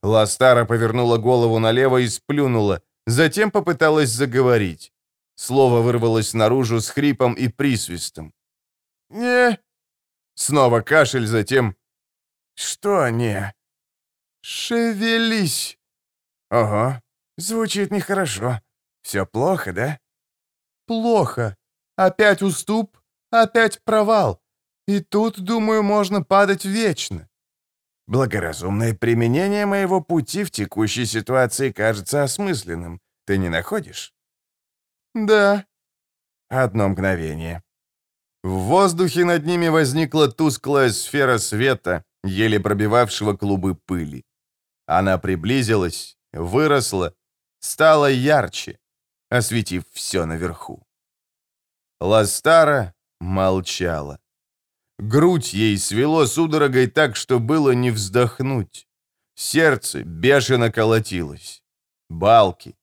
Ластара повернула голову налево и сплюнула, затем попыталась заговорить. Слово вырвалось наружу с хрипом и присвистом. «Не...» Снова кашель, затем «Что не?» «Шевелись!» «Ого, звучит нехорошо. Все плохо, да?» «Плохо. Опять уступ, опять провал. И тут, думаю, можно падать вечно». «Благоразумное применение моего пути в текущей ситуации кажется осмысленным. Ты не находишь?» «Да». «Одно мгновение». В воздухе над ними возникла тусклая сфера света, еле пробивавшего клубы пыли. Она приблизилась, выросла, стала ярче, осветив все наверху. Ластара молчала. Грудь ей свело судорогой так, что было не вздохнуть. Сердце бешено колотилось. Балки.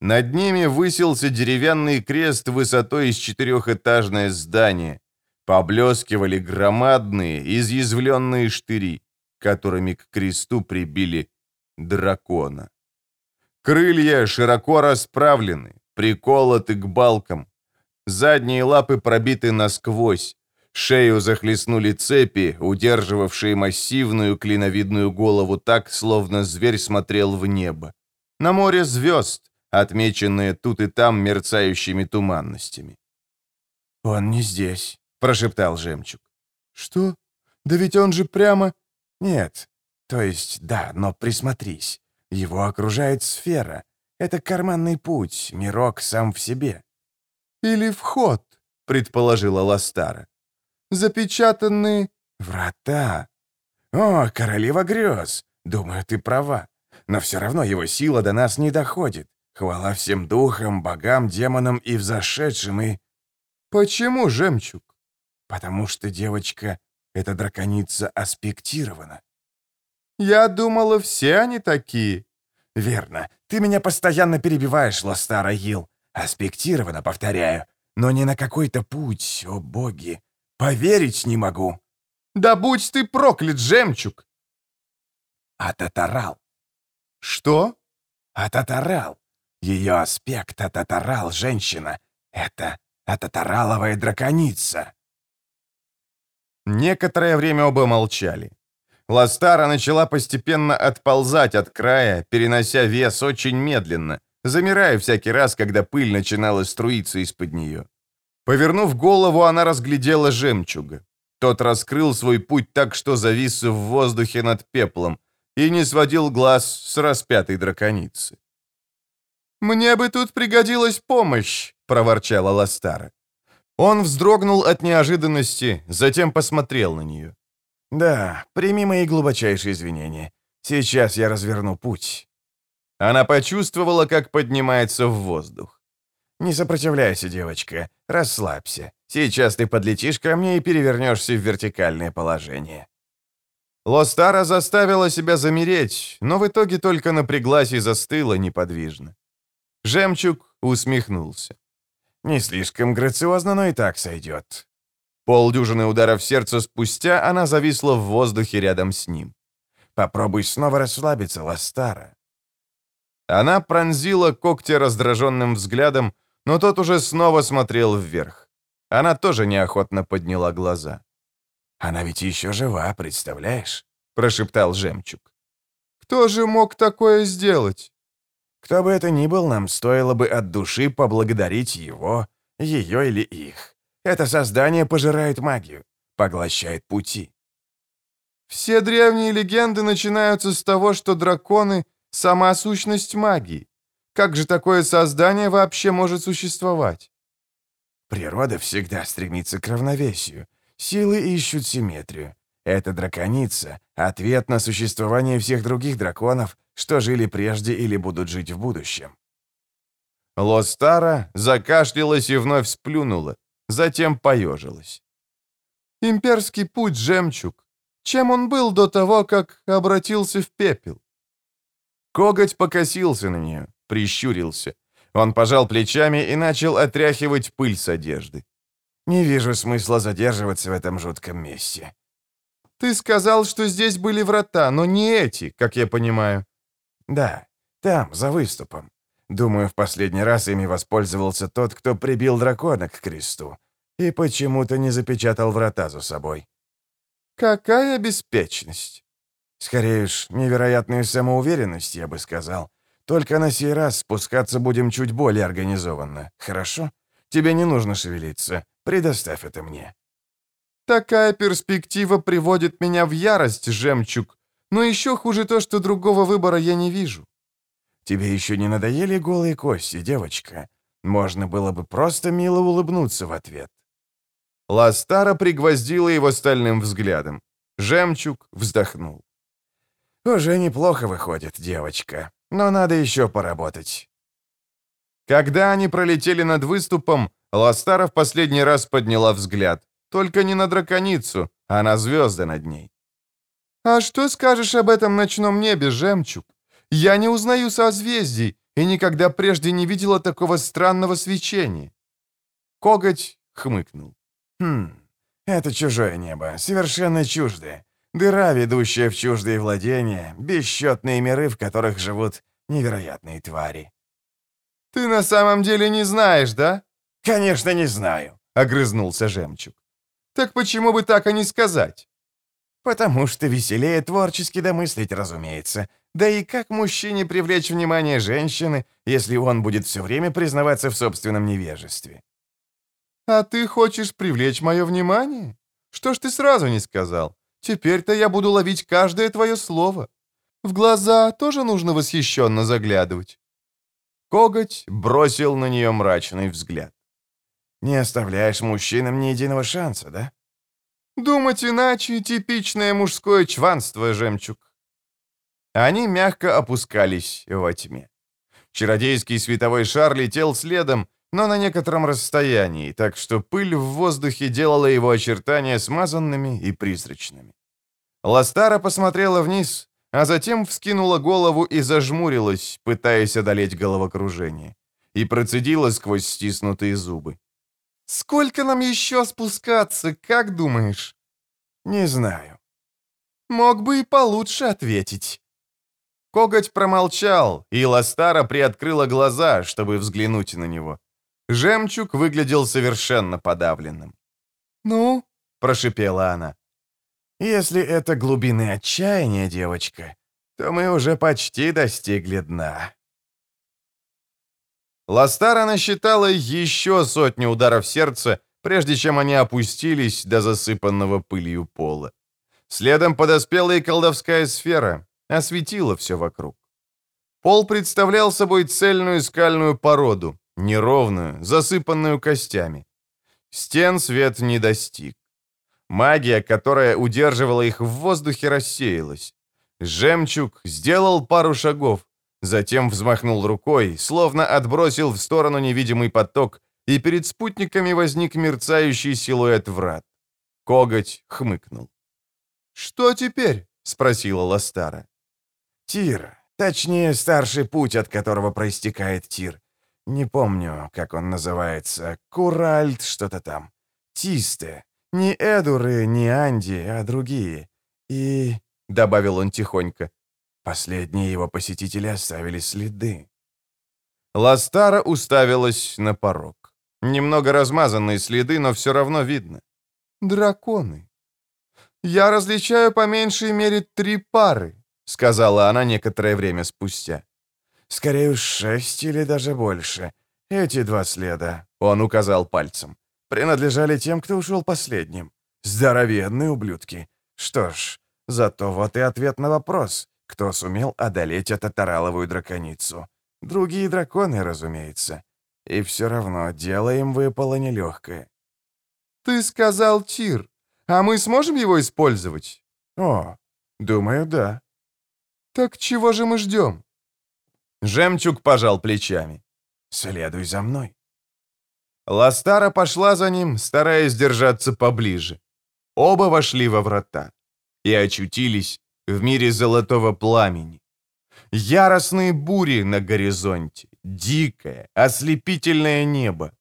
Над ними высился деревянный крест высотой из четырехэтажное здание. Поблескивали громадные, изъязвленные штыри, которыми к кресту прибили дракона. Крылья широко расправлены, приколоты к балкам. Задние лапы пробиты насквозь. Шею захлестнули цепи, удерживавшие массивную клиновидную голову так, словно зверь смотрел в небо. На море звезд, отмеченные тут и там мерцающими туманностями. «Он не здесь», — прошептал жемчуг. «Что? Да ведь он же прямо...» «Нет. То есть, да, но присмотрись. Его окружает сфера. Это карманный путь, мирок сам в себе». «Или вход», — предположила Ластара. «Запечатанные...» «Врата. О, королева грез. Думаю, ты права. Но все равно его сила до нас не доходит. Хвала всем духам, богам, демонам и взошедшим, и...» «Почему жемчуг?» потому что девочка, эта драконица, аспектирована. Я думала, все они такие. Верно. Ты меня постоянно перебиваешь, Ластара Ил. Аспектирована, повторяю. Но не на какой-то путь, о боги. Поверить не могу. Да будь ты проклят, жемчуг! Ататарал. Что? Ататарал. Ее аспект Ататарал, женщина. Это Ататараловая драконица. Некоторое время оба молчали. Ластара начала постепенно отползать от края, перенося вес очень медленно, замирая всякий раз, когда пыль начинала струиться из-под нее. Повернув голову, она разглядела жемчуга. Тот раскрыл свой путь так, что завис в воздухе над пеплом и не сводил глаз с распятой драконицы. «Мне бы тут пригодилась помощь», — проворчала Ластара. Он вздрогнул от неожиданности, затем посмотрел на нее. «Да, прими мои глубочайшие извинения. Сейчас я разверну путь». Она почувствовала, как поднимается в воздух. «Не сопротивляйся, девочка. Расслабься. Сейчас ты подлетишь ко мне и перевернешься в вертикальное положение». Лостара заставила себя замереть, но в итоге только напряглась и застыла неподвижно. Жемчуг усмехнулся. Не слишком грациозно, но и так сойдет. Полдюжины ударов сердца спустя она зависла в воздухе рядом с ним. «Попробуй снова расслабиться, Ластара». Она пронзила когти раздраженным взглядом, но тот уже снова смотрел вверх. Она тоже неохотно подняла глаза. «Она ведь еще жива, представляешь?» — прошептал жемчуг. «Кто же мог такое сделать?» Кто бы это ни был, нам стоило бы от души поблагодарить его, ее или их. Это создание пожирает магию, поглощает пути. Все древние легенды начинаются с того, что драконы — сама сущность магии. Как же такое создание вообще может существовать? Природа всегда стремится к равновесию. Силы ищут симметрию. Эта драконица — ответ на существование всех других драконов, что жили прежде или будут жить в будущем. Лостара закашлялась и вновь сплюнула, затем поежилась. «Имперский путь, жемчуг. Чем он был до того, как обратился в пепел?» Коготь покосился на нее, прищурился. Он пожал плечами и начал отряхивать пыль с одежды. «Не вижу смысла задерживаться в этом жутком месте». «Ты сказал, что здесь были врата, но не эти, как я понимаю». «Да, там, за выступом. Думаю, в последний раз ими воспользовался тот, кто прибил дракона к кресту, и почему-то не запечатал врата за собой». «Какая беспечность!» «Скорее уж, невероятная самоуверенность, я бы сказал. Только на сей раз спускаться будем чуть более организованно, хорошо? Тебе не нужно шевелиться. Предоставь это мне». «Такая перспектива приводит меня в ярость, жемчуг. Но еще хуже то, что другого выбора я не вижу». «Тебе еще не надоели голые кости, девочка? Можно было бы просто мило улыбнуться в ответ». Ластара пригвоздила его стальным взглядом. Жемчуг вздохнул. «Уже неплохо выходит, девочка но надо еще поработать». Когда они пролетели над выступом, Ластара в последний раз подняла взгляд. Только не на драконицу, а на звезды над ней. «А что скажешь об этом ночном небе, жемчуг? Я не узнаю созвездий и никогда прежде не видела такого странного свечения». Коготь хмыкнул. «Хм, это чужое небо, совершенно чуждое. Дыра, ведущая в чуждые владения, бесчетные миры, в которых живут невероятные твари. «Ты на самом деле не знаешь, да?» «Конечно, не знаю», — огрызнулся Жемчуг. «Так почему бы так и не сказать?» «Потому что веселее творчески домыслить, разумеется. Да и как мужчине привлечь внимание женщины, если он будет все время признаваться в собственном невежестве?» «А ты хочешь привлечь мое внимание? Что ж ты сразу не сказал? Теперь-то я буду ловить каждое твое слово. В глаза тоже нужно восхищенно заглядывать». Коготь бросил на нее мрачный взгляд. «Не оставляешь мужчинам ни единого шанса, да?» «Думать иначе — типичное мужское чванство, жемчуг». Они мягко опускались во тьме. Чародейский световой шар летел следом, но на некотором расстоянии, так что пыль в воздухе делала его очертания смазанными и призрачными. Ластара посмотрела вниз, а затем вскинула голову и зажмурилась, пытаясь одолеть головокружение, и процедила сквозь стиснутые зубы. «Сколько нам еще спускаться, как думаешь?» «Не знаю». «Мог бы и получше ответить». Коготь промолчал, и Ластара приоткрыла глаза, чтобы взглянуть на него. Жемчуг выглядел совершенно подавленным. «Ну?» — прошипела она. «Если это глубины отчаяния, девочка, то мы уже почти достигли дна». Ластара насчитала еще сотни ударов сердца, прежде чем они опустились до засыпанного пылью пола. Следом подоспела и колдовская сфера, осветила все вокруг. Пол представлял собой цельную скальную породу, неровную, засыпанную костями. Стен свет не достиг. Магия, которая удерживала их в воздухе, рассеялась. Жемчуг сделал пару шагов, затем взмахнул рукой, словно отбросил в сторону невидимый поток, и перед спутниками возник мерцающий силуэт врат. Коготь хмыкнул. «Что теперь?» — спросила Ластара. «Тир, точнее, старший путь, от которого проистекает Тир. Не помню, как он называется. Куральт что-то там. Тисте. Не Эдуры, не Анди, а другие. И...» — добавил он тихонько. Последние его посетители оставили следы. Ластара уставилась на порог. Немного размазанные следы, но все равно видно. «Драконы. Я различаю по меньшей мере три пары», — сказала она некоторое время спустя. Скорее уж шесть или даже больше. Эти два следа, он указал пальцем, принадлежали тем, кто ушел последним. Здоровенные ублюдки. Что ж, Зато вот и ответ на вопрос, кто сумел одолеть эту тараловую драконицу. Другие драконы, разумеется. И все равно дело им выпало нелегкое. «Ты сказал Тир, а мы сможем его использовать?» «О, думаю, да». «Так чего же мы ждем?» Жемчуг пожал плечами. «Следуй за мной». Ластара пошла за ним, стараясь держаться поближе. Оба вошли во врата и очутились в мире золотого пламени. Яростные бури на горизонте, дикое, ослепительное небо.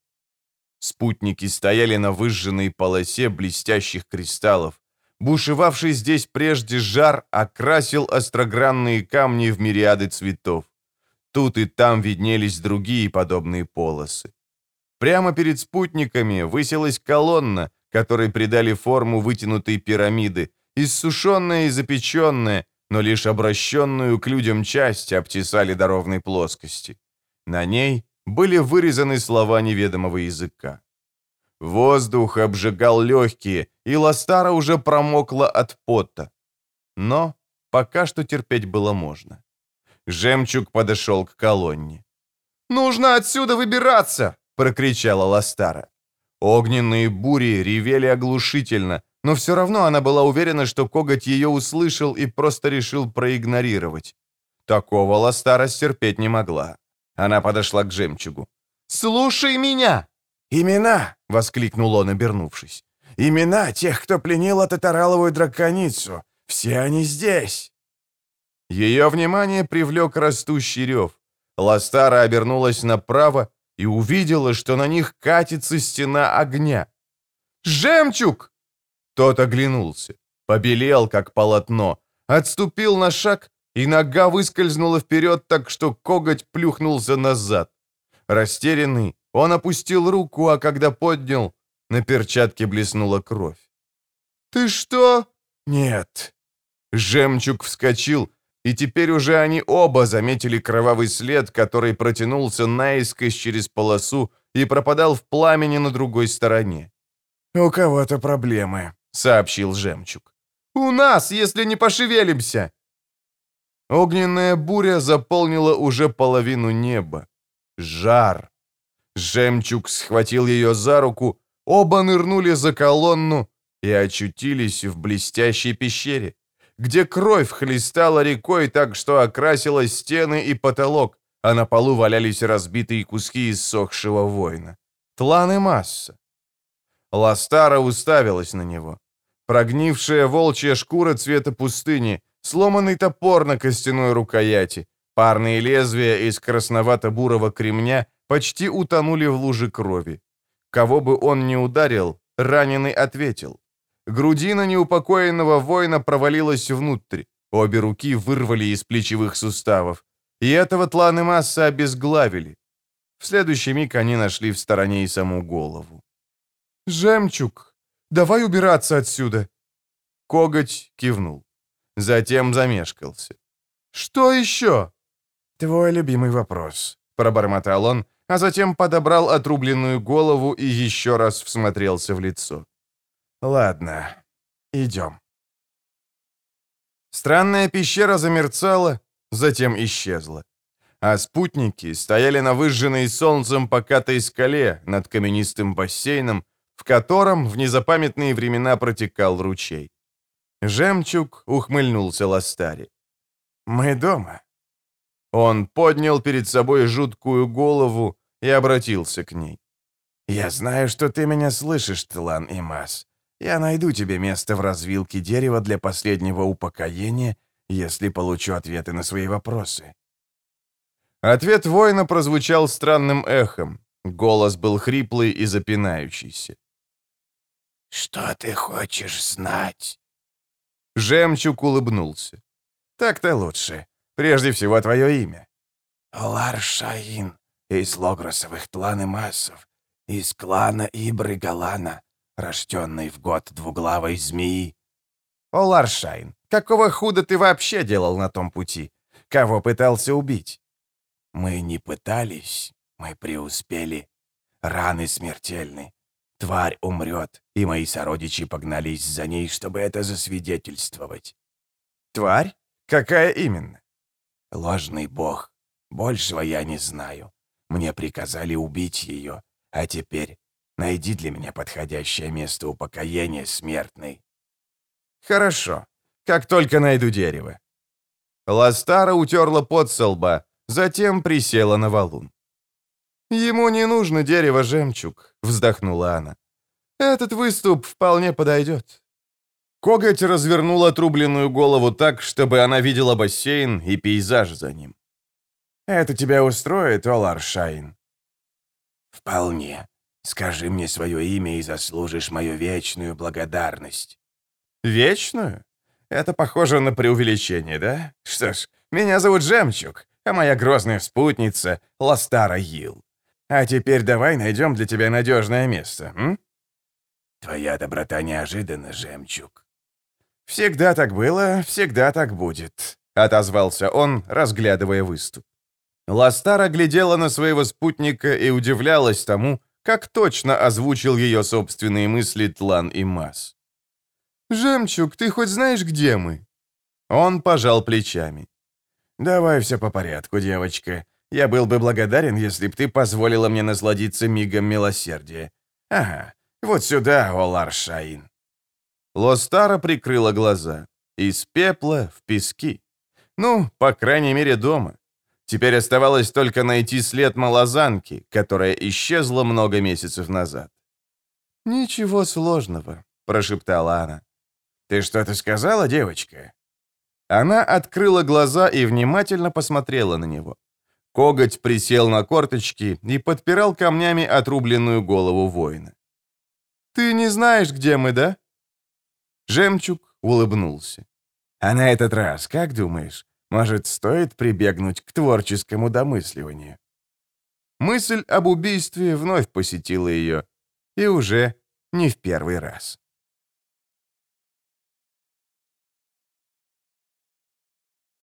Спутники стояли на выжженной полосе блестящих кристаллов. Бушевавший здесь прежде жар окрасил острогранные камни в мириады цветов. Тут и там виднелись другие подобные полосы. Прямо перед спутниками высилась колонна, которой придали форму вытянутой пирамиды, иссушенная и запеченная, но лишь обращенную к людям часть обтесали до ровной плоскости. На ней были вырезаны слова неведомого языка. Воздух обжигал легкие, и Ластара уже промокла от пота. Но пока что терпеть было можно. Жемчуг подошел к колонне. «Нужно отсюда выбираться!» — прокричала Ластара. Огненные бури ревели оглушительно, но все равно она была уверена, что коготь ее услышал и просто решил проигнорировать. Такого Ластара стерпеть не могла. Она подошла к жемчугу. «Слушай меня!» «Имена!» — воскликнул он, обернувшись. «Имена тех, кто пленил татараловую драконицу! Все они здесь!» Ее внимание привлек растущий рев. Ластара обернулась направо и увидела, что на них катится стена огня. «Жемчуг!» Тот оглянулся, побелел, как полотно, отступил на шаг, и нога выскользнула вперед так, что коготь плюхнулся назад. Растерянный, он опустил руку, а когда поднял, на перчатке блеснула кровь. «Ты что?» «Нет». Жемчуг вскочил, и теперь уже они оба заметили кровавый след, который протянулся наискось через полосу и пропадал в пламени на другой стороне. «У кого-то проблемы», сообщил жемчуг. «У нас, если не пошевелимся!» Огненная буря заполнила уже половину неба. Жар. Жемчуг схватил ее за руку, оба нырнули за колонну и очутились в блестящей пещере, где кровь хлестала рекой так, что окрасила стены и потолок, а на полу валялись разбитые куски иссохшего воина. Тлан и масса. Ластара уставилась на него. Прогнившая волчья шкура цвета пустыни, сломанный топор на костяной рукояти, парные лезвия из красновато-бурого кремня почти утонули в луже крови. Кого бы он ни ударил, раненый ответил. Грудина неупокоенного воина провалилась внутрь. Обе руки вырвали из плечевых суставов. И этого тланы массы обезглавили. В следующий миг они нашли в стороне и саму голову. «Жемчуг!» Давай убираться отсюда!» Коготь кивнул. Затем замешкался. «Что еще?» «Твой любимый вопрос», — пробормотал он, а затем подобрал отрубленную голову и еще раз всмотрелся в лицо. «Ладно, идем». Странная пещера замерцала, затем исчезла. А спутники стояли на выжженной солнцем покатой скале над каменистым бассейном, в котором в незапамятные времена протекал ручей. Жемчуг ухмыльнулся Ластари. «Мы дома». Он поднял перед собой жуткую голову и обратился к ней. «Я знаю, что ты меня слышишь, Тлан и Мас. Я найду тебе место в развилке дерева для последнего упокоения, если получу ответы на свои вопросы». Ответ воина прозвучал странным эхом. Голос был хриплый и запинающийся. «Что ты хочешь знать?» Жемчуг улыбнулся. «Так-то лучше. Прежде всего, твое имя». «Олар Шаин, из Логросовых тлан и массов, из клана Ибры Галана, рожденный в год двуглавой змеи». «Олар Шайн, какого худа ты вообще делал на том пути? Кого пытался убить?» «Мы не пытались, мы преуспели. Раны смертельны. Тварь умрет, и мои сородичи погнались за ней, чтобы это засвидетельствовать. Тварь? Какая именно?» «Ложный бог. Большего я не знаю. Мне приказали убить ее. А теперь найди для меня подходящее место упокоения смертной». «Хорошо. Как только найду дерево». Ластара утерла пот со лба, затем присела на валун. «Ему не нужно дерево-жемчуг», — вздохнула она. «Этот выступ вполне подойдет». Коготь развернул отрубленную голову так, чтобы она видела бассейн и пейзаж за ним. «Это тебя устроит, Олар Шайн?» «Вполне. Скажи мне свое имя и заслужишь мою вечную благодарность». «Вечную? Это похоже на преувеличение, да? Что ж, меня зовут Жемчуг, а моя грозная спутница — Ластара Йил. А теперь давай найдем для тебя надежное место, м?» «Твоя доброта неожиданна, Жемчуг». «Всегда так было, всегда так будет», — отозвался он, разглядывая выступ. Ластара глядела на своего спутника и удивлялась тому, как точно озвучил ее собственные мысли Тлан и Мас. «Жемчуг, ты хоть знаешь, где мы?» Он пожал плечами. «Давай все по порядку, девочка. Я был бы благодарен, если б ты позволила мне насладиться мигом милосердия. Ага, вот сюда, Олар Шаин». Лостара прикрыла глаза. Из пепла в пески. Ну, по крайней мере, дома. Теперь оставалось только найти след малозанки, которая исчезла много месяцев назад. «Ничего сложного», — прошептала она. «Ты что-то сказала, девочка?» Она открыла глаза и внимательно посмотрела на него. Коготь присел на корточки и подпирал камнями отрубленную голову воина. «Ты не знаешь, где мы, да?» Жемчуг улыбнулся. «А на этот раз, как думаешь, может, стоит прибегнуть к творческому домысливанию?» Мысль об убийстве вновь посетила ее, и уже не в первый раз.